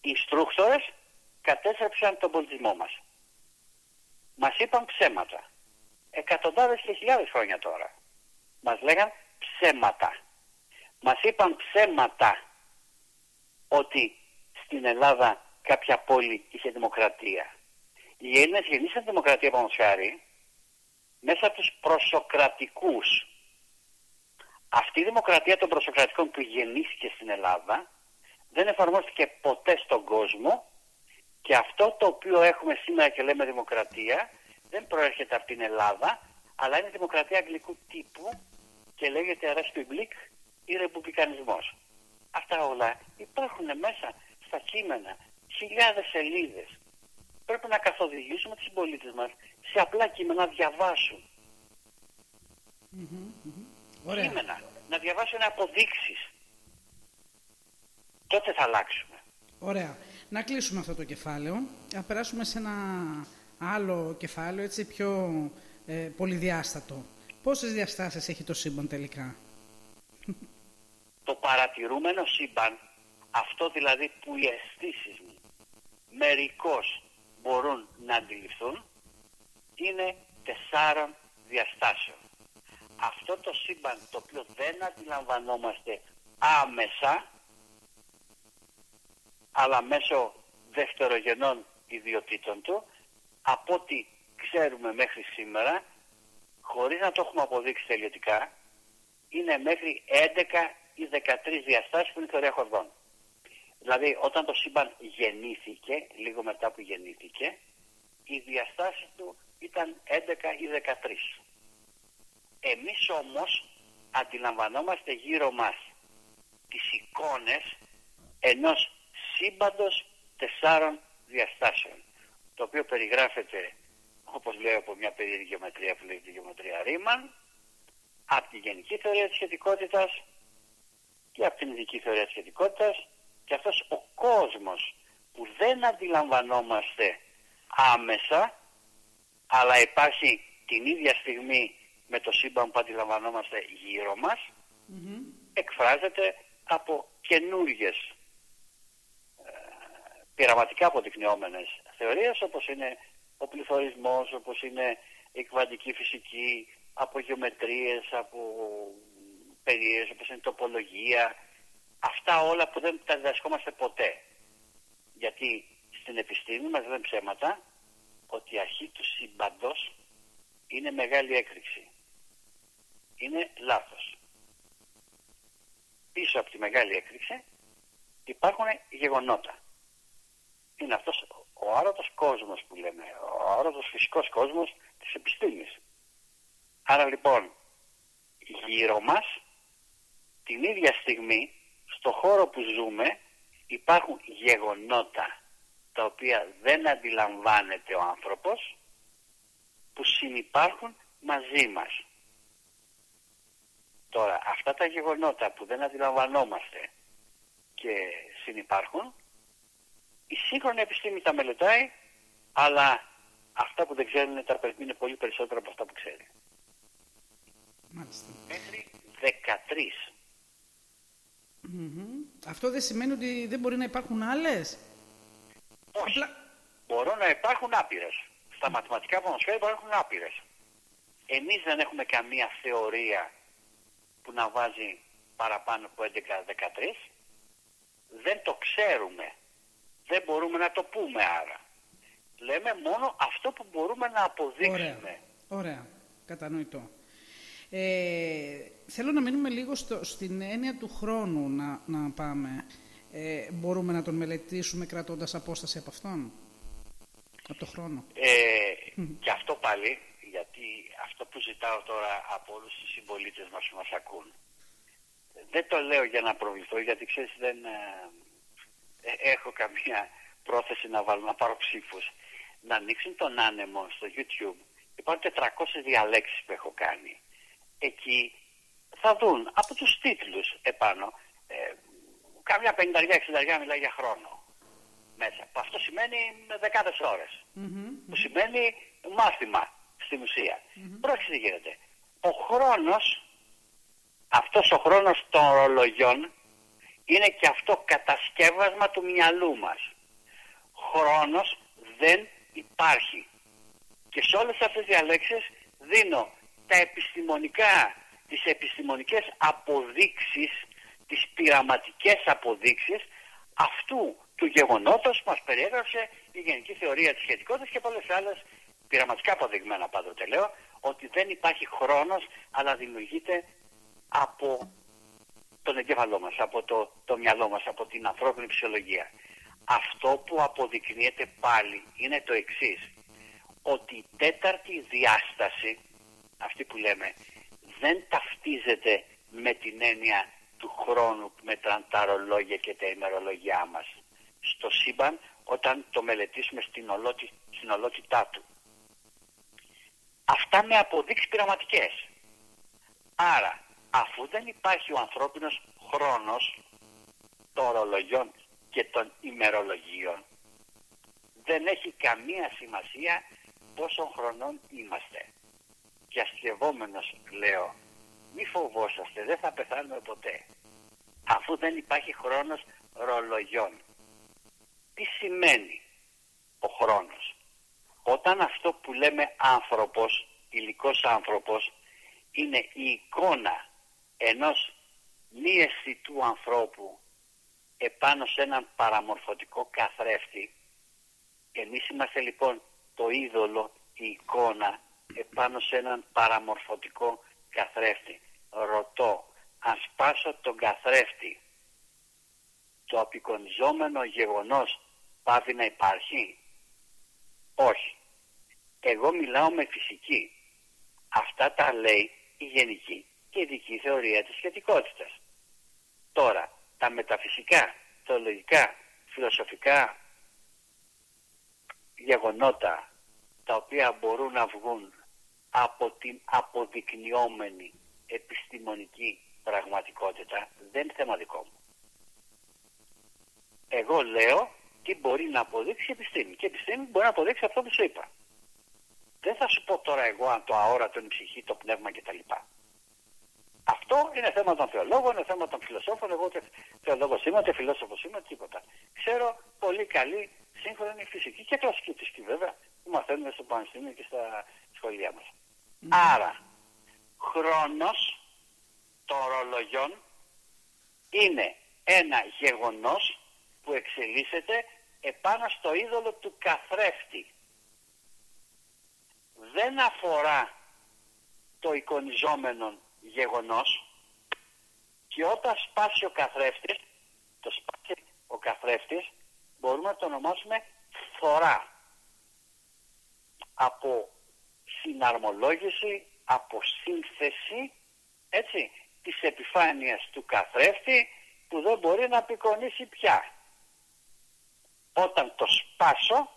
Οι στρούχτορες κατέστρεψαν τον πολιτισμό μας. Μας είπαν ψέματα. Εκατοντάδες και χιλιάδες χρόνια τώρα. Μας λέγαν ψέματα. Μας είπαν ψέματα ότι στην Ελλάδα κάποια πόλη είχε δημοκρατία. Οι Έλληνες γεννήσαν δημοκρατία από χάρη μέσα από τους προσοκρατικούς. Αυτή η δημοκρατία των προσοκρατικών που γεννήθηκε στην Ελλάδα δεν εφαρμόστηκε ποτέ στον κόσμο και αυτό το οποίο έχουμε σήμερα και λέμε δημοκρατία δεν προέρχεται από την Ελλάδα αλλά είναι δημοκρατία αγγλικού τύπου και λέγεται Republic ή Ρεπουμπλικανισμός. Αυτά όλα υπάρχουν μέσα στα κείμενα, χιλιάδες σελίδες. Πρέπει να καθοδηγήσουμε τους συμπολίτες μας σε απλά κείμενα να διαβάσουν. Ωραία. Κείμενα, να διαβάσουν αποδείξεις. Τότε θα αλλάξουμε. Ωραία. Να κλείσουμε αυτό το κεφάλαιο. Να περάσουμε σε ένα άλλο κεφάλαιο, έτσι πιο ε, πολυδιάστατο. Πόσες διαστάσεις έχει το σύμπαν τελικά; το παρατηρούμενο σύμπαν, αυτό δηλαδή που οι αισθήσεις μου μερικώς μπορούν να αντιληφθούν, είναι τεσσάρων διαστάσεων. Αυτό το σύμπαν το οποίο δεν αντιλαμβανόμαστε άμεσα, αλλά μέσω δευτερογενών ιδιωτήτων του, από ό,τι ξέρουμε μέχρι σήμερα, χωρίς να το έχουμε αποδείξει τελειωτικά, είναι μέχρι 11 ή 13 διαστάσεις που είναι η θεωρία χορδών. Δηλαδή όταν το σύμπαν γεννήθηκε, λίγο μετά που γεννήθηκε, οι διαστάσεις του ήταν 11 ή 13. Εμείς όμως αντιλαμβανόμαστε γύρω μας τις εικόνες ενός σύμπαντος τεσσάρων διαστάσεων, το οποίο περιγράφεται, όπως λέω από μια περίεργη γεωμετρία που λέγεται γεωμετρία Ρίμαν, από τη γενική θεωρία της σχετικότητας και από την ειδική θεωρία της σχετικότητας και αυτός ο κόσμος που δεν αντιλαμβανόμαστε άμεσα αλλά υπάρχει την ίδια στιγμή με το σύμπαν που αντιλαμβανόμαστε γύρω μας εκφράζεται από καινούργιες ε, πειραματικά αποδεικνυόμενες θεωρίες όπως είναι ο πληθωρισμός, όπως είναι η κβαντική φυσική, από γεωμετρίες, από περίεργες, όπως είναι η τοπολογία. Αυτά όλα που δεν τα διδασκόμαστε ποτέ. Γιατί στην επιστήμη μας δεν ψέματα ότι η αρχή του σύμπαντος είναι μεγάλη έκρηξη. Είναι λάθος. Πίσω από τη μεγάλη έκρηξη υπάρχουν γεγονότα. Είναι αυτός ο άρωτος κόσμος που λέμε, ο άρωτος φυσικός κόσμος της επιστήμης. Άρα λοιπόν, γύρω μας, την ίδια στιγμή, στο χώρο που ζούμε, υπάρχουν γεγονότα τα οποία δεν αντιλαμβάνεται ο άνθρωπος που συνυπάρχουν μαζί μας. Τώρα, αυτά τα γεγονότα που δεν αντιλαμβανόμαστε και συνυπάρχουν, η σύγχρονη επιστήμη τα μελετάει, αλλά αυτά που δεν ξέρουν τα πε- είναι πολύ περισσότερα από αυτά που ξέρει. Μάλιστα. Μέχρι 13. Μμμ. Αυτό δεν σημαίνει ότι δεν μπορεί να υπάρχουν άλλες; Όχι. Απλά- Μπορούν να υπάρχουν άπειρες. Στα μαθηματικά ποδοσφαίρα υπάρχουν άπειρες. Εμείς δεν έχουμε καμία θεωρία που να βάζει παραπάνω από 11-13. Δεν το ξέρουμε. Δεν μπορούμε να το πούμε άρα. Λέμε μόνο αυτό που μπορούμε να αποδείξουμε. Ωραία. Ωραία. Κατανοητό. Ε, θέλω να μείνουμε λίγο στο, στην έννοια του χρόνου να, να πάμε. Ε, μπορούμε να τον μελετήσουμε κρατώντας απόσταση από αυτόν. Από το χρόνο. Ε, και αυτό πάλι, γιατί αυτό που ζητάω τώρα από όλους τους συμπολίτες μας που μας ακούν, δεν το λέω για να προβληθώ, γιατί ξέρεις δεν ε, ε, έχω καμία πρόθεση να βάλω, να πάρω ψήφους. Να ανοίξουν τον άνεμο στο YouTube. Υπάρχουν 400 διαλέξεις που έχω κάνει. Εκεί θα δουν από τους τίτλους επάνω. Ε, κάμια 50-60 μιλάει για χρόνο μέσα. Που αυτό σημαίνει με δεκάδες ώρες. Που σημαίνει μάθημα στην ουσία. Πρόσεχε τι γίνεται. Ο χρόνος, αυτός ο χρόνος των ορολογιών είναι και αυτό κατασκεύασμα του μυαλού μας. Χρόνος δεν υπάρχει. Και σε όλες αυτές τις διαλέξεις δίνω τα επιστημονικά, τις επιστημονικές αποδείξεις, τις πειραματικές αποδείξεις αυτού του γεγονότος που μας περιέγραψε η Γενική Θεωρία της Σχετικότητας και πολλές άλλες πειραματικά αποδειγμένα πάντοτε λέω ότι δεν υπάρχει χρόνος αλλά δημιουργείται από τον εγκέφαλό μας, από το, το μυαλό μας, από την ανθρώπινη φυσιολογία. Αυτό που αποδεικνύεται πάλι είναι το εξής, ότι η τέταρτη διάσταση, αυτή που λέμε, δεν ταυτίζεται με την έννοια του χρόνου που μετράνε τα ρολόγια και τα ημερολογιά μας στο σύμπαν όταν το μελετήσουμε στην, ολότη, στην ολότητά του. Αυτά με αποδείξεις πειραματικές. Άρα, αφού δεν υπάρχει ο ανθρώπινος χρόνος των ορολογιών και των ημερολογίων, δεν έχει καμία σημασία πόσων χρονών είμαστε. Και αστευόμενος λέω, μη φοβόσαστε, δεν θα πεθάνουμε ποτέ. Αφού δεν υπάρχει χρόνος ρολογιών. Τι σημαίνει ο χρόνος; Όταν αυτό που λέμε άνθρωπος, υλικός άνθρωπος, είναι η εικόνα ενός μη αισθητού ανθρώπου επάνω σε έναν παραμορφωτικό καθρέφτη. Εμείς είμαστε λοιπόν το είδωλο, η εικόνα επάνω σε έναν παραμορφωτικό καθρέφτη. Ρωτώ, αν σπάσω τον καθρέφτη, το απεικονιζόμενο γεγονός πάβει να υπάρχει; Όχι. Εγώ μιλάω με φυσική. Αυτά τα λέει η γενική και ειδική θεωρία της σχετικότητας. Τώρα, τα μεταφυσικά, θεολογικά, φιλοσοφικά γεγονότα τα οποία μπορούν να βγουν από την αποδεικνυόμενη επιστημονική πραγματικότητα δεν είναι θέμα δικό μου. Εγώ λέω τι μπορεί να αποδείξει η επιστήμη. Και η επιστήμη μπορεί να αποδείξει αυτό που σου είπα. Δεν θα σου πω τώρα εγώ αν το αόρατο είναι η ψυχή, το πνεύμα κτλ. Αυτό είναι θέμα των θεολόγων, είναι θέμα των φιλοσόφων. Εγώ ούτε θεολόγος είμαι, ούτε φιλόσοφος είμαι, τίποτα. Ξέρω πολύ καλή σύγχρονη φυσική και κλασική φυσική βέβαια που μαθαίνουμε στο πανεπιστήμιο και στα σχολεία μας. Άρα, χρόνος των ορολογιών είναι ένα γεγονός που εξελίσσεται επάνω στο είδωλο του καθρέφτη. Δεν αφορά το εικονιζόμενο γεγονός και όταν σπάσει ο καθρέφτης, το σπάσει ο καθρέφτης, μπορούμε να το ονομάσουμε φορά. Από συναρμολόγηση, από σύνθεση, έτσι, της επιφάνειας του καθρέφτη που δεν μπορεί να απεικονίσει πια. Όταν το σπάσω,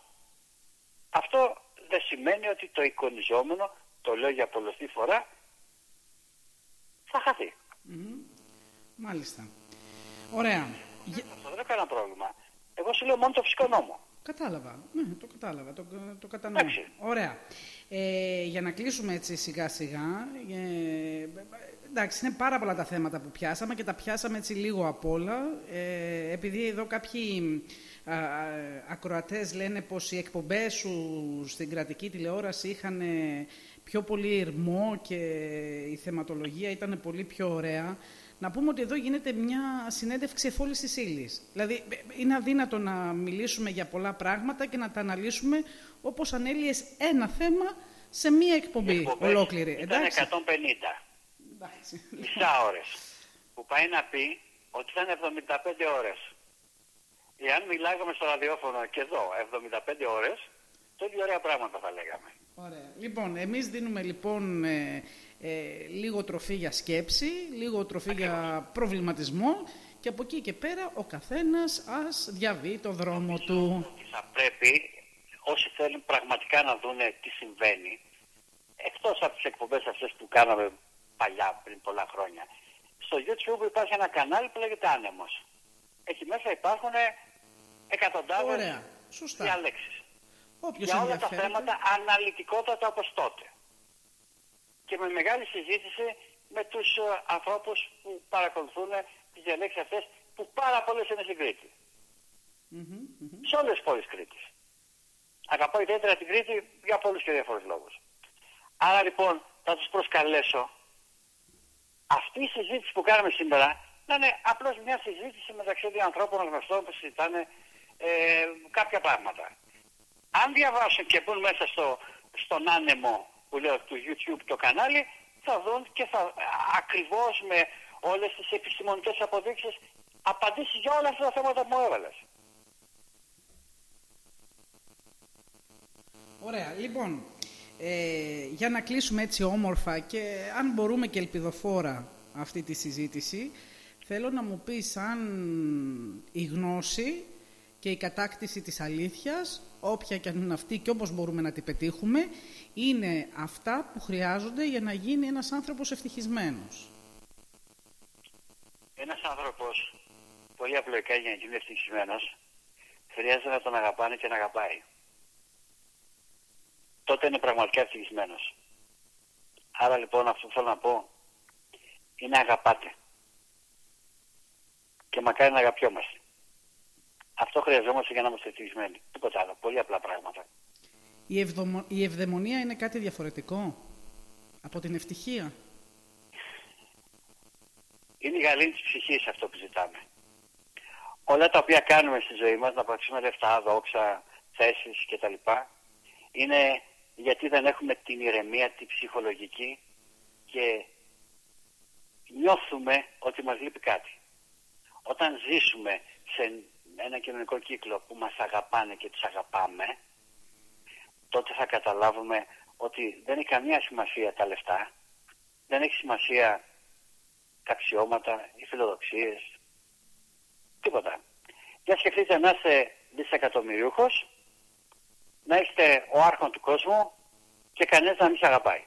αυτό δεν σημαίνει ότι το εικονιζόμενο, το λέω για πολλωστή φορά, θα χαθεί. Μάλιστα. Ωραία. Γε- Αυτό δεν έχω κανένα πρόβλημα. Εγώ σου λέω μόνο το φυσικό νόμο. Κατάλαβα. Ναι, το κατάλαβα. Το, το κατανοώ. Εντάξει. Ωραία. Ε, για να κλείσουμε έτσι σιγά σιγά. Ε, εντάξει, είναι πάρα πολλά τα θέματα που πιάσαμε και τα πιάσαμε έτσι λίγο απ' όλα. Ε, επειδή εδώ κάποιοι α, α, ακροατές λένε πως οι εκπομπές σου στην κρατική τηλεόραση είχαν ε, πιο πολύ ηρμό και η θεματολογία ήταν πολύ πιο ωραία. Να πούμε ότι εδώ γίνεται μια συνέντευξη εφόλης της ύλης. Δηλαδή, ε, είναι αδύνατο να μιλήσουμε για πολλά πράγματα και να τα αναλύσουμε όπως ανέλυες ένα θέμα σε μία εκπομπή Οι εκπομπές ολόκληρη. Ήταν Εντάξει. 150 Εντάξει. μισά ώρες. Που πάει να πει ότι ήταν 75 ώρες. Εάν μιλάγαμε στο ραδιόφωνο και εδώ 75 ώρες, τότε ωραία πράγματα θα λέγαμε. Ωραία. Λοιπόν, εμείς δίνουμε λοιπόν ε, ε, λίγο τροφή για σκέψη, λίγο τροφή για προβληματισμό και από εκεί και πέρα ο καθένας ας διαβεί το δρόμο του. Ότι θα πρέπει όσοι θέλουν πραγματικά να δούνε τι συμβαίνει, εκτός από τις εκπομπές αυτές που κάναμε παλιά πριν πολλά χρόνια, στο YouTube υπάρχει ένα κανάλι που λέγεται Άνεμος. Εκεί μέσα υπάρχουν εκατοντάδες Ωραία. Σωστά. διαλέξεις. Όποιος για όλα τα ενδιαφέρεται. θέματα αναλυτικότατα όπως τότε. Και με μεγάλη συζήτηση με τους ε, ανθρώπους που παρακολουθούν τις διαλέξεις αυτές που πάρα πολλές είναι στην Κρήτη. Σε όλες τις πόλεις Κρήτης. Αγαπώ ιδιαίτερα την Κρήτη για πολλούς και διάφορους λόγους. Άρα λοιπόν θα τους προσκαλέσω αυτή η συζήτηση που κάναμε σήμερα να είναι απλώς μια συζήτηση μεταξύ δύο ανθρώπων γνωστών που συζητάνε ε, κάποια πράγματα. Αν διαβάσουν και μπουν μέσα στο, στον άνεμο που λέω του YouTube το κανάλι θα δουν και θα ακριβώς με όλες τις επιστημονικές αποδείξεις απαντήσεις για όλα αυτά τα θέματα που μου έβαλες. Ωραία. Λοιπόν, ε, για να κλείσουμε έτσι όμορφα και αν μπορούμε και ελπιδοφόρα αυτή τη συζήτηση, θέλω να μου πεις αν η γνώση και η κατάκτηση της αλήθειας, όποια και αν είναι αυτή και όπως μπορούμε να την πετύχουμε, είναι αυτά που χρειάζονται για να γίνει ένας άνθρωπος ευτυχισμένος. Ένας άνθρωπος πολύ απλοϊκά για να γίνει ευτυχισμένος χρειάζεται να τον αγαπάνε και να αγαπάει. Τότε είναι πραγματικά ευτυχισμένος. Άρα λοιπόν αυτό που θέλω να πω είναι αγαπάτε. Και μακάρι να αγαπιόμαστε. Αυτό χρειαζόμαστε για να είμαστε ευτυχισμένοι. Τίποτα άλλο. Πολύ απλά πράγματα. Η, ευδομο- η ευδαιμονία είναι κάτι διαφορετικό από την ευτυχία; Είναι η γαλήνη της ψυχής αυτό που ζητάμε. Όλα τα οποία κάνουμε στη ζωή μας, να πατήσουμε λεφτά, δόξα, θέσεις κτλ. Είναι γιατί δεν έχουμε την ηρεμία, την ψυχολογική και νιώθουμε ότι μας λείπει κάτι. Όταν ζήσουμε σε ένα κοινωνικό κύκλο που μας αγαπάνε και τους αγαπάμε, τότε θα καταλάβουμε ότι δεν έχει καμία σημασία τα λεφτά, δεν έχει σημασία τα αξιώματα, οι φιλοδοξίες, τίποτα. Για σκεφτείτε να είστε δισεκατομμυριούχος, να είστε ο άρχον του κόσμου και κανένας να μην σε αγαπάει.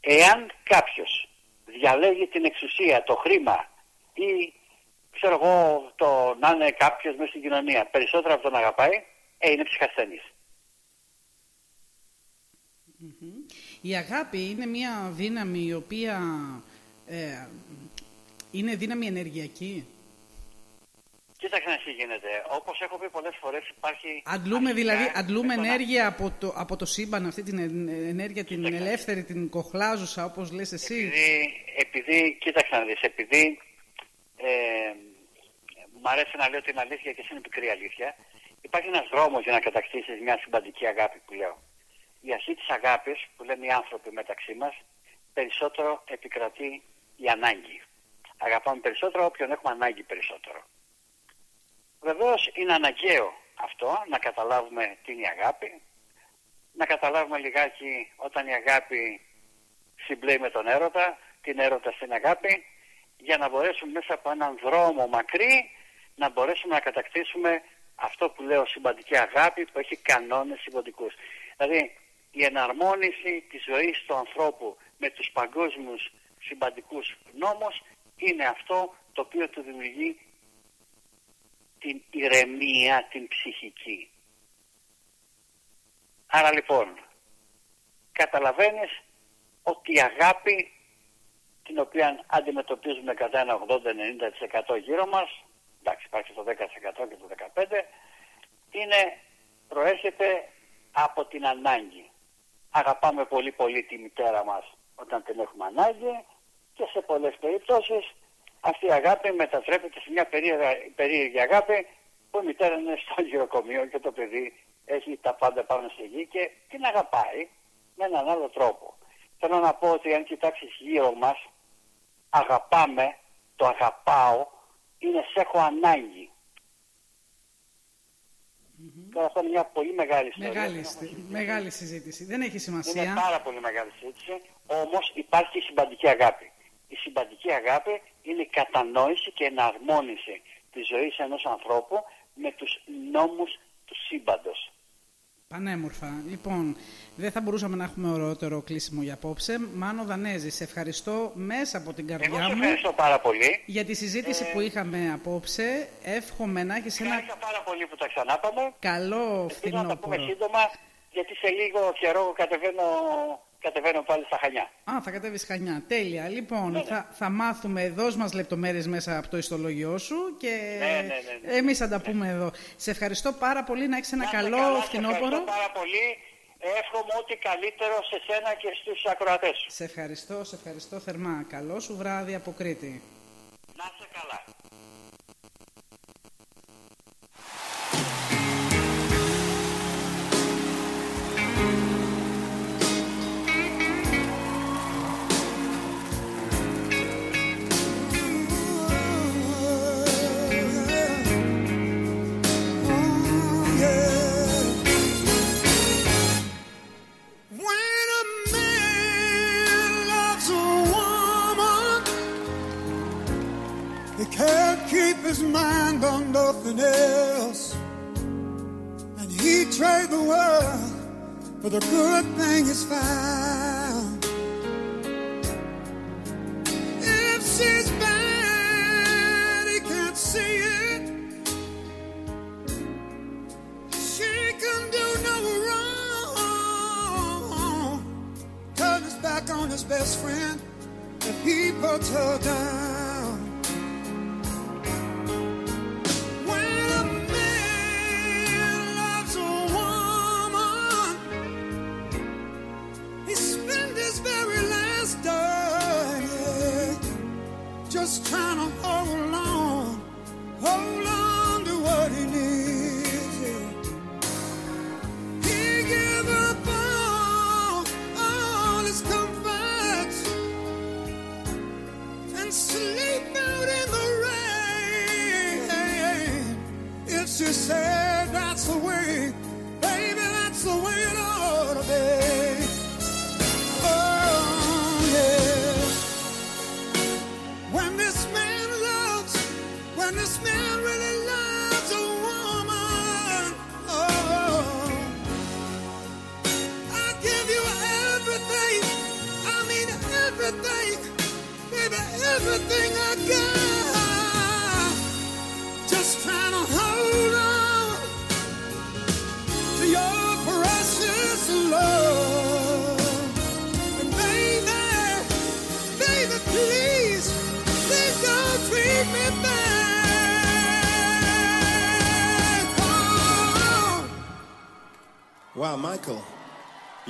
Εάν κάποιος διαλέγει την εξουσία, το χρήμα ή ξέρω εγώ το να είναι κάποιος μέσα στην κοινωνία περισσότερο από τον αγαπάει, ε, είναι ψυχασθενής. Η αγάπη είναι μια δύναμη η οποία ε, είναι δύναμη ενεργειακή. Κοίταξε να τι γίνεται. Όπως έχω πει πολλές φορές, υπάρχει. Αντλούμε αρχικά δηλαδή αντλούμε με το να- ενέργεια από το, από το σύμπαν, αυτή την εν- ενέργεια την Κοίταξε. ελεύθερη, την κοχλάζουσα όπως λες εσύ. Επειδή, επειδή, κοίταξε να δεις, επειδή ε, μ' αρέσει να λέω την αλήθεια και είναι πικρή αλήθεια, υπάρχει ένας δρόμος για να κατακτήσεις μια συμπαντική αγάπη που λέω. Η αρχή της αγάπης, που λένε οι άνθρωποι μεταξύ μας, περισσότερο επικρατεί η ανάγκη. Αγαπάμε περισσότερο όποιον έχουμε ανάγκη περισσότερο. Βεβαίως είναι αναγκαίο αυτό να καταλάβουμε τι είναι η αγάπη, να καταλάβουμε λιγάκι όταν η αγάπη συμπλέει με τον έρωτα, την έρωτα στην αγάπη, για να μπορέσουμε μέσα από έναν δρόμο μακρύ να μπορέσουμε να κατακτήσουμε αυτό που λέω συμπαντική αγάπη που έχει κανόνες σημαντικούς. Δηλαδή η εναρμόνιση της ζωής του ανθρώπου με τους παγκόσμιους συμπαντικούς νόμους είναι αυτό το οποίο του δημιουργεί την ηρεμία, την ψυχική. Άρα λοιπόν, καταλαβαίνεις ότι η αγάπη την οποία αντιμετωπίζουμε κατά ένα 80-90% γύρω μας, εντάξει υπάρχει το 10% και το 15%, είναι, προέρχεται από την ανάγκη. Αγαπάμε πολύ πολύ τη μητέρα μας όταν την έχουμε ανάγκη και σε πολλές περιπτώσεις αυτή η αγάπη μετατρέπεται σε μια περίεργα- περίεργη αγάπη που η μητέρα είναι στο γυροκομείο και το παιδί έχει τα πάντα πάνω στη γη και την αγαπάει με έναν άλλο τρόπο. Θέλω να πω ότι αν κοιτάξεις γύρω μας, αγαπάμε, το αγαπάω, είναι σε έχω ανάγκη; Τώρα αυτό είναι μια πολύ μεγάλη ιστορία. Μεγάλη, Δεν στι- έχω συζητήσει. μεγάλη συζήτηση. Δεν έχει Είναι σημασία. πάρα πολύ μεγάλη συζήτηση, όμως υπάρχει η συμπαντική αγάπη. Η συμπαντική αγάπη είναι η κατανόηση και εναρμόνιση της ζωής ενός ανθρώπου με τους νόμους του σύμπαντος. Πανέμορφα. Λοιπόν, δεν θα μπορούσαμε να έχουμε ωραιότερο κλείσιμο για απόψε. Μάνο Δανέζη, σε ευχαριστώ μέσα από την Εγώ καρδιά σε μου ευχαριστώ πάρα πολύ. για τη συζήτηση που είχαμε απόψε. Εύχομαι να έχεις ένα Ευχαριστώ πάρα πολύ που τα ξανάπαμε. καλό Ελπίζω να τα πούμε φθινόπωρο. σύντομα, γιατί σε λίγο καιρό κατεβαίνω, κατεβαίνω πάλι στα Χανιά. Α, θα κατέβεις χανιά. Τέλεια. Λοιπόν, Ναι, ναι. θα, θα μάθουμε, δώσ' μας λεπτομέρειες μέσα από το ιστολογιό σου και Ναι, ναι, ναι, ναι. εμείς θα τα πούμε εδώ. Σε ευχαριστώ πάρα πολύ, να έχεις ένα Να είστε καλό καλά, σε φθινόπωρο. Ευχαριστώ πάρα πολύ. Εύχομαι ό,τι καλύτερο σε σένα και στους ακροατές σου. Σε ευχαριστώ, σε ευχαριστώ θερμά. Καλό σου βράδυ από Κρήτη. Να είσαι καλά.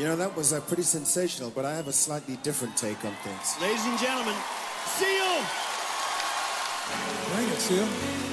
You know, that was uh, pretty sensational, but I have a slightly different take on things. Ladies and gentlemen, Seal! Bring it, Seal.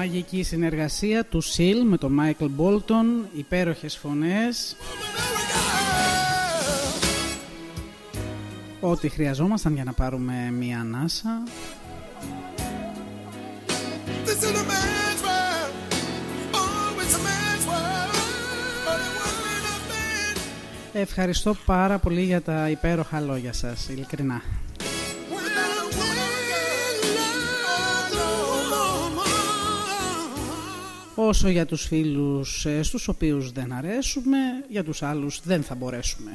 Μαγική συνεργασία του Σιλ με τον Μάικλ Μπόλτον, υπέροχες φωνές. Ό,τι χρειαζόμασταν για να πάρουμε μία ανάσα. This is a man's world. Oh, it's a man's world. But it would mean nothing. Ευχαριστώ πάρα πολύ για τα υπέροχα λόγια σας, ειλικρινά. Without a man loves a woman. Όσο για τους φίλους ε, στους οποίους δεν αρέσουμε, για τους άλλους δεν θα μπορέσουμε.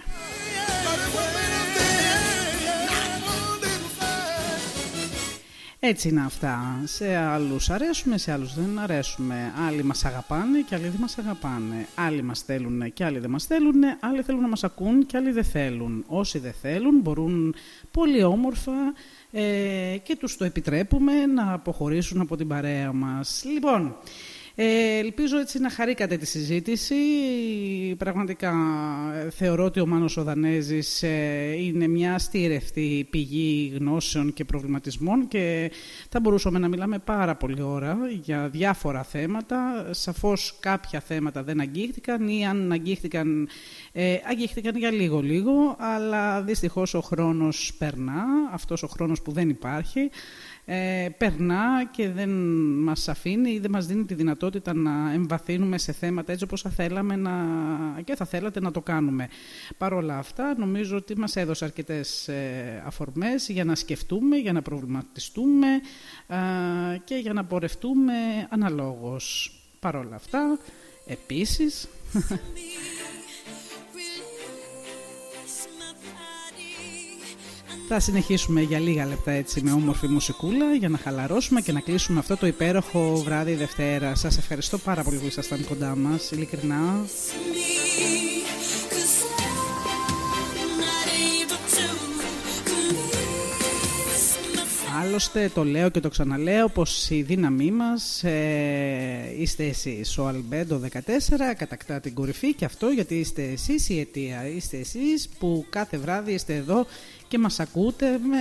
Έτσι είναι αυτά. Σε άλλους αρέσουμε, σε άλλους δεν αρέσουμε. Άλλοι μας αγαπάνε και άλλοι δεν μας αγαπάνε. Άλλοι μας θέλουν και άλλοι δεν μας θέλουν. Άλλοι θέλουν να μας ακούν και άλλοι δεν θέλουν. Όσοι δεν θέλουν μπορούν πολύ όμορφα ε, και τους το επιτρέπουμε να αποχωρήσουν από την παρέα μας. Λοιπόν, ε, ελπίζω έτσι να χαρήκατε τη συζήτηση. Πραγματικά ε, θεωρώ ότι ο Μάνος ο Δανέζης ε, είναι μια στήρευτη πηγή γνώσεων και προβληματισμών και θα μπορούσαμε να μιλάμε πάρα πολύ ώρα για διάφορα θέματα. Σαφώς κάποια θέματα δεν αγγίχτηκαν ή αν αγγίχτηκαν, ε, αγγίχτηκαν για λίγο-λίγο, αλλά δυστυχώς ο χρόνος περνά, αυτός ο χρόνος που δεν υπάρχει ε, περνά και δεν μας αφήνει ή δεν μας δίνει τη δυνατότητα να εμβαθύνουμε σε θέματα έτσι όπως θα θέλαμε να, και θα θέλατε να το κάνουμε. Παρ' όλα αυτά νομίζω ότι μας έδωσε αρκετές ε, αφορμές για να σκεφτούμε, για να προβληματιστούμε ε, και για να πορευτούμε αναλόγως. Παρ' όλα αυτά, επίσης... Θα συνεχίσουμε για λίγα λεπτά έτσι με όμορφη μουσικούλα για να χαλαρώσουμε και να κλείσουμε αυτό το υπέροχο βράδυ Δευτέρα. Σας ευχαριστώ πάρα πολύ που ήσασταν κοντά μας, ειλικρινά. Άλλωστε το λέω και το ξαναλέω πως η δύναμή μας ε, είστε εσείς. Ο Αλμπέντο 14 κατακτά την κορυφή και αυτό γιατί είστε εσείς η αιτία. Είστε εσείς που κάθε βράδυ είστε εδώ και μας ακούτε με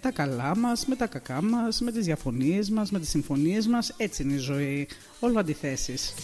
τα καλά μας, με τα κακά μας, με τις διαφωνίες μας, με τις συμφωνίες μας. Έτσι είναι η ζωή. Όλο αντιθέσεις.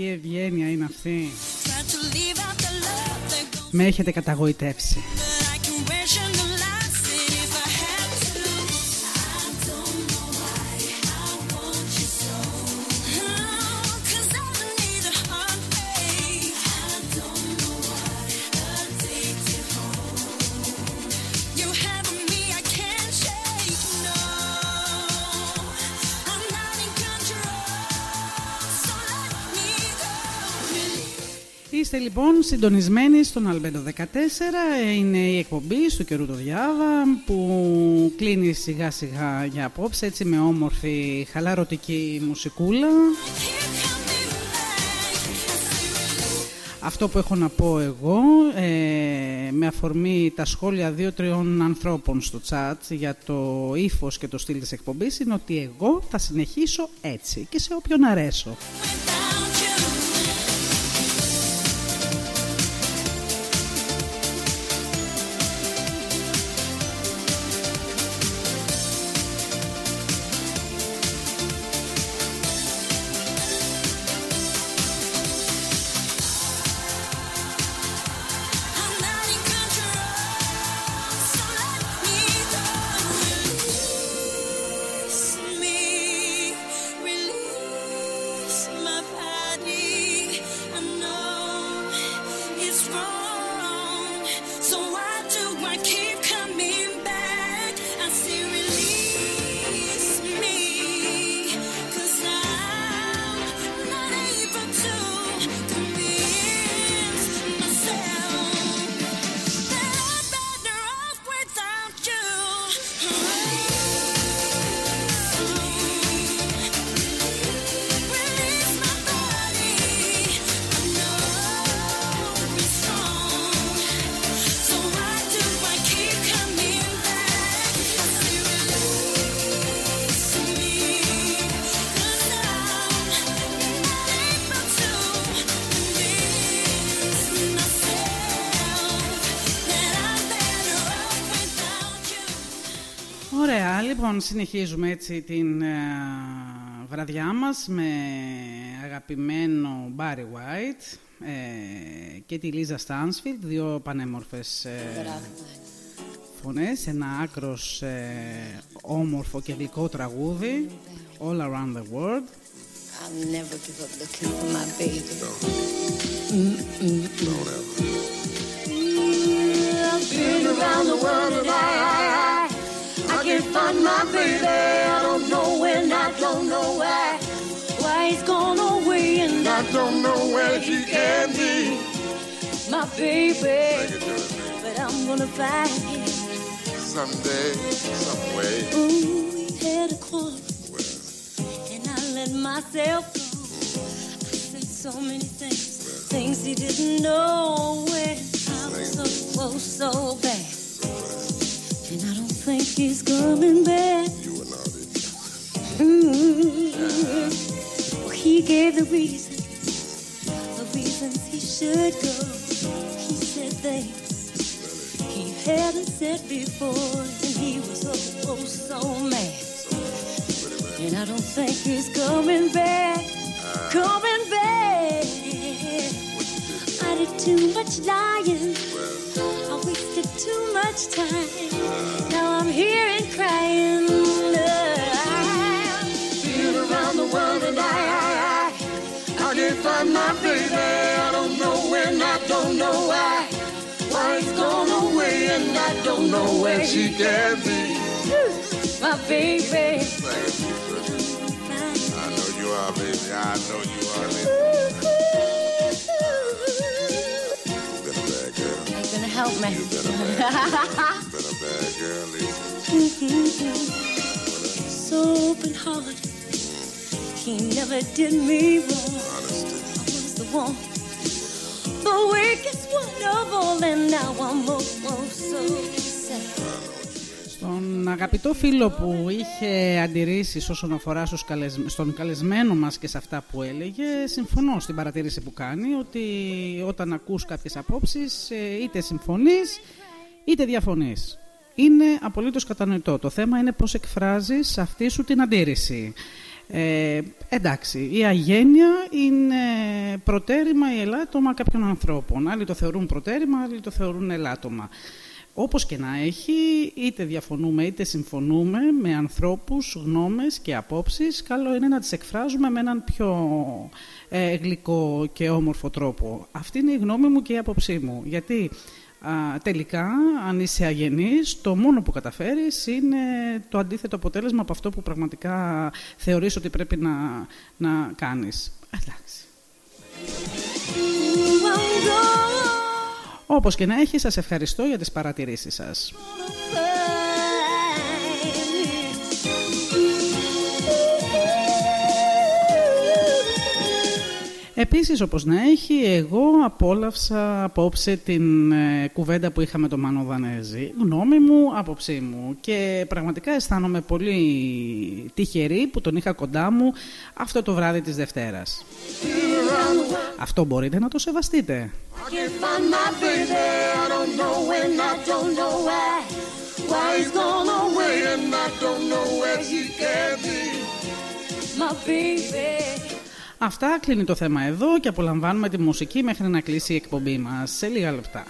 Τι ευγένεια είναι αυτή. Try to leave out the love that goes Με έχετε καταγοητεύσει. Είστε λοιπόν συντονισμένοι στον Αλμπέντο 14. Ε, Είναι η εκπομπή στο καιρού το Διάβα που κλείνει σιγά σιγά για απόψε έτσι με όμορφη χαλαρωτική μουσικούλα. Αυτό που έχω να πω εγώ ε, με αφορμή τα σχόλια δύο-τριών ανθρώπων στο chat για το ύφος και το στυλ της εκπομπής είναι ότι εγώ θα συνεχίσω έτσι και σε όποιον αρέσω. Λοιπόν συνεχίζουμε έτσι την ε, βραδιά μας με αγαπημένο Barry White ε, και τη Λίζα Stansfield, δύο πανέμορφες ε, φωνές, ένα άκρος ε, όμορφο και γλυκό τραγούδι, All Around the World. I'll never give up looking for my baby. I've been around the world and I, I, can't find my baby. I don't know when, I don't know why. Why he's gone away and I don't know where he can be. My baby, but I'm gonna find him. Someday, some way. Ooh, we had a quarrel, and I let myself go. I said so many things, things he didn't know. When I was so close, so bad, and I don't think he's coming back. Mm. Well, he gave the reason, the reasons he should go. He said things he hadn't said before, and he was oh, oh so mad. And I don't think he's coming back, coming back. I did too much lying, wasted too much time. Now I'm here and crying. Been around the world and I, I, I, I can't find my baby. I don't know when, I don't know why. Why he's gone away and I don't know where she can be. My baby. I know you are, baby. I know you are, baby. Help me. You've been a bad, been a bad girl, Lisa. so open hearted. He never did me wrong. I was the one, the weakest one of all, and now I'm oh, oh so sad. Στον αγαπητό φίλο που είχε αντιρρήσεις όσον αφορά στους καλεσ- στον καλεσμένο μας και σε αυτά που έλεγε, συμφωνώ στην παρατήρηση που κάνει ότι όταν ακούς κάποιες απόψεις ε, είτε συμφωνείς είτε διαφωνείς. Είναι απολύτως κατανοητό. Το θέμα είναι πώς εκφράζεις αυτή σου την αντίρρηση. Ε, εντάξει, η αγένεια είναι προτέρημα ή ελάττωμα κάποιων ανθρώπων. Άλλοι το θεωρούν προτέρημα, άλλοι το θεωρούν ελάττωμα. Όπως και να έχει, είτε διαφωνούμε είτε συμφωνούμε με ανθρώπους, γνώμες και απόψεις, καλό είναι να τις εκφράζουμε με έναν πιο ε, γλυκό και όμορφο τρόπο. Αυτή είναι η γνώμη μου και η άποψή μου. Γιατί α, τελικά, αν είσαι αγενής, το μόνο που καταφέρεις είναι το αντίθετο αποτέλεσμα από αυτό που πραγματικά θεωρείς ότι πρέπει να, να κάνεις. Εντάξει. Όπως και να έχει, σας ευχαριστώ για τις παρατηρήσεις σας. Επίσης, όπως να έχει, εγώ απόλαυσα απόψε την ε, κουβέντα που είχαμε το Μάνο Δανέζη. Γνώμη μου, άποψή μου. Και πραγματικά αισθάνομαι πολύ τυχερή που τον είχα κοντά μου αυτό το βράδυ της Δευτέρας. Αυτό μπορείτε να το σεβαστείτε. I can't find my baby. I don't know when, I don't know why. Why he's gone away and I don't know where he can be. My baby. Αυτά κλείνει το θέμα εδώ και απολαμβάνουμε τη μουσική μέχρι να κλείσει η εκπομπή μας σε λίγα λεπτά.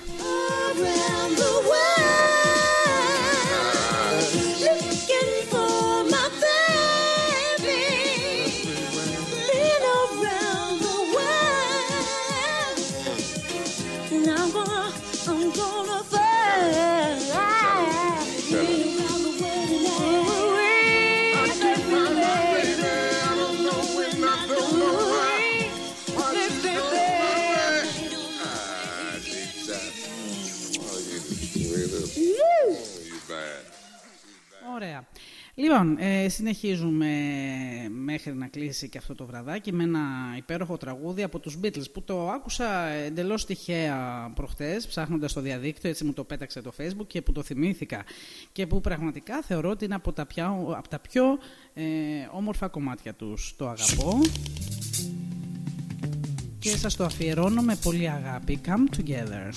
Λοιπόν, ε, συνεχίζουμε μέχρι να κλείσει και αυτό το βραδάκι με ένα υπέροχο τραγούδι από τους Beatles που το άκουσα εντελώς τυχαία προχτές ψάχνοντας στο διαδίκτυο, έτσι μου το πέταξε το facebook και που το θυμήθηκα και που πραγματικά θεωρώ ότι είναι από τα, πια, από τα πιο ε, όμορφα κομμάτια τους. Το αγαπώ και σας το αφιερώνω με πολύ αγάπη. Come together.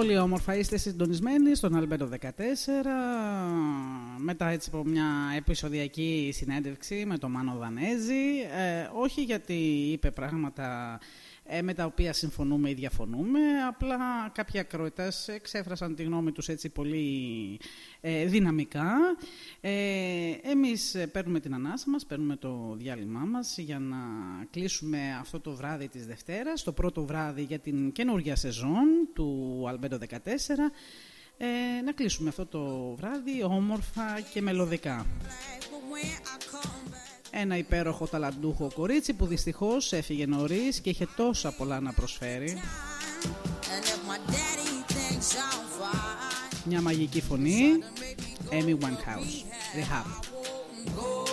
Πολύ όμορφα. Είστε συντονισμένοι στον Αλμπέντο 14 μετά έτσι από μια επεισοδιακή συνέντευξη με τον Μάνο Δανέζη. Ε, όχι γιατί είπε πράγματα ε, με τα οποία συμφωνούμε ή διαφωνούμε. Απλά κάποιοι ακροατές εξέφρασαν τη γνώμη τους έτσι πολύ ε, δυναμικά. Ε, εμείς παίρνουμε την ανάσα μας, παίρνουμε το διάλειμμά μας για να κλείσουμε αυτό το βράδυ της Δευτέρας το πρώτο βράδυ για την καινούργια σεζόν του Αλμπέντο 14 ε, να κλείσουμε αυτό το βράδυ όμορφα και μελωδικά. Ένα υπέροχο ταλαντούχο κορίτσι που δυστυχώς έφυγε νωρίς και είχε τόσα πολλά να προσφέρει. Μια μαγική φωνή, Amy Winehouse, Rehab.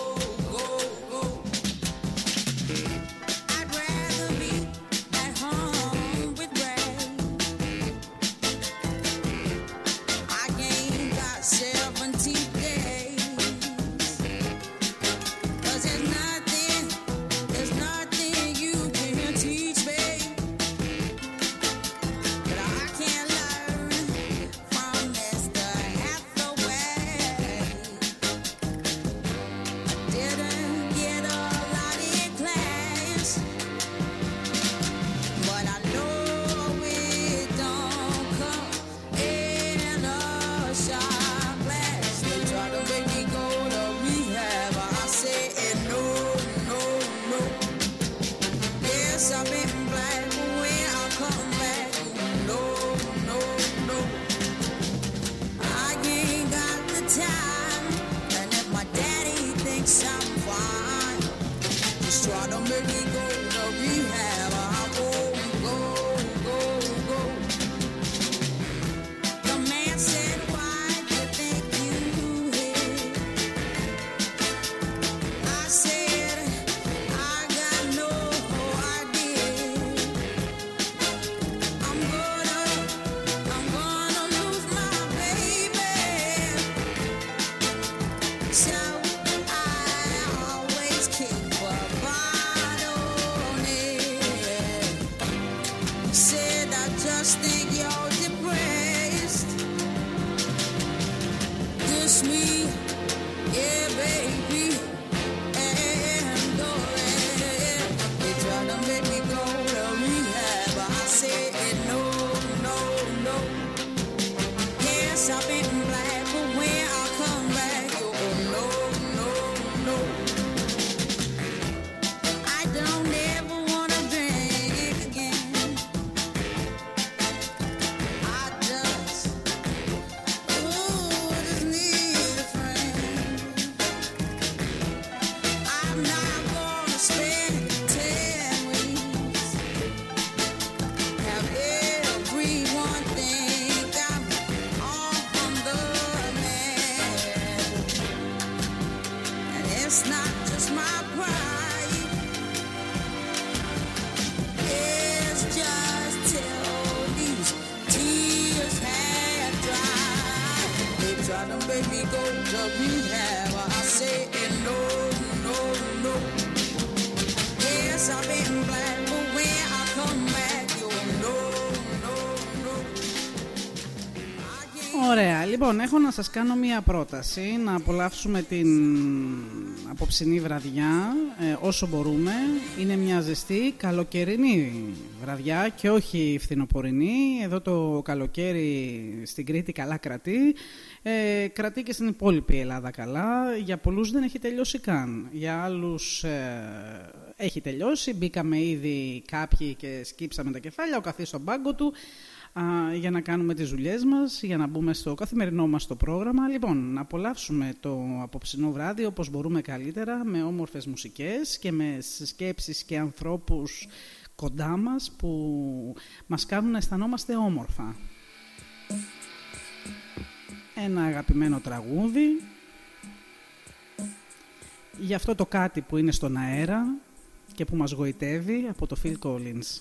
Έχω να σας κάνω μία πρόταση, να απολαύσουμε την απόψινή βραδιά ε, όσο μπορούμε. Είναι μια ζεστή καλοκαιρινή βραδιά και όχι φθινοπορεινή. Εδώ το καλοκαίρι στην Κρήτη καλά κρατεί. Ε, κρατεί και στην υπόλοιπη Ελλάδα καλά. Για πολλούς δεν έχει τελειώσει καν. Για άλλους ε, έχει τελειώσει. Μπήκαμε ήδη κάποιοι και σκύψαμε τα κεφάλια. Ο καθής στον πάγκο του α, για να κάνουμε τις δουλειές μας, για να μπούμε στο καθημερινό μας το πρόγραμμα. Λοιπόν, να απολαύσουμε το απόψινό βράδυ όπως μπορούμε καλύτερα, με όμορφες μουσικές και με σκέψεις και ανθρώπους κοντά μας που μας κάνουν να αισθανόμαστε όμορφα. Ένα αγαπημένο τραγούδι για αυτό το κάτι που είναι στον αέρα και που μας γοητεύει από το Phil Collins.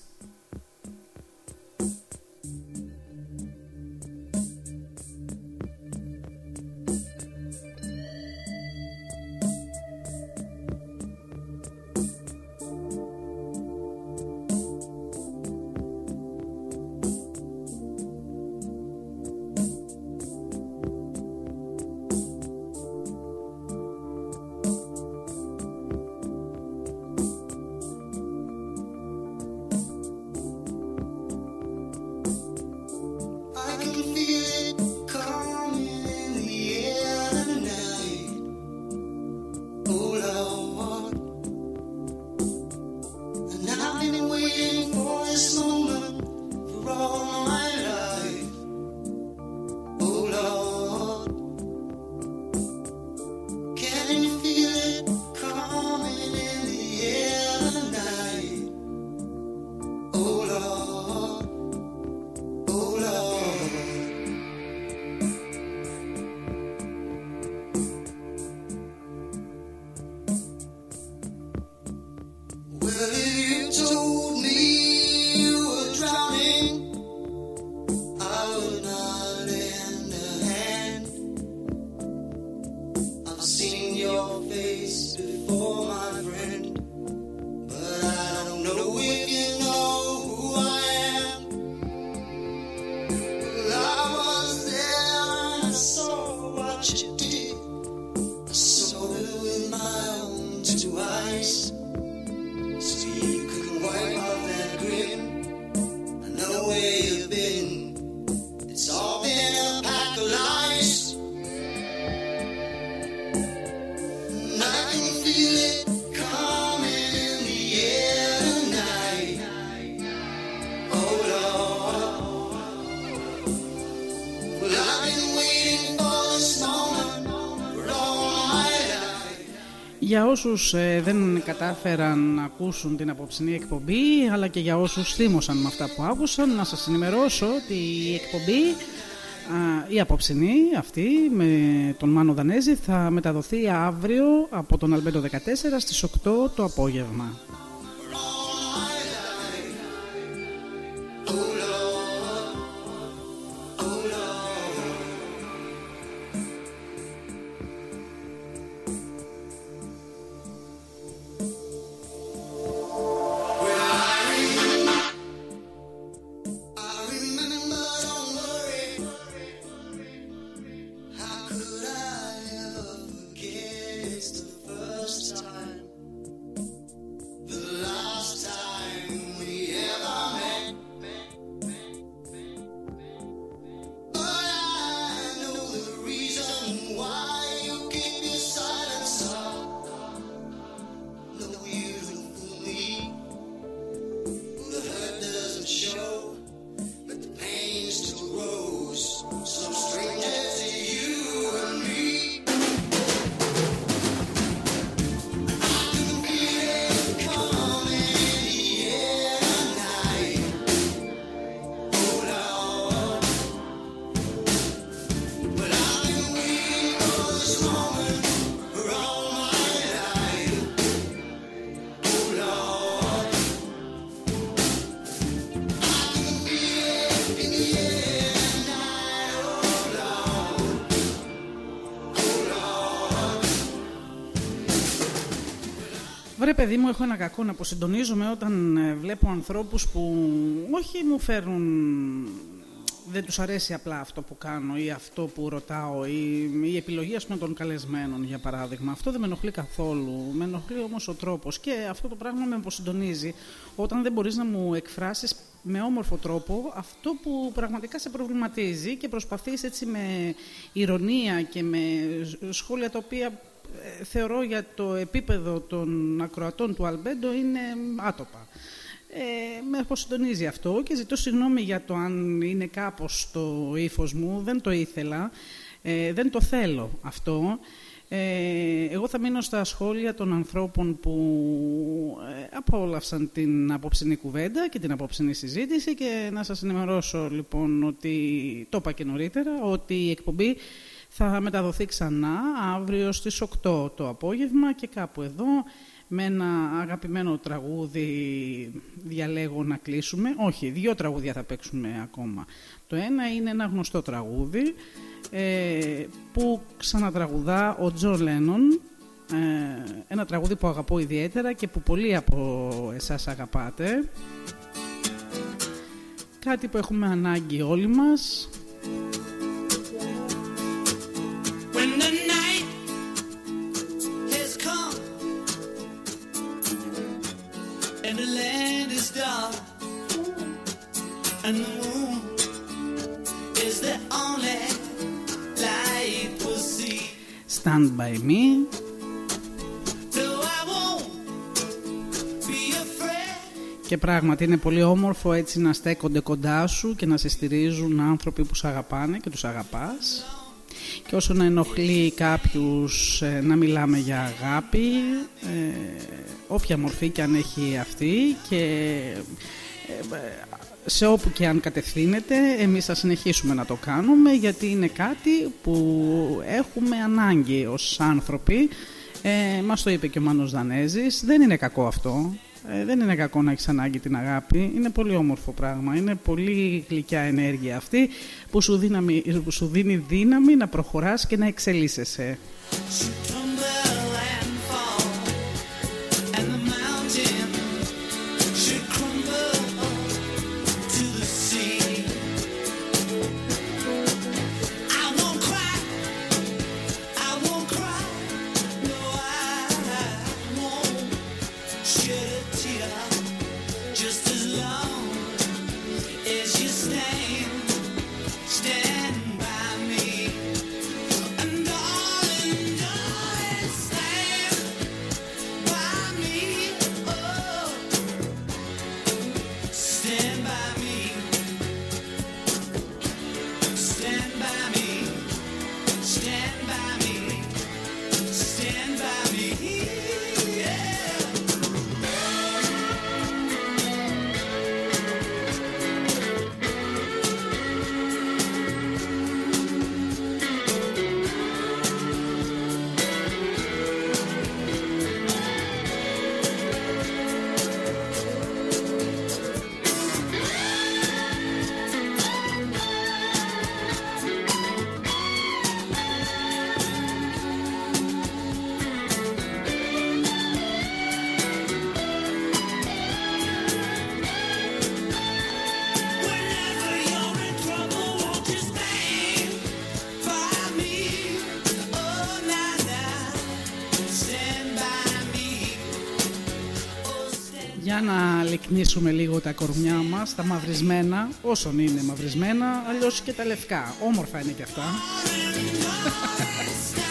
Όσους ε, δεν κατάφεραν να ακούσουν την απόψινή εκπομπή αλλά και για όσους θύμωσαν με αυτά που άκουσαν να σας ενημερώσω ότι η εκπομπή α, η απόψινή αυτή με τον Μάνο Δανέζη θα μεταδοθεί αύριο από τον Αλμπέντο 14 στις 8 το απόγευμα. Βρε παιδί μου, έχω ένα κακό να αποσυντονίζομαι όταν ε, βλέπω ανθρώπους που όχι μου φέρουν... Δεν τους αρέσει απλά αυτό που κάνω ή αυτό που ρωτάω ή η επιλογή ας πούμε, των καλεσμένων για παράδειγμα. Αυτό δεν με ενοχλεί καθόλου. Με ενοχλεί όμως ο τρόπος και αυτό το πράγμα με αποσυντονίζει όταν δεν μπορείς να μου εκφράσεις με όμορφο τρόπο αυτό που πραγματικά σε προβληματίζει και προσπαθείς έτσι με ηρωνία και με σχόλια τα οποία ε, θεωρώ για το επίπεδο των ακροατών του Αλμπέντο είναι άτοπα. Ε, με αποσυντονίζει αυτό και ζητώ συγγνώμη για το αν είναι κάπως το ύφος μου. Δεν το ήθελα. Ε, δεν το θέλω αυτό. Ε, εγώ θα μείνω στα σχόλια των ανθρώπων που ε, απόλαυσαν την απόψινή κουβέντα και την απόψινή συζήτηση και να σας ενημερώσω λοιπόν ότι, το είπα και νωρίτερα, ότι η εκπομπή θα μεταδοθεί ξανά αύριο στις 8 το απόγευμα και κάπου εδώ με ένα αγαπημένο τραγούδι διαλέγω να κλείσουμε. Όχι, δύο τραγούδια θα παίξουμε ακόμα. Το ένα είναι ένα γνωστό τραγούδι ε, που ξανατραγουδά ο Τζο Λένον ε, ένα τραγούδι που αγαπώ ιδιαίτερα και που πολλοί από εσάς αγαπάτε κάτι που έχουμε ανάγκη όλοι μας the land is dark and the moon is the only light we'll see. Stand by me No, I won't be afraid. Και πράγματι είναι πολύ όμορφο έτσι να στέκονται κοντά σου και να σε στηρίζουν άνθρωποι που σε αγαπάνε και τους αγαπάς. Και όσο να ενοχλεί κάποιους ε, να μιλάμε για αγάπη, ε, όποια μορφή και αν έχει αυτή και ε, σε όπου και αν κατευθύνεται, εμείς θα συνεχίσουμε να το κάνουμε γιατί είναι κάτι που έχουμε ανάγκη ως άνθρωποι. Ε, μας το είπε και ο Μάνος Δανέζης, δεν είναι κακό αυτό. Ε, δεν είναι κακό να έχεις ανάγκη την αγάπη. Είναι πολύ όμορφο πράγμα. Είναι πολύ γλυκιά ενέργεια αυτή που σου, δύναμη, που σου δίνει δύναμη να προχωράς και να εξελίσσεσαι. Λυκνίσουμε λίγο τα κορμιά μας, τα μαυρισμένα, όσον είναι μαυρισμένα, αλλιώς και τα λευκά. Όμορφα είναι και αυτά.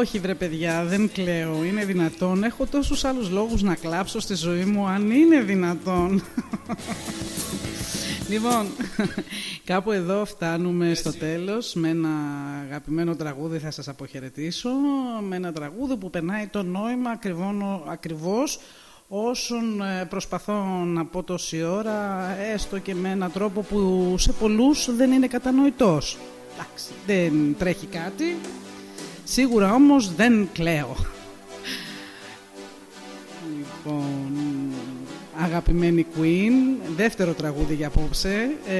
Όχι βρε παιδιά, δεν κλαίω. Είναι δυνατόν. Έχω τόσους άλλους λόγους να κλάψω στη ζωή μου, αν είναι δυνατόν. λοιπόν, κάπου εδώ φτάνουμε στο τέλος με ένα αγαπημένο τραγούδι θα σας αποχαιρετήσω. Με ένα τραγούδι που περνάει το νόημα ακριβών- ακριβώς όσων ε, προσπαθώ να πω τόση ώρα, έστω και με έναν τρόπο που σε πολλούς δεν είναι κατανοητός. Εντάξει, δεν τρέχει κάτι. Σίγουρα όμως δεν κλαίω. Λοιπόν, αγαπημένη Queen, δεύτερο τραγούδι για απόψε. Ε,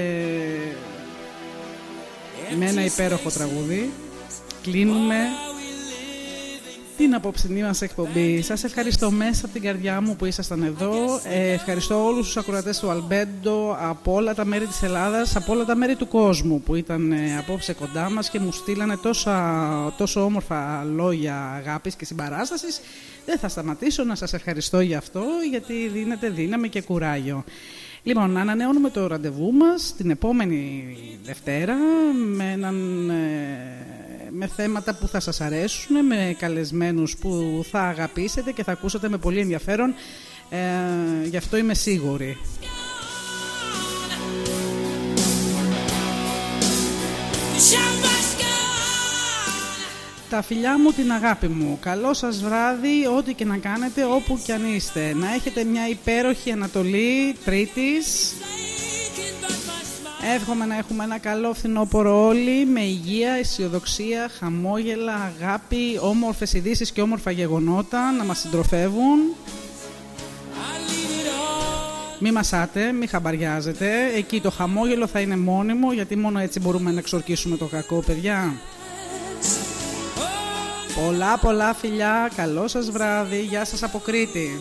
με ένα υπέροχο τραγούδι. Κλείνουμε την απόψινή μας εκπομπή. Σας ευχαριστώ μέσα από την καρδιά μου που ήσασταν εδώ. Ε, ευχαριστώ όλους τους ακροατές του Αλμπέντο από όλα τα μέρη της Ελλάδας, από όλα τα μέρη του κόσμου που ήταν ε, απόψε κοντά μας και μου στείλανε τόσα, τόσο όμορφα λόγια αγάπης και συμπαράστασης. Δεν θα σταματήσω να σας ευχαριστώ για αυτό γιατί δίνετε δύναμη και κουράγιο. Λοιπόν, ανανεώνουμε το ραντεβού μας την επόμενη Δευτέρα με, έναν, ε, με θέματα που θα σας αρέσουν, με καλεσμένους που θα αγαπήσετε και θα ακούσετε με πολύ ενδιαφέρον. Ε, γι' αυτό είμαι σίγουρη. Τα φιλιά μου, την αγάπη μου. Καλό σας βράδυ, ό,τι και να κάνετε, όπου κι αν είστε. Να έχετε μια υπέροχη Ανατολή Τρίτης. Εύχομαι να έχουμε ένα καλό φθινόπωρο όλοι, με υγεία, αισιοδοξία, χαμόγελα, αγάπη, όμορφες ειδήσεις και όμορφα γεγονότα να μας συντροφεύουν. Μη μασάτε, μη χαμπαριάζετε. Εκεί το χαμόγελο θα είναι μόνιμο, γιατί μόνο έτσι μπορούμε να εξορκίσουμε το κακό, παιδιά. Πολλά πολλά φιλιά, καλό σας βράδυ, γεια σας από Κρήτη.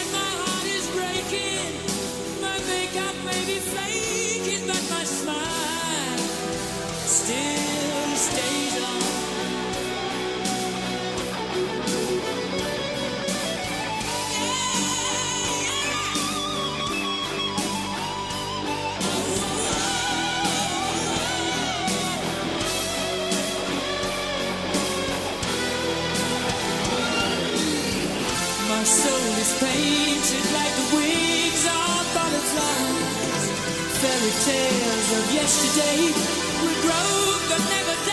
My soul is painted like the wings of butterflies. Fairy tales of yesterday will grow but never